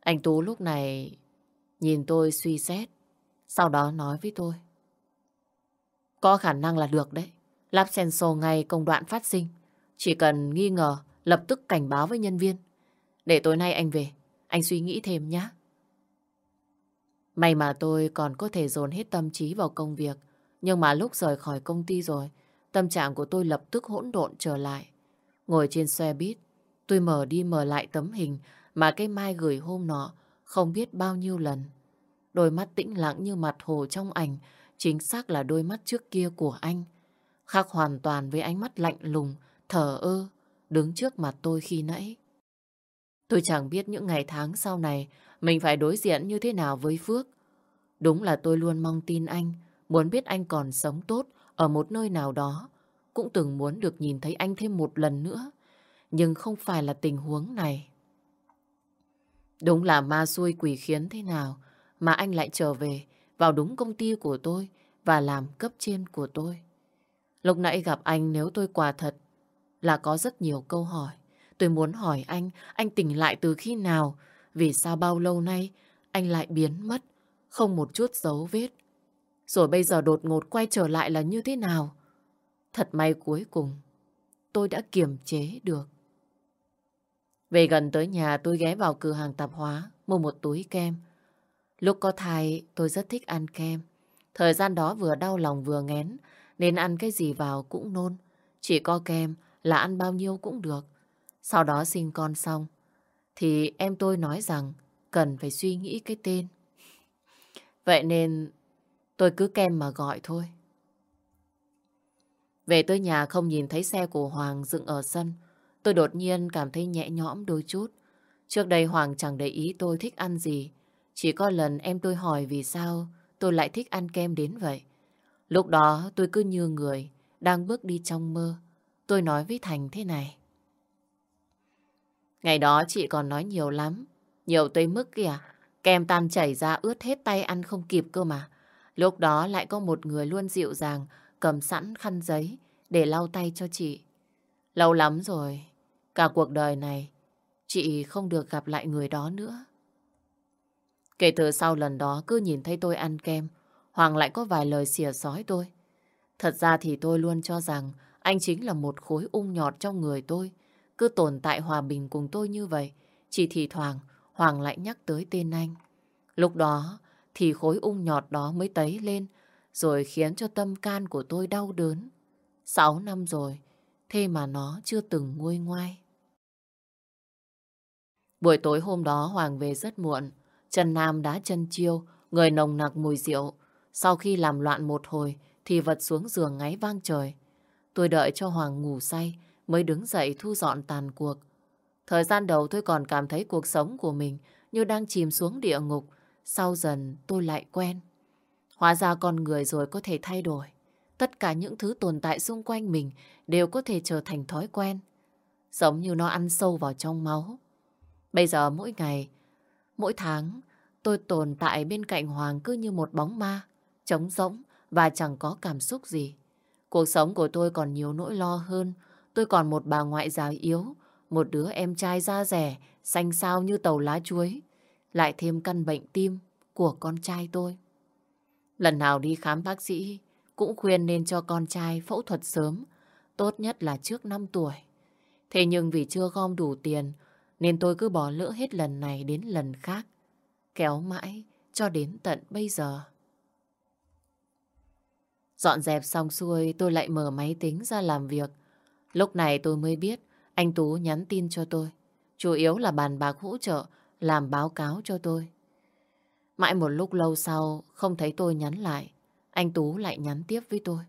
Anh Tú lúc này nhìn tôi suy xét, sau đó nói với tôi. Có khả năng là được đấy. Lắp sensor ngay công đoạn phát sinh. Chỉ cần nghi ngờ, lập tức cảnh báo với nhân viên. Để tối nay anh về, anh suy nghĩ thêm nhé. May mà tôi còn có thể dồn hết tâm trí vào công việc. Nhưng mà lúc rời khỏi công ty rồi, tâm trạng của tôi lập tức hỗn độn trở lại. Ngồi trên xe buýt, tôi mở đi mở lại tấm hình mà cái Mai gửi hôm nọ không biết bao nhiêu lần. Đôi mắt tĩnh lặng như mặt hồ trong ảnh, chính xác là đôi mắt trước kia của anh. Khác hoàn toàn với ánh mắt lạnh lùng, thở ơ, đứng trước mặt tôi khi nãy. Tôi chẳng biết những ngày tháng sau này mình phải đối diện như thế nào với Phước. Đúng là tôi luôn mong tin anh, muốn biết anh còn sống tốt ở một nơi nào đó. Cũng từng muốn được nhìn thấy anh thêm một lần nữa. Nhưng không phải là tình huống này. Đúng là ma xuôi quỷ khiến thế nào mà anh lại trở về vào đúng công ty của tôi và làm cấp trên của tôi. Lúc nãy gặp anh nếu tôi quả thật là có rất nhiều câu hỏi. Tôi muốn hỏi anh, anh tỉnh lại từ khi nào? Vì sao bao lâu nay anh lại biến mất, không một chút dấu vết? Rồi bây giờ đột ngột quay trở lại là như thế nào? Thật may cuối cùng, tôi đã kiềm chế được. Về gần tới nhà tôi ghé vào cửa hàng tạp hóa, mua một túi kem. Lúc có thai, tôi rất thích ăn kem. Thời gian đó vừa đau lòng vừa ngén, nên ăn cái gì vào cũng nôn. Chỉ có kem là ăn bao nhiêu cũng được. Sau đó sinh con xong, thì em tôi nói rằng cần phải suy nghĩ cái tên. Vậy nên tôi cứ kem mà gọi thôi. Về tới nhà không nhìn thấy xe của Hoàng dựng ở sân. Tôi đột nhiên cảm thấy nhẹ nhõm đôi chút. Trước đây Hoàng chẳng để ý tôi thích ăn gì. Chỉ có lần em tôi hỏi vì sao tôi lại thích ăn kem đến vậy. Lúc đó tôi cứ như người, đang bước đi trong mơ. Tôi nói với Thành thế này. Ngày đó chị còn nói nhiều lắm. Nhiều tới mức kìa. Kem tan chảy ra ướt hết tay ăn không kịp cơ mà. Lúc đó lại có một người luôn dịu dàng cầm sẵn khăn giấy để lau tay cho chị. Lâu lắm rồi, cả cuộc đời này, chị không được gặp lại người đó nữa. Kể từ sau lần đó cứ nhìn thấy tôi ăn kem, Hoàng lại có vài lời xỉa sói tôi. Thật ra thì tôi luôn cho rằng anh chính là một khối ung nhọt trong người tôi. Cứ tồn tại hòa bình cùng tôi như vậy. Chỉ thì thoảng Hoàng lại nhắc tới tên anh. Lúc đó thì khối ung nhọt đó mới tấy lên rồi khiến cho tâm can của tôi đau đớn. Sáu năm rồi, thế mà nó chưa từng nguôi ngoai. Buổi tối hôm đó Hoàng về rất muộn. Trần Nam đã chân chiêu, người nồng nặc mùi rượu. Sau khi làm loạn một hồi thì vật xuống giường ngáy vang trời. Tôi đợi cho Hoàng ngủ say mới đứng dậy thu dọn tàn cuộc. Thời gian đầu tôi còn cảm thấy cuộc sống của mình như đang chìm xuống địa ngục. Sau dần tôi lại quen. Hóa ra con người rồi có thể thay đổi. Tất cả những thứ tồn tại xung quanh mình đều có thể trở thành thói quen. Giống như nó ăn sâu vào trong máu. Bây giờ mỗi ngày, mỗi tháng, tôi tồn tại bên cạnh Hoàng cứ như một bóng ma, trống rỗng và chẳng có cảm xúc gì. Cuộc sống của tôi còn nhiều nỗi lo hơn. Tôi còn một bà ngoại già yếu, một đứa em trai da rẻ, xanh xao như tàu lá chuối. Lại thêm căn bệnh tim của con trai tôi. Lần nào đi khám bác sĩ, cũng khuyên nên cho con trai phẫu thuật sớm, tốt nhất là trước 5 tuổi. Thế nhưng vì chưa gom đủ tiền, nên tôi cứ bỏ lỡ hết lần này đến lần khác. Kéo mãi cho đến tận bây giờ. Dọn dẹp xong xuôi tôi lại mở máy tính ra làm việc. Lúc này tôi mới biết anh Tú nhắn tin cho tôi. Chủ yếu là bàn bạc hỗ trợ làm báo cáo cho tôi. Mãi một lúc lâu sau không thấy tôi nhắn lại. Anh Tú lại nhắn tiếp với tôi.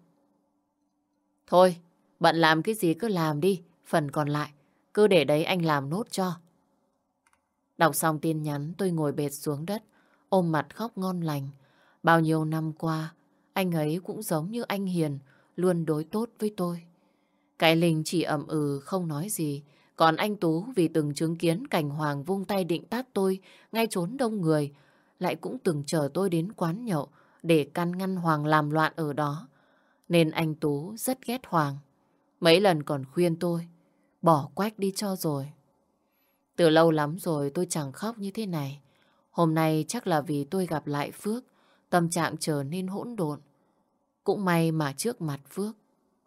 Thôi, bận làm cái gì cứ làm đi. Phần còn lại, cứ để đấy anh làm nốt cho. Đọc xong tin nhắn tôi ngồi bệt xuống đất, ôm mặt khóc ngon lành. Bao nhiêu năm qua, anh ấy cũng giống như anh Hiền, luôn đối tốt với tôi. Cái Linh chỉ ậm ừ không nói gì, còn anh Tú vì từng chứng kiến cảnh Hoàng vung tay định tát tôi ngay trốn đông người, lại cũng từng chờ tôi đến quán nhậu để căn ngăn Hoàng làm loạn ở đó. Nên anh Tú rất ghét Hoàng. Mấy lần còn khuyên tôi, bỏ quách đi cho rồi. Từ lâu lắm rồi tôi chẳng khóc như thế này. Hôm nay chắc là vì tôi gặp lại Phước, tâm trạng trở nên hỗn độn. Cũng may mà trước mặt Phước,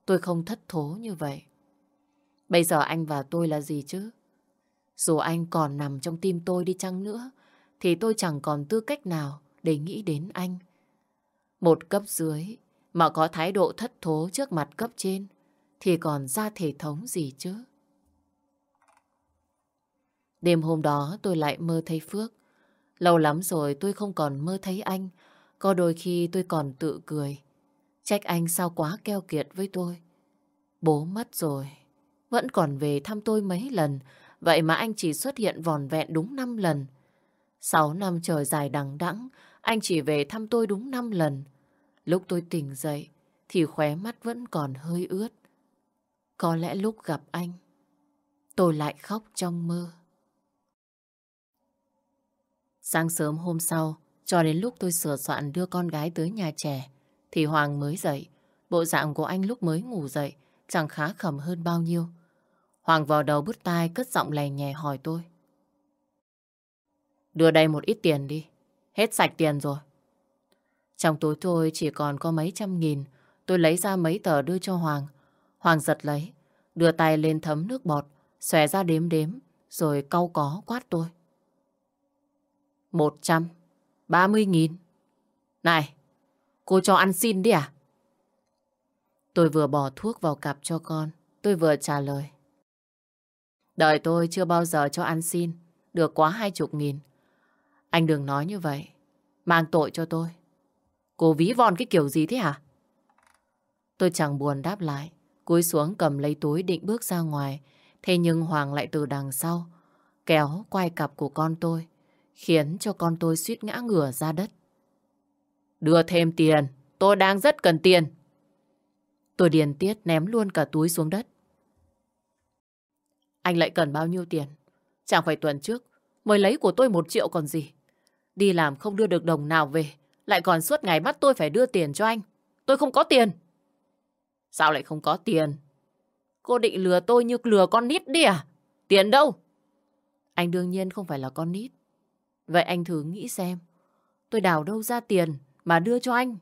tôi không thất thố như vậy. Bây giờ anh và tôi là gì chứ? Dù anh còn nằm trong tim tôi đi chăng nữa, thì tôi chẳng còn tư cách nào để nghĩ đến anh. Một cấp dưới mà có thái độ thất thố trước mặt cấp trên, thì còn ra thể thống gì chứ? Đêm hôm đó tôi lại mơ thấy Phước. Lâu lắm rồi tôi không còn mơ thấy anh. Có đôi khi tôi còn tự cười. Trách anh sao quá keo kiệt với tôi. Bố mất rồi. Vẫn còn về thăm tôi mấy lần. Vậy mà anh chỉ xuất hiện vòn vẹn đúng 5 lần. 6 năm trời dài đằng đẵng anh chỉ về thăm tôi đúng 5 lần. Lúc tôi tỉnh dậy, thì khóe mắt vẫn còn hơi ướt. Có lẽ lúc gặp anh, tôi lại khóc trong mơ. Sáng sớm hôm sau, cho đến lúc tôi sửa soạn đưa con gái tới nhà trẻ, thì Hoàng mới dậy. Bộ dạng của anh lúc mới ngủ dậy chẳng khá khẩm hơn bao nhiêu. Hoàng vào đầu bứt tai cất giọng lè nhẹ hỏi tôi. Đưa đây một ít tiền đi. Hết sạch tiền rồi. Trong túi tôi chỉ còn có mấy trăm nghìn. Tôi lấy ra mấy tờ đưa cho Hoàng. Hoàng giật lấy. Đưa tay lên thấm nước bọt. Xòe ra đếm đếm. Rồi cau có quát tôi. Một trăm. Ba mươi nghìn. Này, cô cho ăn xin đi à? Tôi vừa bỏ thuốc vào cặp cho con. Tôi vừa trả lời. Đời tôi chưa bao giờ cho ăn xin. Được quá hai chục nghìn. Anh đừng nói như vậy. Mang tội cho tôi. Cô ví von cái kiểu gì thế hả? Tôi chẳng buồn đáp lại. Cúi xuống cầm lấy túi định bước ra ngoài. Thế nhưng Hoàng lại từ đằng sau. Kéo quay cặp của con tôi. Khiến cho con tôi suýt ngã ngửa ra đất. Đưa thêm tiền. Tôi đang rất cần tiền. Tôi điền tiết ném luôn cả túi xuống đất. Anh lại cần bao nhiêu tiền? Chẳng phải tuần trước, mới lấy của tôi một triệu còn gì. Đi làm không đưa được đồng nào về. Lại còn suốt ngày bắt tôi phải đưa tiền cho anh. Tôi không có tiền. Sao lại không có tiền? Cô định lừa tôi như lừa con nít đi à? Tiền đâu? Anh đương nhiên không phải là con nít. Vậy anh thử nghĩ xem. Tôi đào đâu ra tiền mà đưa cho anh?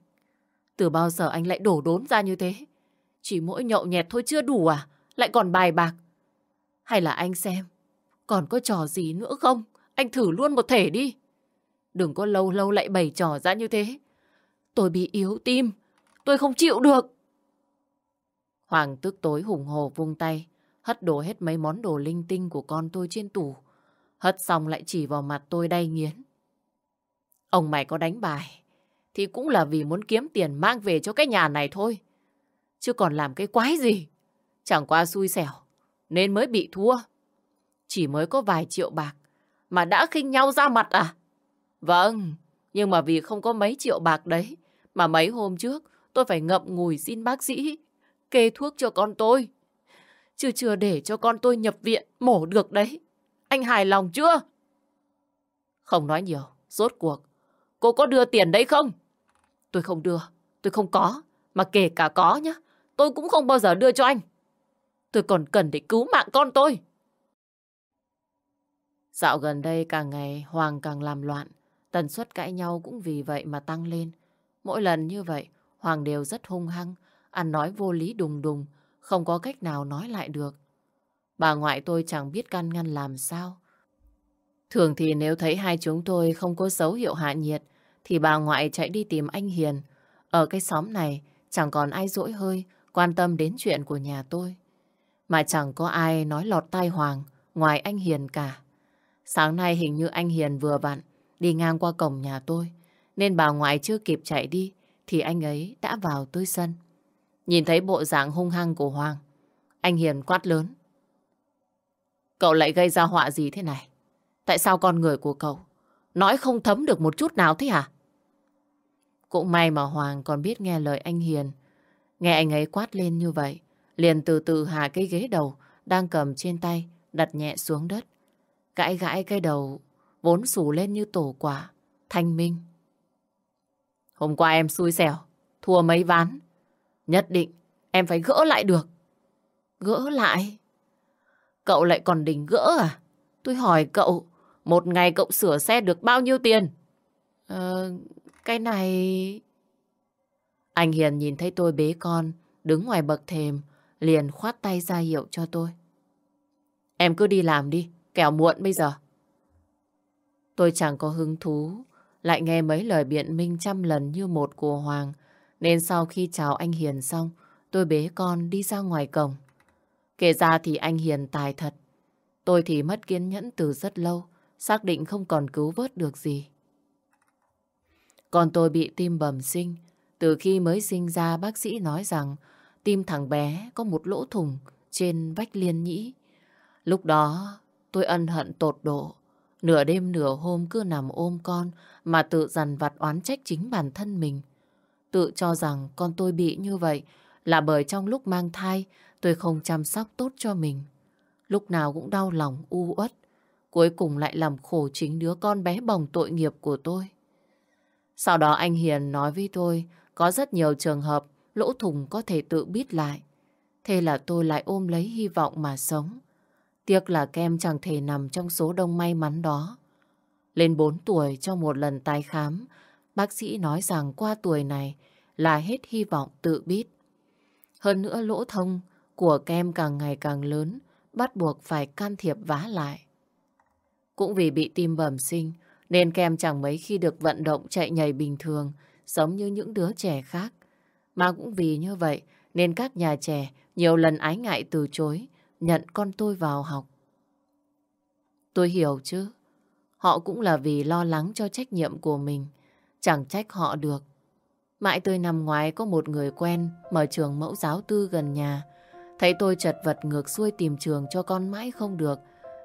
Từ bao giờ anh lại đổ đốn ra như thế? Chỉ mỗi nhậu nhẹt thôi chưa đủ à? Lại còn bài bạc. Hay là anh xem, còn có trò gì nữa không? Anh thử luôn một thể đi. Đừng có lâu lâu lại bày trò ra như thế. Tôi bị yếu tim. Tôi không chịu được. Hoàng tức tối hùng hồ vung tay, hất đổ hết mấy món đồ linh tinh của con tôi trên tủ. Hất xong lại chỉ vào mặt tôi đay nghiến. Ông mày có đánh bài, thì cũng là vì muốn kiếm tiền mang về cho cái nhà này thôi. Chứ còn làm cái quái gì. Chẳng qua xui xẻo, nên mới bị thua. Chỉ mới có vài triệu bạc, mà đã khinh nhau ra mặt à? Vâng, nhưng mà vì không có mấy triệu bạc đấy, mà mấy hôm trước tôi phải ngậm ngùi xin bác sĩ kê thuốc cho con tôi. Chứ chưa để cho con tôi nhập viện mổ được đấy. Anh hài lòng chưa? Không nói nhiều, rốt cuộc. Cô có đưa tiền đấy không? Tôi không đưa, tôi không có. Mà kể cả có nhá, tôi cũng không bao giờ đưa cho anh. Tôi còn cần để cứu mạng con tôi. Dạo gần đây càng ngày Hoàng càng làm loạn. Tần suất cãi nhau cũng vì vậy mà tăng lên. Mỗi lần như vậy, Hoàng đều rất hung hăng, ăn nói vô lý đùng đùng, không có cách nào nói lại được. Bà ngoại tôi chẳng biết căn ngăn làm sao. Thường thì nếu thấy hai chúng tôi không có dấu hiệu hạ nhiệt, thì bà ngoại chạy đi tìm anh Hiền. Ở cái xóm này, chẳng còn ai dỗi hơi, quan tâm đến chuyện của nhà tôi. Mà chẳng có ai nói lọt tai Hoàng, ngoài anh Hiền cả. Sáng nay hình như anh Hiền vừa vặn, đi ngang qua cổng nhà tôi, nên bà ngoại chưa kịp chạy đi, thì anh ấy đã vào tới sân. Nhìn thấy bộ dạng hung hăng của Hoàng, anh Hiền quát lớn. Cậu lại gây ra họa gì thế này? Tại sao con người của cậu nói không thấm được một chút nào thế hả? Cũng may mà Hoàng còn biết nghe lời anh Hiền. Nghe anh ấy quát lên như vậy, liền từ từ hạ cái ghế đầu đang cầm trên tay, đặt nhẹ xuống đất. Gãi gãi cái đầu, vốn sủ lên như tổ quả, thanh minh. Hôm qua em xui xẻo, thua mấy ván. Nhất định em phải gỡ lại được. Gỡ lại? Cậu lại còn đỉnh gỡ à? Tôi hỏi cậu, một ngày cậu sửa xe được bao nhiêu tiền? Ờ, cái này... Anh Hiền nhìn thấy tôi bế con, đứng ngoài bậc thềm, liền khoát tay ra hiệu cho tôi. Em cứ đi làm đi, kẻo muộn bây giờ. Tôi chẳng có hứng thú, lại nghe mấy lời biện minh trăm lần như một của Hoàng, nên sau khi chào anh Hiền xong, tôi bế con đi ra ngoài cổng. Kể ra thì anh Hiền tài thật. Tôi thì mất kiên nhẫn từ rất lâu, xác định không còn cứu vớt được gì. Còn tôi bị tim bẩm sinh. Từ khi mới sinh ra bác sĩ nói rằng tim thằng bé có một lỗ thủng trên vách liên nhĩ. Lúc đó tôi ân hận tột độ. Nửa đêm nửa hôm cứ nằm ôm con mà tự dằn vặt oán trách chính bản thân mình. Tự cho rằng con tôi bị như vậy là bởi trong lúc mang thai tôi không chăm sóc tốt cho mình. Lúc nào cũng đau lòng, u uất. Cuối cùng lại làm khổ chính đứa con bé bồng tội nghiệp của tôi. Sau đó anh Hiền nói với tôi có rất nhiều trường hợp lỗ thủng có thể tự biết lại. Thế là tôi lại ôm lấy hy vọng mà sống. Tiếc là kem chẳng thể nằm trong số đông may mắn đó. Lên 4 tuổi trong một lần tái khám, bác sĩ nói rằng qua tuổi này là hết hy vọng tự biết. Hơn nữa lỗ thông của kem càng ngày càng lớn, bắt buộc phải can thiệp vá lại. Cũng vì bị tim bẩm sinh, nên kem chẳng mấy khi được vận động chạy nhảy bình thường, giống như những đứa trẻ khác. Mà cũng vì như vậy, nên các nhà trẻ nhiều lần ái ngại từ chối, nhận con tôi vào học. Tôi hiểu chứ, họ cũng là vì lo lắng cho trách nhiệm của mình, chẳng trách họ được. Mãi tôi nằm ngoài có một người quen mở trường mẫu giáo tư gần nhà. Thấy tôi chật vật ngược xuôi tìm trường cho con mãi không được,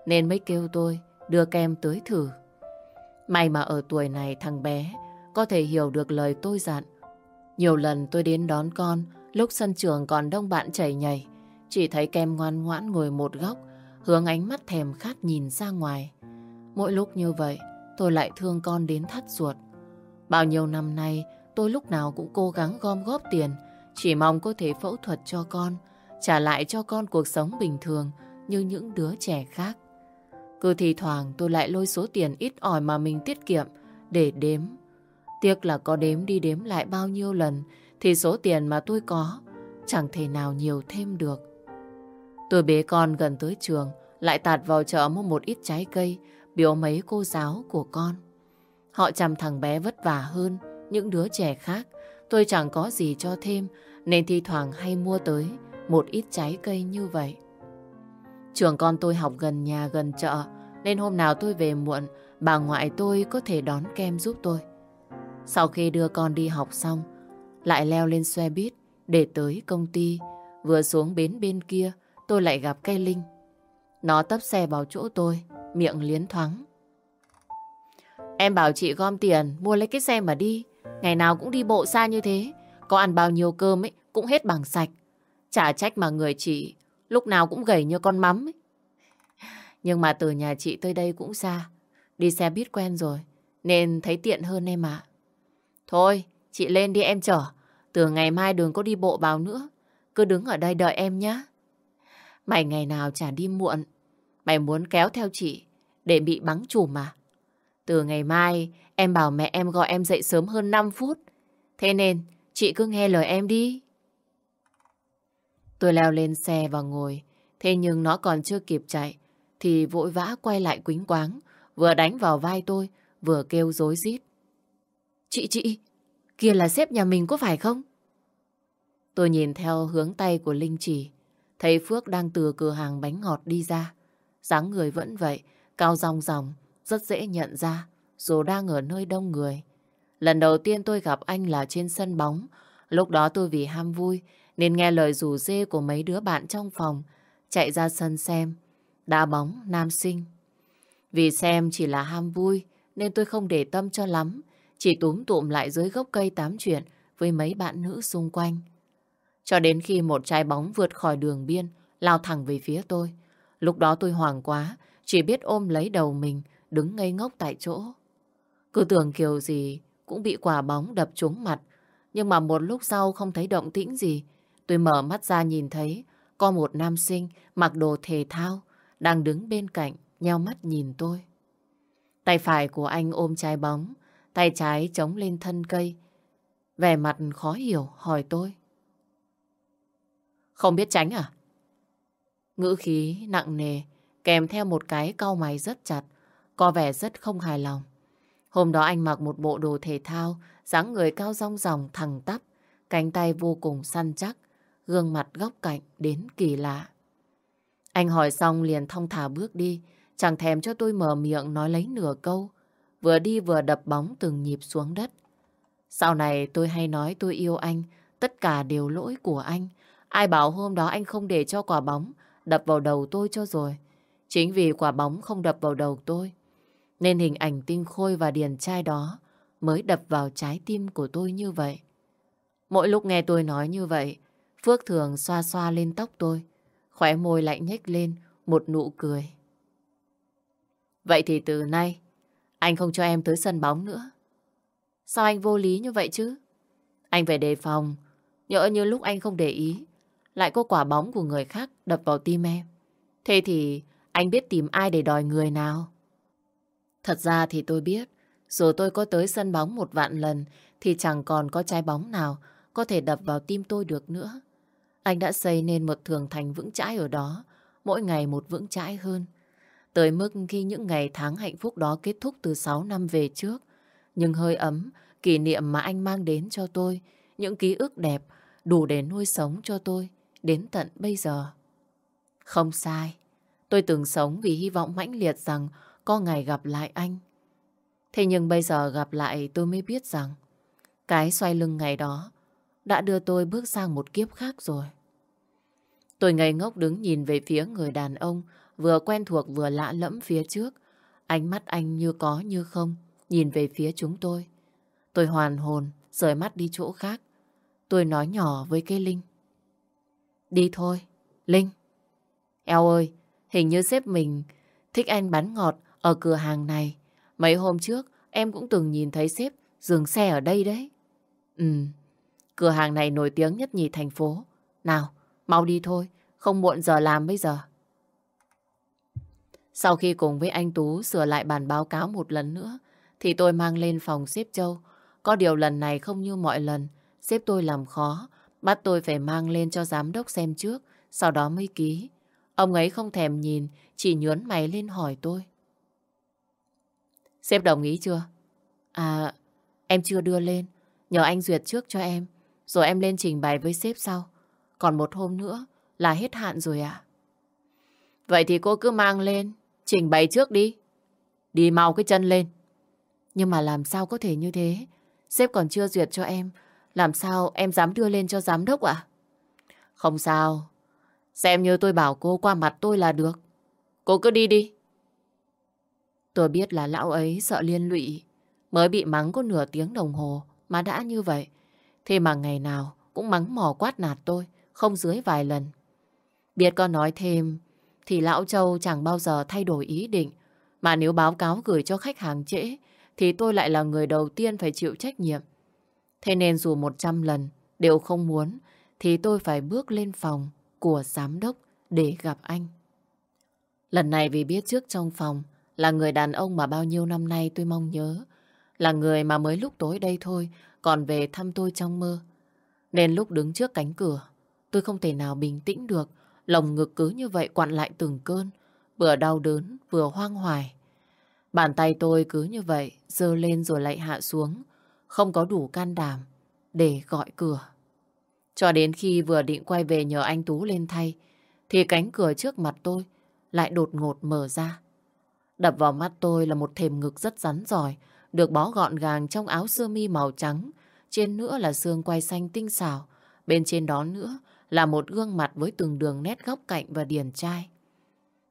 nên mới kêu tôi đưa kem tới thử. May mà ở tuổi này thằng bé có thể hiểu được lời tôi dặn. Nhiều lần tôi đến đón con, lúc sân trường còn đông bạn chảy nhảy, chỉ thấy kem ngoan ngoãn ngồi một góc, hướng ánh mắt thèm khát nhìn ra ngoài. Mỗi lúc như vậy, tôi lại thương con đến thắt ruột. Bao nhiêu năm nay, tôi lúc nào cũng cố gắng gom góp tiền Chỉ mong có thể phẫu thuật cho con, trả lại cho con cuộc sống bình thường như những đứa trẻ khác. Cứ thì thoảng tôi lại lôi số tiền ít ỏi mà mình tiết kiệm để đếm. Tiếc là có đếm đi đếm lại bao nhiêu lần thì số tiền mà tôi có chẳng thể nào nhiều thêm được. Tôi bế con gần tới trường, lại tạt vào chợ mua một ít trái cây, biểu mấy cô giáo của con. Họ chăm thằng bé vất vả hơn những đứa trẻ khác. Tôi chẳng có gì cho thêm, nên thi thoảng hay mua tới một ít trái cây như vậy. Trường con tôi học gần nhà gần chợ, nên hôm nào tôi về muộn, bà ngoại tôi có thể đón kem giúp tôi. Sau khi đưa con đi học xong, lại leo lên xe buýt để tới công ty. Vừa xuống bến bên kia, tôi lại gặp cây Linh. Nó tấp xe vào chỗ tôi, miệng liến thoáng. Em bảo chị gom tiền, mua lấy cái xe mà đi. Ngày nào cũng đi bộ xa như thế. Có ăn bao nhiêu cơm ấy, cũng hết bằng sạch. Chả trách mà người chị lúc nào cũng gầy như con mắm ấy. Nhưng mà từ nhà chị tới đây cũng xa. Đi xe buýt quen rồi, nên thấy tiện hơn em ạ. Thôi, chị lên đi em chở. Từ ngày mai đừng có đi bộ vào nữa. Cứ đứng ở đây đợi em nhé. Mày ngày nào chả đi muộn. Mày muốn kéo theo chị để bị bắn chùm mà. Từ ngày mai em bảo mẹ em gọi em dậy sớm hơn 5 phút. Thế nên chị cứ nghe lời em đi. Tôi leo lên xe và ngồi. Thế nhưng nó còn chưa kịp chạy thì vội vã quay lại quính quáng. Vừa đánh vào vai tôi vừa kêu dối rít Chị chị, kia là sếp nhà mình có phải không? Tôi nhìn theo hướng tay của Linh chỉ, thấy Phước đang từ cửa hàng bánh ngọt đi ra. dáng người vẫn vậy, cao rong ròng, rất dễ nhận ra, dù đang ở nơi đông người. Lần đầu tiên tôi gặp anh là trên sân bóng, lúc đó tôi vì ham vui nên nghe lời rủ dê của mấy đứa bạn trong phòng, chạy ra sân xem, đá bóng nam sinh. Vì xem chỉ là ham vui nên tôi không để tâm cho lắm, chỉ túm tụm lại dưới gốc cây tám chuyện với mấy bạn nữ xung quanh. Cho đến khi một trái bóng vượt khỏi đường biên, lao thẳng về phía tôi. Lúc đó tôi hoảng quá, chỉ biết ôm lấy đầu mình, đứng ngây ngốc tại chỗ. Cứ tưởng kiểu gì cũng bị quả bóng đập trúng mặt. Nhưng mà một lúc sau không thấy động tĩnh gì. Tôi mở mắt ra nhìn thấy có một nam sinh mặc đồ thể thao đang đứng bên cạnh, nheo mắt nhìn tôi. Tay phải của anh ôm trái bóng, tay trái chống lên thân cây. Vẻ mặt khó hiểu hỏi tôi. Không biết tránh à? Ngữ khí nặng nề, kèm theo một cái cau mày rất chặt, có vẻ rất không hài lòng. Hôm đó anh mặc một bộ đồ thể thao, dáng người cao rong ròng, thẳng tắp, cánh tay vô cùng săn chắc, gương mặt góc cạnh đến kỳ lạ. Anh hỏi xong liền thong thả bước đi, chẳng thèm cho tôi mở miệng nói lấy nửa câu, vừa đi vừa đập bóng từng nhịp xuống đất. Sau này tôi hay nói tôi yêu anh, tất cả đều lỗi của anh. Ai bảo hôm đó anh không để cho quả bóng đập vào đầu tôi cho rồi. Chính vì quả bóng không đập vào đầu tôi, nên hình ảnh tinh khôi và điền trai đó mới đập vào trái tim của tôi như vậy. Mỗi lúc nghe tôi nói như vậy, Phước thường xoa xoa lên tóc tôi, khỏe môi lại nhếch lên một nụ cười. Vậy thì từ nay, anh không cho em tới sân bóng nữa. Sao anh vô lý như vậy chứ? Anh phải đề phòng, nhỡ như lúc anh không để ý, lại có quả bóng của người khác đập vào tim em. Thế thì anh biết tìm ai để đòi người nào? Thật ra thì tôi biết, dù tôi có tới sân bóng một vạn lần thì chẳng còn có trái bóng nào có thể đập vào tim tôi được nữa. Anh đã xây nên một thường thành vững chãi ở đó, mỗi ngày một vững chãi hơn. Tới mức khi những ngày tháng hạnh phúc đó kết thúc từ 6 năm về trước, nhưng hơi ấm, kỷ niệm mà anh mang đến cho tôi, những ký ức đẹp đủ để nuôi sống cho tôi đến tận bây giờ. Không sai, tôi từng sống vì hy vọng mãnh liệt rằng có ngày gặp lại anh. Thế nhưng bây giờ gặp lại tôi mới biết rằng cái xoay lưng ngày đó đã đưa tôi bước sang một kiếp khác rồi. Tôi ngây ngốc đứng nhìn về phía người đàn ông vừa quen thuộc vừa lạ lẫm phía trước. Ánh mắt anh như có như không, nhìn về phía chúng tôi. Tôi hoàn hồn, rời mắt đi chỗ khác. Tôi nói nhỏ với cây Linh. Đi thôi, Linh. Eo ơi, hình như sếp mình thích anh bán ngọt ở cửa hàng này. Mấy hôm trước em cũng từng nhìn thấy sếp dừng xe ở đây đấy. Ừ, Cửa hàng này nổi tiếng nhất nhì thành phố. Nào, mau đi thôi, không muộn giờ làm bây giờ. Sau khi cùng với anh Tú sửa lại bản báo cáo một lần nữa, thì tôi mang lên phòng xếp Châu. Có điều lần này không như mọi lần, xếp tôi làm khó, bắt tôi phải mang lên cho giám đốc xem trước, sau đó mới ký. Ông ấy không thèm nhìn, chỉ nhướn mày lên hỏi tôi. xếp đồng ý chưa? À, em chưa đưa lên. Nhờ anh duyệt trước cho em. Rồi em lên trình bày với sếp sau. Còn một hôm nữa là hết hạn rồi ạ. Vậy thì cô cứ mang lên. Trình bày trước đi. Đi mau cái chân lên. Nhưng mà làm sao có thể như thế? Sếp còn chưa duyệt cho em. Làm sao em dám đưa lên cho giám đốc ạ? Không sao. Xem như tôi bảo cô qua mặt tôi là được. Cô cứ đi đi. Tôi biết là lão ấy sợ liên lụy. Mới bị mắng có nửa tiếng đồng hồ mà đã như vậy. Thế mà ngày nào cũng mắng mỏ quát nạt tôi, không dưới vài lần. Biết có nói thêm thì lão Châu chẳng bao giờ thay đổi ý định. Mà nếu báo cáo gửi cho khách hàng trễ, thì tôi lại là người đầu tiên phải chịu trách nhiệm. Thế nên dù 100 lần đều không muốn, thì tôi phải bước lên phòng của giám đốc để gặp anh. Lần này vì biết trước trong phòng là người đàn ông mà bao nhiêu năm nay tôi mong nhớ. Là người mà mới lúc tối đây thôi, còn về thăm tôi trong mơ. Nên lúc đứng trước cánh cửa, tôi không thể nào bình tĩnh được. Lồng ngực cứ như vậy quặn lại từng cơn. Vừa đau đớn vừa hoang hoài. Bàn tay tôi cứ như vậy dơ lên rồi lại hạ xuống. Không có đủ can đảm để gọi cửa. Cho đến khi vừa định quay về nhờ anh Tú lên thay, thì cánh cửa trước mặt tôi lại đột ngột mở ra. Đập vào mắt tôi là một thềm ngực rất rắn giỏi, được bó gọn gàng trong áo sơ mi màu trắng, trên nữa là xương quai xanh tinh xảo, bên trên đó nữa là một gương mặt với từng đường nét góc cạnh và điển trai.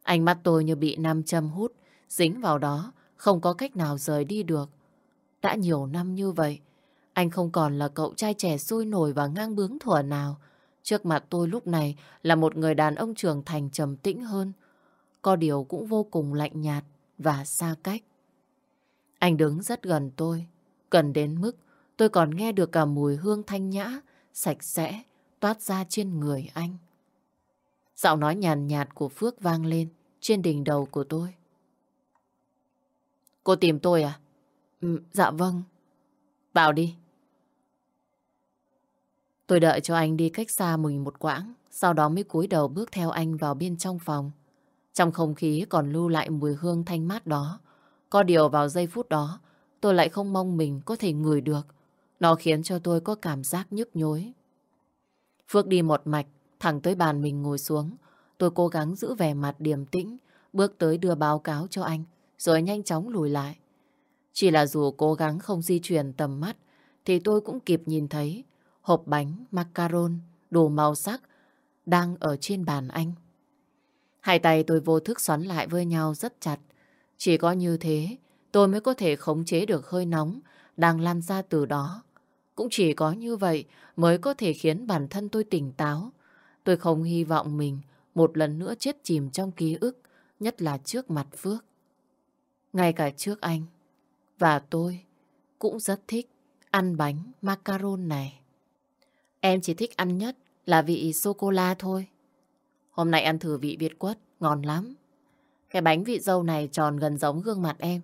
Ánh mắt tôi như bị nam châm hút, dính vào đó, không có cách nào rời đi được. Đã nhiều năm như vậy, anh không còn là cậu trai trẻ sôi nổi và ngang bướng thuở nào. Trước mặt tôi lúc này là một người đàn ông trưởng thành trầm tĩnh hơn. Có điều cũng vô cùng lạnh nhạt và xa cách. Anh đứng rất gần tôi, gần đến mức tôi còn nghe được cả mùi hương thanh nhã, sạch sẽ, toát ra trên người anh. Giọng nói nhàn nhạt của Phước vang lên trên đỉnh đầu của tôi. Cô tìm tôi à? Ừ, dạ vâng. Vào đi. Tôi đợi cho anh đi cách xa mình một quãng, sau đó mới cúi đầu bước theo anh vào bên trong phòng. Trong không khí còn lưu lại mùi hương thanh mát đó. Có điều vào giây phút đó, tôi lại không mong mình có thể ngửi được. Nó khiến cho tôi có cảm giác nhức nhối. Phước đi một mạch, thẳng tới bàn mình ngồi xuống. Tôi cố gắng giữ vẻ mặt điềm tĩnh, bước tới đưa báo cáo cho anh, rồi nhanh chóng lùi lại. Chỉ là dù cố gắng không di chuyển tầm mắt, thì tôi cũng kịp nhìn thấy hộp bánh, macaron, đồ màu sắc đang ở trên bàn anh. Hai tay tôi vô thức xoắn lại với nhau rất chặt. Chỉ có như thế, tôi mới có thể khống chế được hơi nóng đang lan ra từ đó. Cũng chỉ có như vậy mới có thể khiến bản thân tôi tỉnh táo. Tôi không hy vọng mình một lần nữa chết chìm trong ký ức, nhất là trước mặt Phước. Ngay cả trước anh. Và tôi cũng rất thích ăn bánh macaron này. Em chỉ thích ăn nhất là vị sô-cô-la thôi. Hôm nay ăn thử vị Việt quất, ngon lắm. Cái bánh vị dâu này tròn gần giống gương mặt em.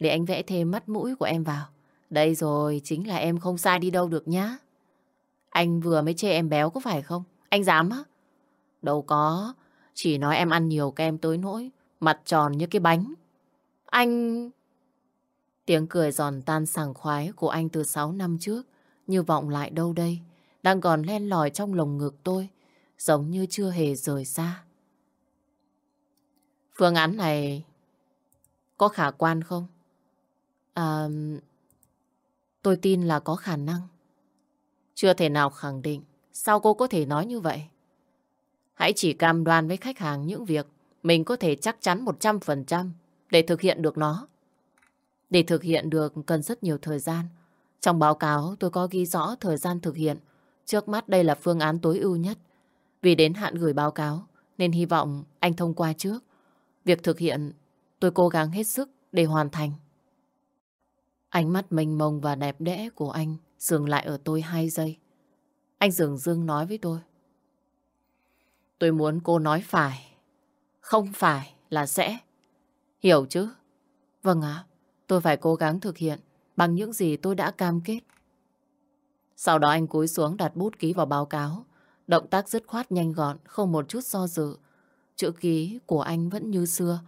Để anh vẽ thêm mắt mũi của em vào. Đây rồi, chính là em không sai đi đâu được nhá. Anh vừa mới chê em béo có phải không? Anh dám á? Đâu có, chỉ nói em ăn nhiều kem tối nỗi, mặt tròn như cái bánh. Anh... Tiếng cười giòn tan sảng khoái của anh từ 6 năm trước, như vọng lại đâu đây đang còn len lỏi trong lồng ngực tôi, giống như chưa hề rời xa. Phương án này có khả quan không? À, tôi tin là có khả năng. Chưa thể nào khẳng định. Sao cô có thể nói như vậy? Hãy chỉ cam đoan với khách hàng những việc mình có thể chắc chắn 100% để thực hiện được nó. Để thực hiện được cần rất nhiều thời gian. Trong báo cáo tôi có ghi rõ thời gian thực hiện Trước mắt đây là phương án tối ưu nhất. Vì đến hạn gửi báo cáo, nên hy vọng anh thông qua trước. Việc thực hiện, tôi cố gắng hết sức để hoàn thành. Ánh mắt mênh mông và đẹp đẽ của anh dừng lại ở tôi hai giây. Anh dừng dương nói với tôi. Tôi muốn cô nói phải. Không phải là sẽ. Hiểu chứ? Vâng ạ. tôi phải cố gắng thực hiện bằng những gì tôi đã cam kết. Sau đó anh cúi xuống đặt bút ký vào báo cáo. Động tác dứt khoát nhanh gọn, không một chút do dự. Chữ ký của anh vẫn như xưa.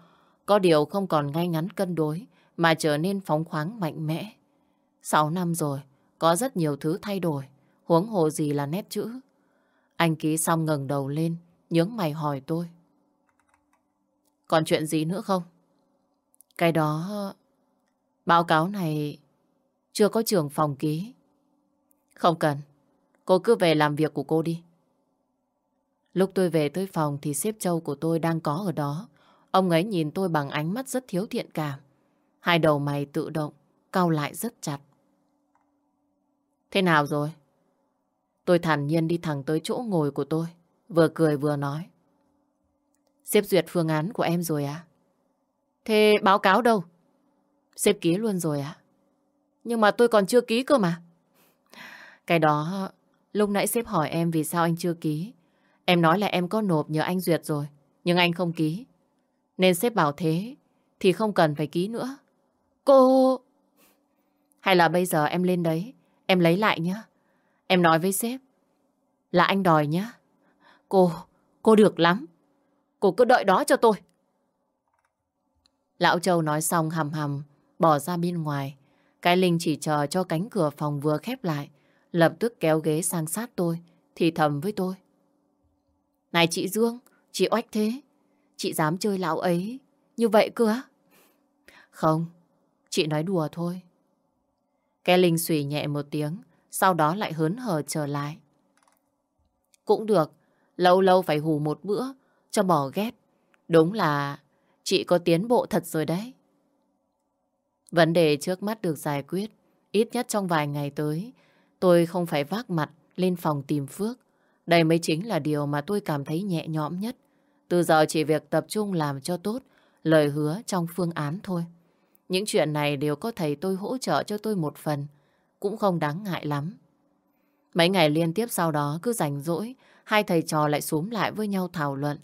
Có điều không còn ngay ngắn cân đối, mà trở nên phóng khoáng mạnh mẽ. Sáu năm rồi, có rất nhiều thứ thay đổi, huống hồ gì là nét chữ. Anh ký xong ngẩng đầu lên, nhướng mày hỏi tôi. Còn chuyện gì nữa không? Cái đó... Báo cáo này chưa có trưởng phòng ký. Không cần. Cô cứ về làm việc của cô đi. Lúc tôi về tới phòng thì sếp châu của tôi đang có ở đó. Ông ấy nhìn tôi bằng ánh mắt rất thiếu thiện cảm. Hai đầu mày tự động, cau lại rất chặt. Thế nào rồi? Tôi thản nhiên đi thẳng tới chỗ ngồi của tôi, vừa cười vừa nói. xếp duyệt phương án của em rồi à? Thế báo cáo đâu? xếp ký luôn rồi à? Nhưng mà tôi còn chưa ký cơ mà. Cái đó, lúc nãy xếp hỏi em vì sao anh chưa ký. Em nói là em có nộp nhờ anh duyệt rồi, nhưng anh không ký. Nên xếp bảo thế, thì không cần phải ký nữa. Cô... Hay là bây giờ em lên đấy, em lấy lại nhé. Em nói với sếp là anh đòi nhé. Cô, cô được lắm. Cô cứ đợi đó cho tôi. Lão Châu nói xong hầm hầm, bỏ ra bên ngoài. Cái Linh chỉ chờ cho cánh cửa phòng vừa khép lại, lập tức kéo ghế sang sát tôi, thì thầm với tôi. Này chị Dương, chị oách thế. Chị dám chơi lão ấy như vậy cơ á? Không, chị nói đùa thôi. Cái Linh xùy nhẹ một tiếng, sau đó lại hớn hở trở lại. Cũng được, lâu lâu phải hù một bữa, cho bỏ ghét. Đúng là chị có tiến bộ thật rồi đấy. Vấn đề trước mắt được giải quyết, ít nhất trong vài ngày tới, tôi không phải vác mặt lên phòng tìm Phước. Đây mới chính là điều mà tôi cảm thấy nhẹ nhõm nhất. Từ giờ chỉ việc tập trung làm cho tốt, lời hứa trong phương án thôi. Những chuyện này đều có thầy tôi hỗ trợ cho tôi một phần, cũng không đáng ngại lắm. Mấy ngày liên tiếp sau đó cứ rảnh rỗi, hai thầy trò lại xuống lại với nhau thảo luận.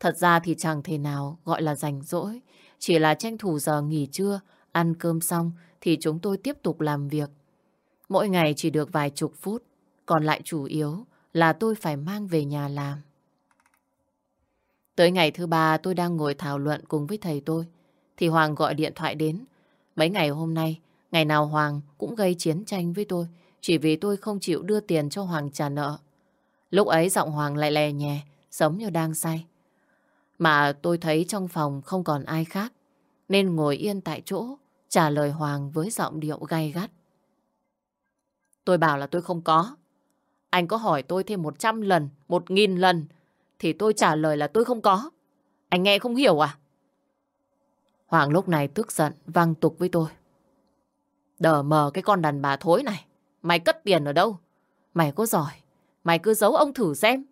Thật ra thì chẳng thể nào gọi là rảnh rỗi, chỉ là tranh thủ giờ nghỉ trưa, ăn cơm xong thì chúng tôi tiếp tục làm việc. Mỗi ngày chỉ được vài chục phút, còn lại chủ yếu là tôi phải mang về nhà làm. Tới ngày thứ ba tôi đang ngồi thảo luận cùng với thầy tôi, thì Hoàng gọi điện thoại đến. Mấy ngày hôm nay, ngày nào Hoàng cũng gây chiến tranh với tôi, chỉ vì tôi không chịu đưa tiền cho Hoàng trả nợ. Lúc ấy giọng Hoàng lại lè nhẹ, giống như đang say. Mà tôi thấy trong phòng không còn ai khác, nên ngồi yên tại chỗ, trả lời Hoàng với giọng điệu gay gắt. Tôi bảo là tôi không có. Anh có hỏi tôi thêm một trăm lần, một nghìn lần, thì tôi trả lời là tôi không có. Anh nghe không hiểu à? Hoàng lúc này tức giận, văng tục với tôi. Đờ mờ cái con đàn bà thối này. Mày cất tiền ở đâu? Mày có giỏi. Mày cứ giấu ông thử xem.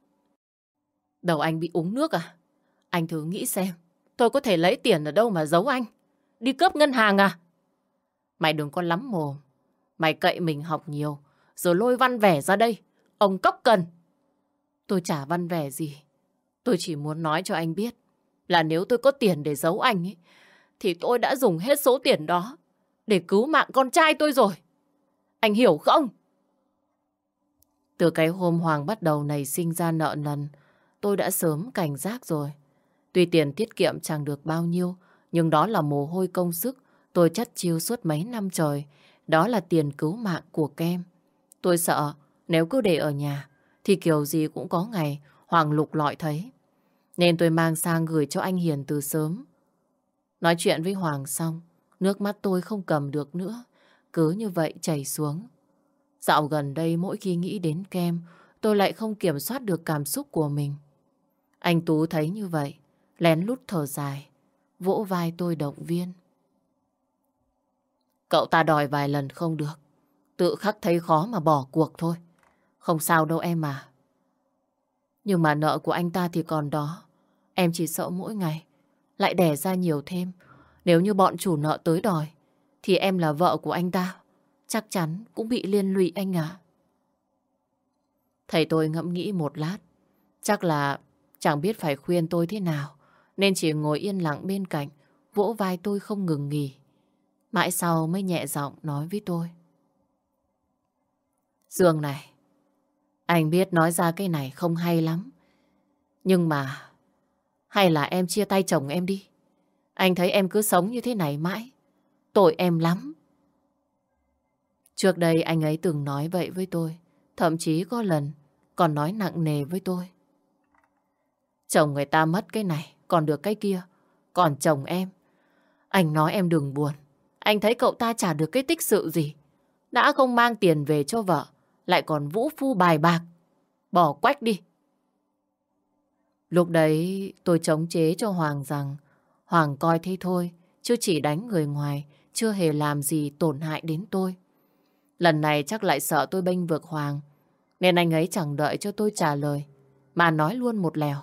Đầu anh bị uống nước à? Anh thử nghĩ xem. Tôi có thể lấy tiền ở đâu mà giấu anh? Đi cướp ngân hàng à? Mày đừng có lắm mồm. Mày cậy mình học nhiều. Rồi lôi văn vẻ ra đây. Ông cốc cần. Tôi chả văn vẻ gì. Tôi chỉ muốn nói cho anh biết. Là nếu tôi có tiền để giấu anh ấy, thì tôi đã dùng hết số tiền đó để cứu mạng con trai tôi rồi. Anh hiểu không? Từ cái hôm Hoàng bắt đầu nảy sinh ra nợ nần, tôi đã sớm cảnh giác rồi. Tuy tiền tiết kiệm chẳng được bao nhiêu, nhưng đó là mồ hôi công sức tôi chất chiêu suốt mấy năm trời. Đó là tiền cứu mạng của kem. Tôi sợ nếu cứ để ở nhà thì kiểu gì cũng có ngày Hoàng lục lọi thấy. Nên tôi mang sang gửi cho anh Hiền từ sớm. Nói chuyện với Hoàng xong, nước mắt tôi không cầm được nữa. Cứ như vậy chảy xuống. Dạo gần đây mỗi khi nghĩ đến kem, tôi lại không kiểm soát được cảm xúc của mình. Anh Tú thấy như vậy, lén lút thở dài, vỗ vai tôi động viên. Cậu ta đòi vài lần không được, tự khắc thấy khó mà bỏ cuộc thôi. Không sao đâu em à. Nhưng mà nợ của anh ta thì còn đó. Em chỉ sợ mỗi ngày lại đẻ ra nhiều thêm. Nếu như bọn chủ nợ tới đòi, thì em là vợ của anh ta. Chắc chắn cũng bị liên lụy anh à. Thầy tôi ngẫm nghĩ một lát. Chắc là chẳng biết phải khuyên tôi thế nào. Nên chỉ ngồi yên lặng bên cạnh, vỗ vai tôi không ngừng nghỉ. Mãi sau mới nhẹ giọng nói với tôi. Dương này, anh biết nói ra cái này không hay lắm. Nhưng mà, hay là em chia tay chồng em đi. Anh thấy em cứ sống như thế này mãi. Tội em lắm. Trước đây anh ấy từng nói vậy với tôi. Thậm chí có lần còn nói nặng nề với tôi. Chồng người ta mất cái này, còn được cái kia. Còn chồng em, anh nói em đừng buồn. Anh thấy cậu ta trả được cái tích sự gì. Đã không mang tiền về cho vợ, lại còn vũ phu bài bạc. Bỏ quách đi. Lúc đấy tôi chống chế cho Hoàng rằng Hoàng coi thế thôi, chứ chỉ đánh người ngoài, chưa hề làm gì tổn hại đến tôi. Lần này chắc lại sợ tôi bênh vực Hoàng, nên anh ấy chẳng đợi cho tôi trả lời, mà nói luôn một lèo.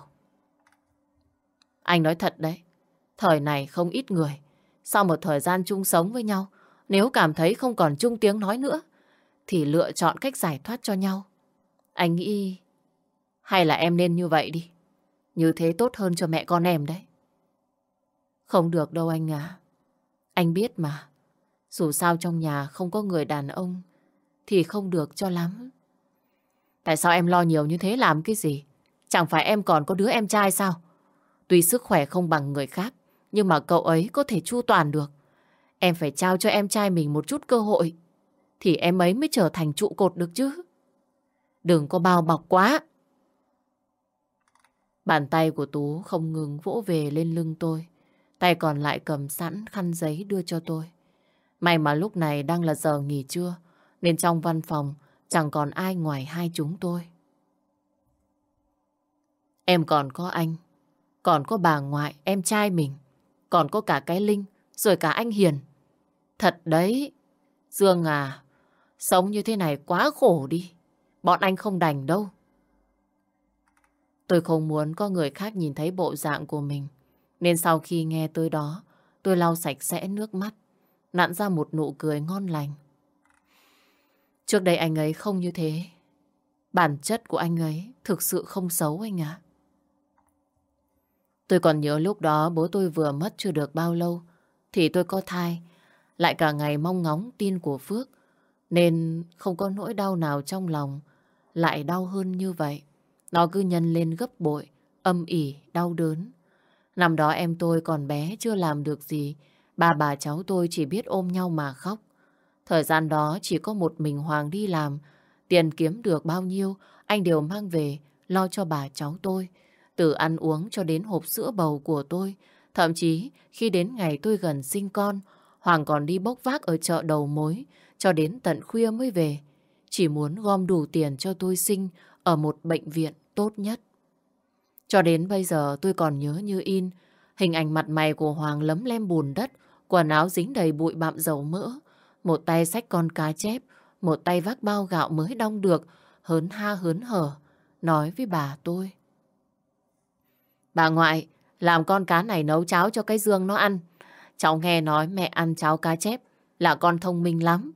Anh nói thật đấy, thời này không ít người, sau một thời gian chung sống với nhau, nếu cảm thấy không còn chung tiếng nói nữa, thì lựa chọn cách giải thoát cho nhau. Anh nghĩ, hay là em nên như vậy đi. Như thế tốt hơn cho mẹ con em đấy. Không được đâu anh à. Anh biết mà. Dù sao trong nhà không có người đàn ông thì không được cho lắm. Tại sao em lo nhiều như thế làm cái gì? Chẳng phải em còn có đứa em trai sao? Tuy sức khỏe không bằng người khác, nhưng mà cậu ấy có thể chu toàn được. Em phải trao cho em trai mình một chút cơ hội, thì em ấy mới trở thành trụ cột được chứ. Đừng có bao bọc quá. Bàn tay của Tú không ngừng vỗ về lên lưng tôi. Tay còn lại cầm sẵn khăn giấy đưa cho tôi. May mà lúc này đang là giờ nghỉ trưa, nên trong văn phòng chẳng còn ai ngoài hai chúng tôi. Em còn có anh, còn có bà ngoại, em trai mình, còn có cả cái Linh, rồi cả anh Hiền. Thật đấy, Dương à, sống như thế này quá khổ đi. Bọn anh không đành đâu. Tôi không muốn có người khác nhìn thấy bộ dạng của mình. Nên sau khi nghe tới đó, tôi lau sạch sẽ nước mắt, nặn ra một nụ cười ngon lành. Trước đây anh ấy không như thế. Bản chất của anh ấy thực sự không xấu anh ạ. Tôi còn nhớ lúc đó bố tôi vừa mất chưa được bao lâu, thì tôi có thai, lại cả ngày mong ngóng tin của Phước, nên không có nỗi đau nào trong lòng, lại đau hơn như vậy. Nó cứ nhân lên gấp bội, âm ỉ, đau đớn. Năm đó em tôi còn bé chưa làm được gì. Ba bà cháu tôi chỉ biết ôm nhau mà khóc. Thời gian đó chỉ có một mình Hoàng đi làm. Tiền kiếm được bao nhiêu anh đều mang về lo cho bà cháu tôi. Từ ăn uống cho đến hộp sữa bầu của tôi. Thậm chí khi đến ngày tôi gần sinh con, Hoàng còn đi bốc vác ở chợ đầu mối cho đến tận khuya mới về. Chỉ muốn gom đủ tiền cho tôi sinh ở một bệnh viện tốt nhất. Cho đến bây giờ tôi còn nhớ như in hình ảnh mặt mày của Hoàng lấm lem bùn đất, quần áo dính đầy bụi bặm dầu mỡ, một tay xách con cá chép, một tay vác bao gạo mới đong được, hớn ha hớn hở, nói với bà tôi. Bà ngoại, làm con cá này nấu cháo cho cái dương nó ăn. Cháu nghe nói mẹ ăn cháo cá chép là con thông minh lắm.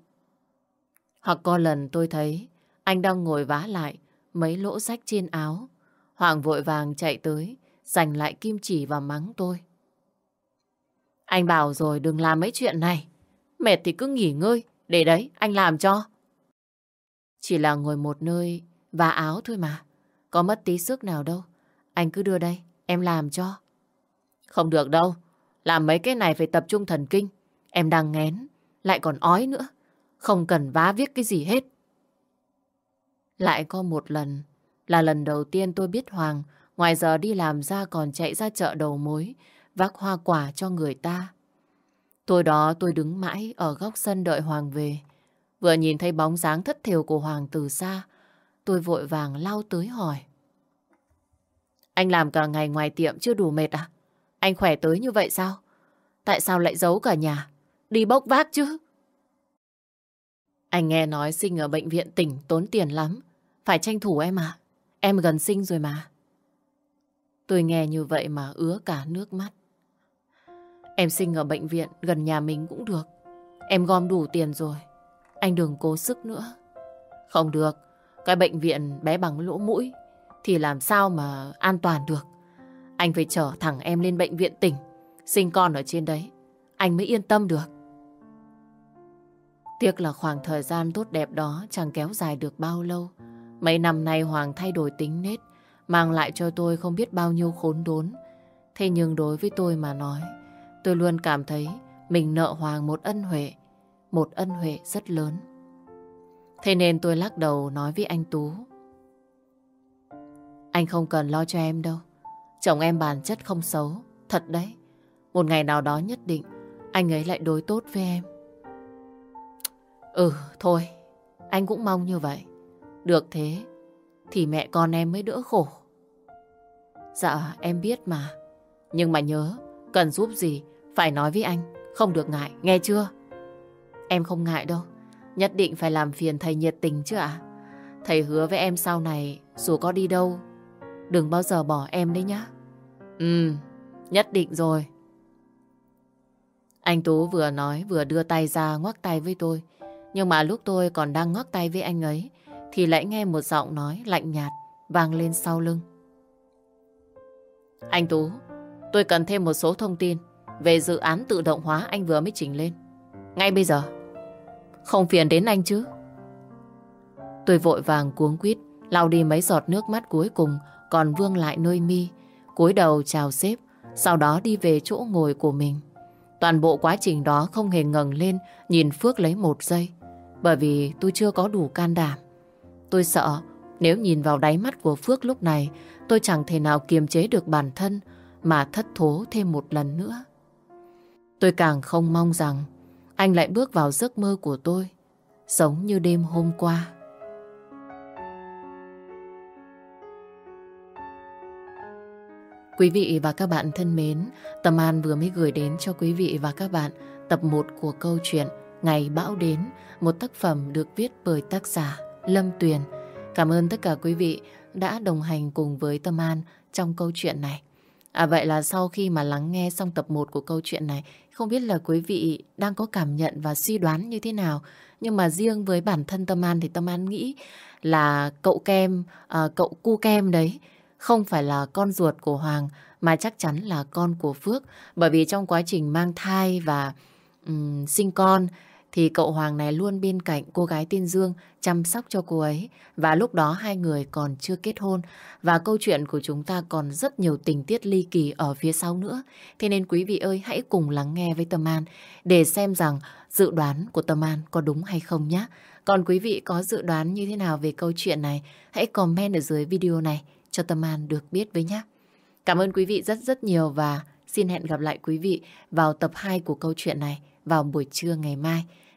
Hoặc có lần tôi thấy anh đang ngồi vá lại mấy lỗ rách trên áo. Hoàng vội vàng chạy tới, giành lại kim chỉ và mắng tôi. Anh bảo rồi đừng làm mấy chuyện này. Mệt thì cứ nghỉ ngơi, để đấy, anh làm cho. Chỉ là ngồi một nơi và áo thôi mà. Có mất tí sức nào đâu. Anh cứ đưa đây, em làm cho. Không được đâu. Làm mấy cái này phải tập trung thần kinh. Em đang ngén, lại còn ói nữa. Không cần vá viết cái gì hết. Lại có một lần, là lần đầu tiên tôi biết Hoàng, ngoài giờ đi làm ra còn chạy ra chợ đầu mối, vác hoa quả cho người ta. Tôi đó tôi đứng mãi ở góc sân đợi Hoàng về. Vừa nhìn thấy bóng dáng thất thiểu của Hoàng từ xa, tôi vội vàng lao tới hỏi. Anh làm cả ngày ngoài tiệm chưa đủ mệt à? Anh khỏe tới như vậy sao? Tại sao lại giấu cả nhà? Đi bốc vác chứ? Anh nghe nói sinh ở bệnh viện tỉnh tốn tiền lắm. Phải tranh thủ em à? Em gần sinh rồi mà. Tôi nghe như vậy mà ứa cả nước mắt. Em sinh ở bệnh viện gần nhà mình cũng được. Em gom đủ tiền rồi. Anh đừng cố sức nữa. Không được. Cái bệnh viện bé bằng lỗ mũi thì làm sao mà an toàn được. Anh phải chở thẳng em lên bệnh viện tỉnh, sinh con ở trên đấy. Anh mới yên tâm được. Tiếc là khoảng thời gian tốt đẹp đó chẳng kéo dài được bao lâu. Mấy năm nay Hoàng thay đổi tính nết, mang lại cho tôi không biết bao nhiêu khốn đốn. Thế nhưng đối với tôi mà nói, tôi luôn cảm thấy mình nợ Hoàng một ân huệ, một ân huệ rất lớn. Thế nên tôi lắc đầu nói với anh Tú. Anh không cần lo cho em đâu. Chồng em bản chất không xấu, thật đấy. Một ngày nào đó nhất định anh ấy lại đối tốt với em. Ừ, thôi, anh cũng mong như vậy. Được thế, thì mẹ con em mới đỡ khổ. Dạ, em biết mà. Nhưng mà nhớ, cần giúp gì, phải nói với anh, không được ngại, nghe chưa? Em không ngại đâu, nhất định phải làm phiền thầy nhiệt tình chứ ạ. Thầy hứa với em sau này, dù có đi đâu, đừng bao giờ bỏ em đấy nhá. Ừ, nhất định rồi. Anh Tú vừa nói vừa đưa tay ra ngoắc tay với tôi. Nhưng mà lúc tôi còn đang ngoắc tay với anh ấy thì lại nghe một giọng nói lạnh nhạt vang lên sau lưng. Anh Tú, tôi cần thêm một số thông tin về dự án tự động hóa anh vừa mới chỉnh lên. Ngay bây giờ. Không phiền đến anh chứ? Tôi vội vàng cuống quýt lau đi mấy giọt nước mắt cuối cùng còn vương lại nơi mi cúi đầu chào sếp sau đó đi về chỗ ngồi của mình. Toàn bộ quá trình đó không hề ngẩng lên nhìn Phước lấy một giây. Bởi vì tôi chưa có đủ can đảm. Tôi sợ nếu nhìn vào đáy mắt của Phước lúc này tôi chẳng thể nào kiềm chế được bản thân mà thất thố thêm một lần nữa. Tôi càng không mong rằng anh lại bước vào giấc mơ của tôi giống như đêm hôm qua. Quý vị và các bạn thân mến, Tâm An vừa mới gửi đến cho quý vị và các bạn tập 1 của câu chuyện Ngày Bão Đến, một tác phẩm được viết bởi tác giả Lâm Tuyền. Cảm ơn tất cả quý vị đã đồng hành cùng với Tâm An trong câu chuyện này. À vậy là sau khi mà lắng nghe xong tập 1 của câu chuyện này, không biết là quý vị đang có cảm nhận và suy đoán như thế nào. Nhưng mà riêng với bản thân Tâm An thì Tâm An nghĩ là cậu Kem, à, cậu cu Kem đấy, không phải là con ruột của Hoàng mà chắc chắn là con của Phước. Bởi vì trong quá trình mang thai và um, sinh con thì cậu Hoàng này luôn bên cạnh cô gái tên Dương, chăm sóc cho cô ấy. Và lúc đó hai người còn chưa kết hôn và câu chuyện của chúng ta còn rất nhiều tình tiết ly kỳ ở phía sau nữa. Thế nên quý vị ơi, hãy cùng lắng nghe với Tâm An để xem rằng dự đoán của Tâm An có đúng hay không nhé. Còn quý vị có dự đoán như thế nào về câu chuyện này, hãy comment ở dưới video này cho Tâm An được biết với nhé. Cảm ơn quý vị rất rất nhiều và xin hẹn gặp lại quý vị vào tập 2 của câu chuyện này vào buổi trưa ngày mai.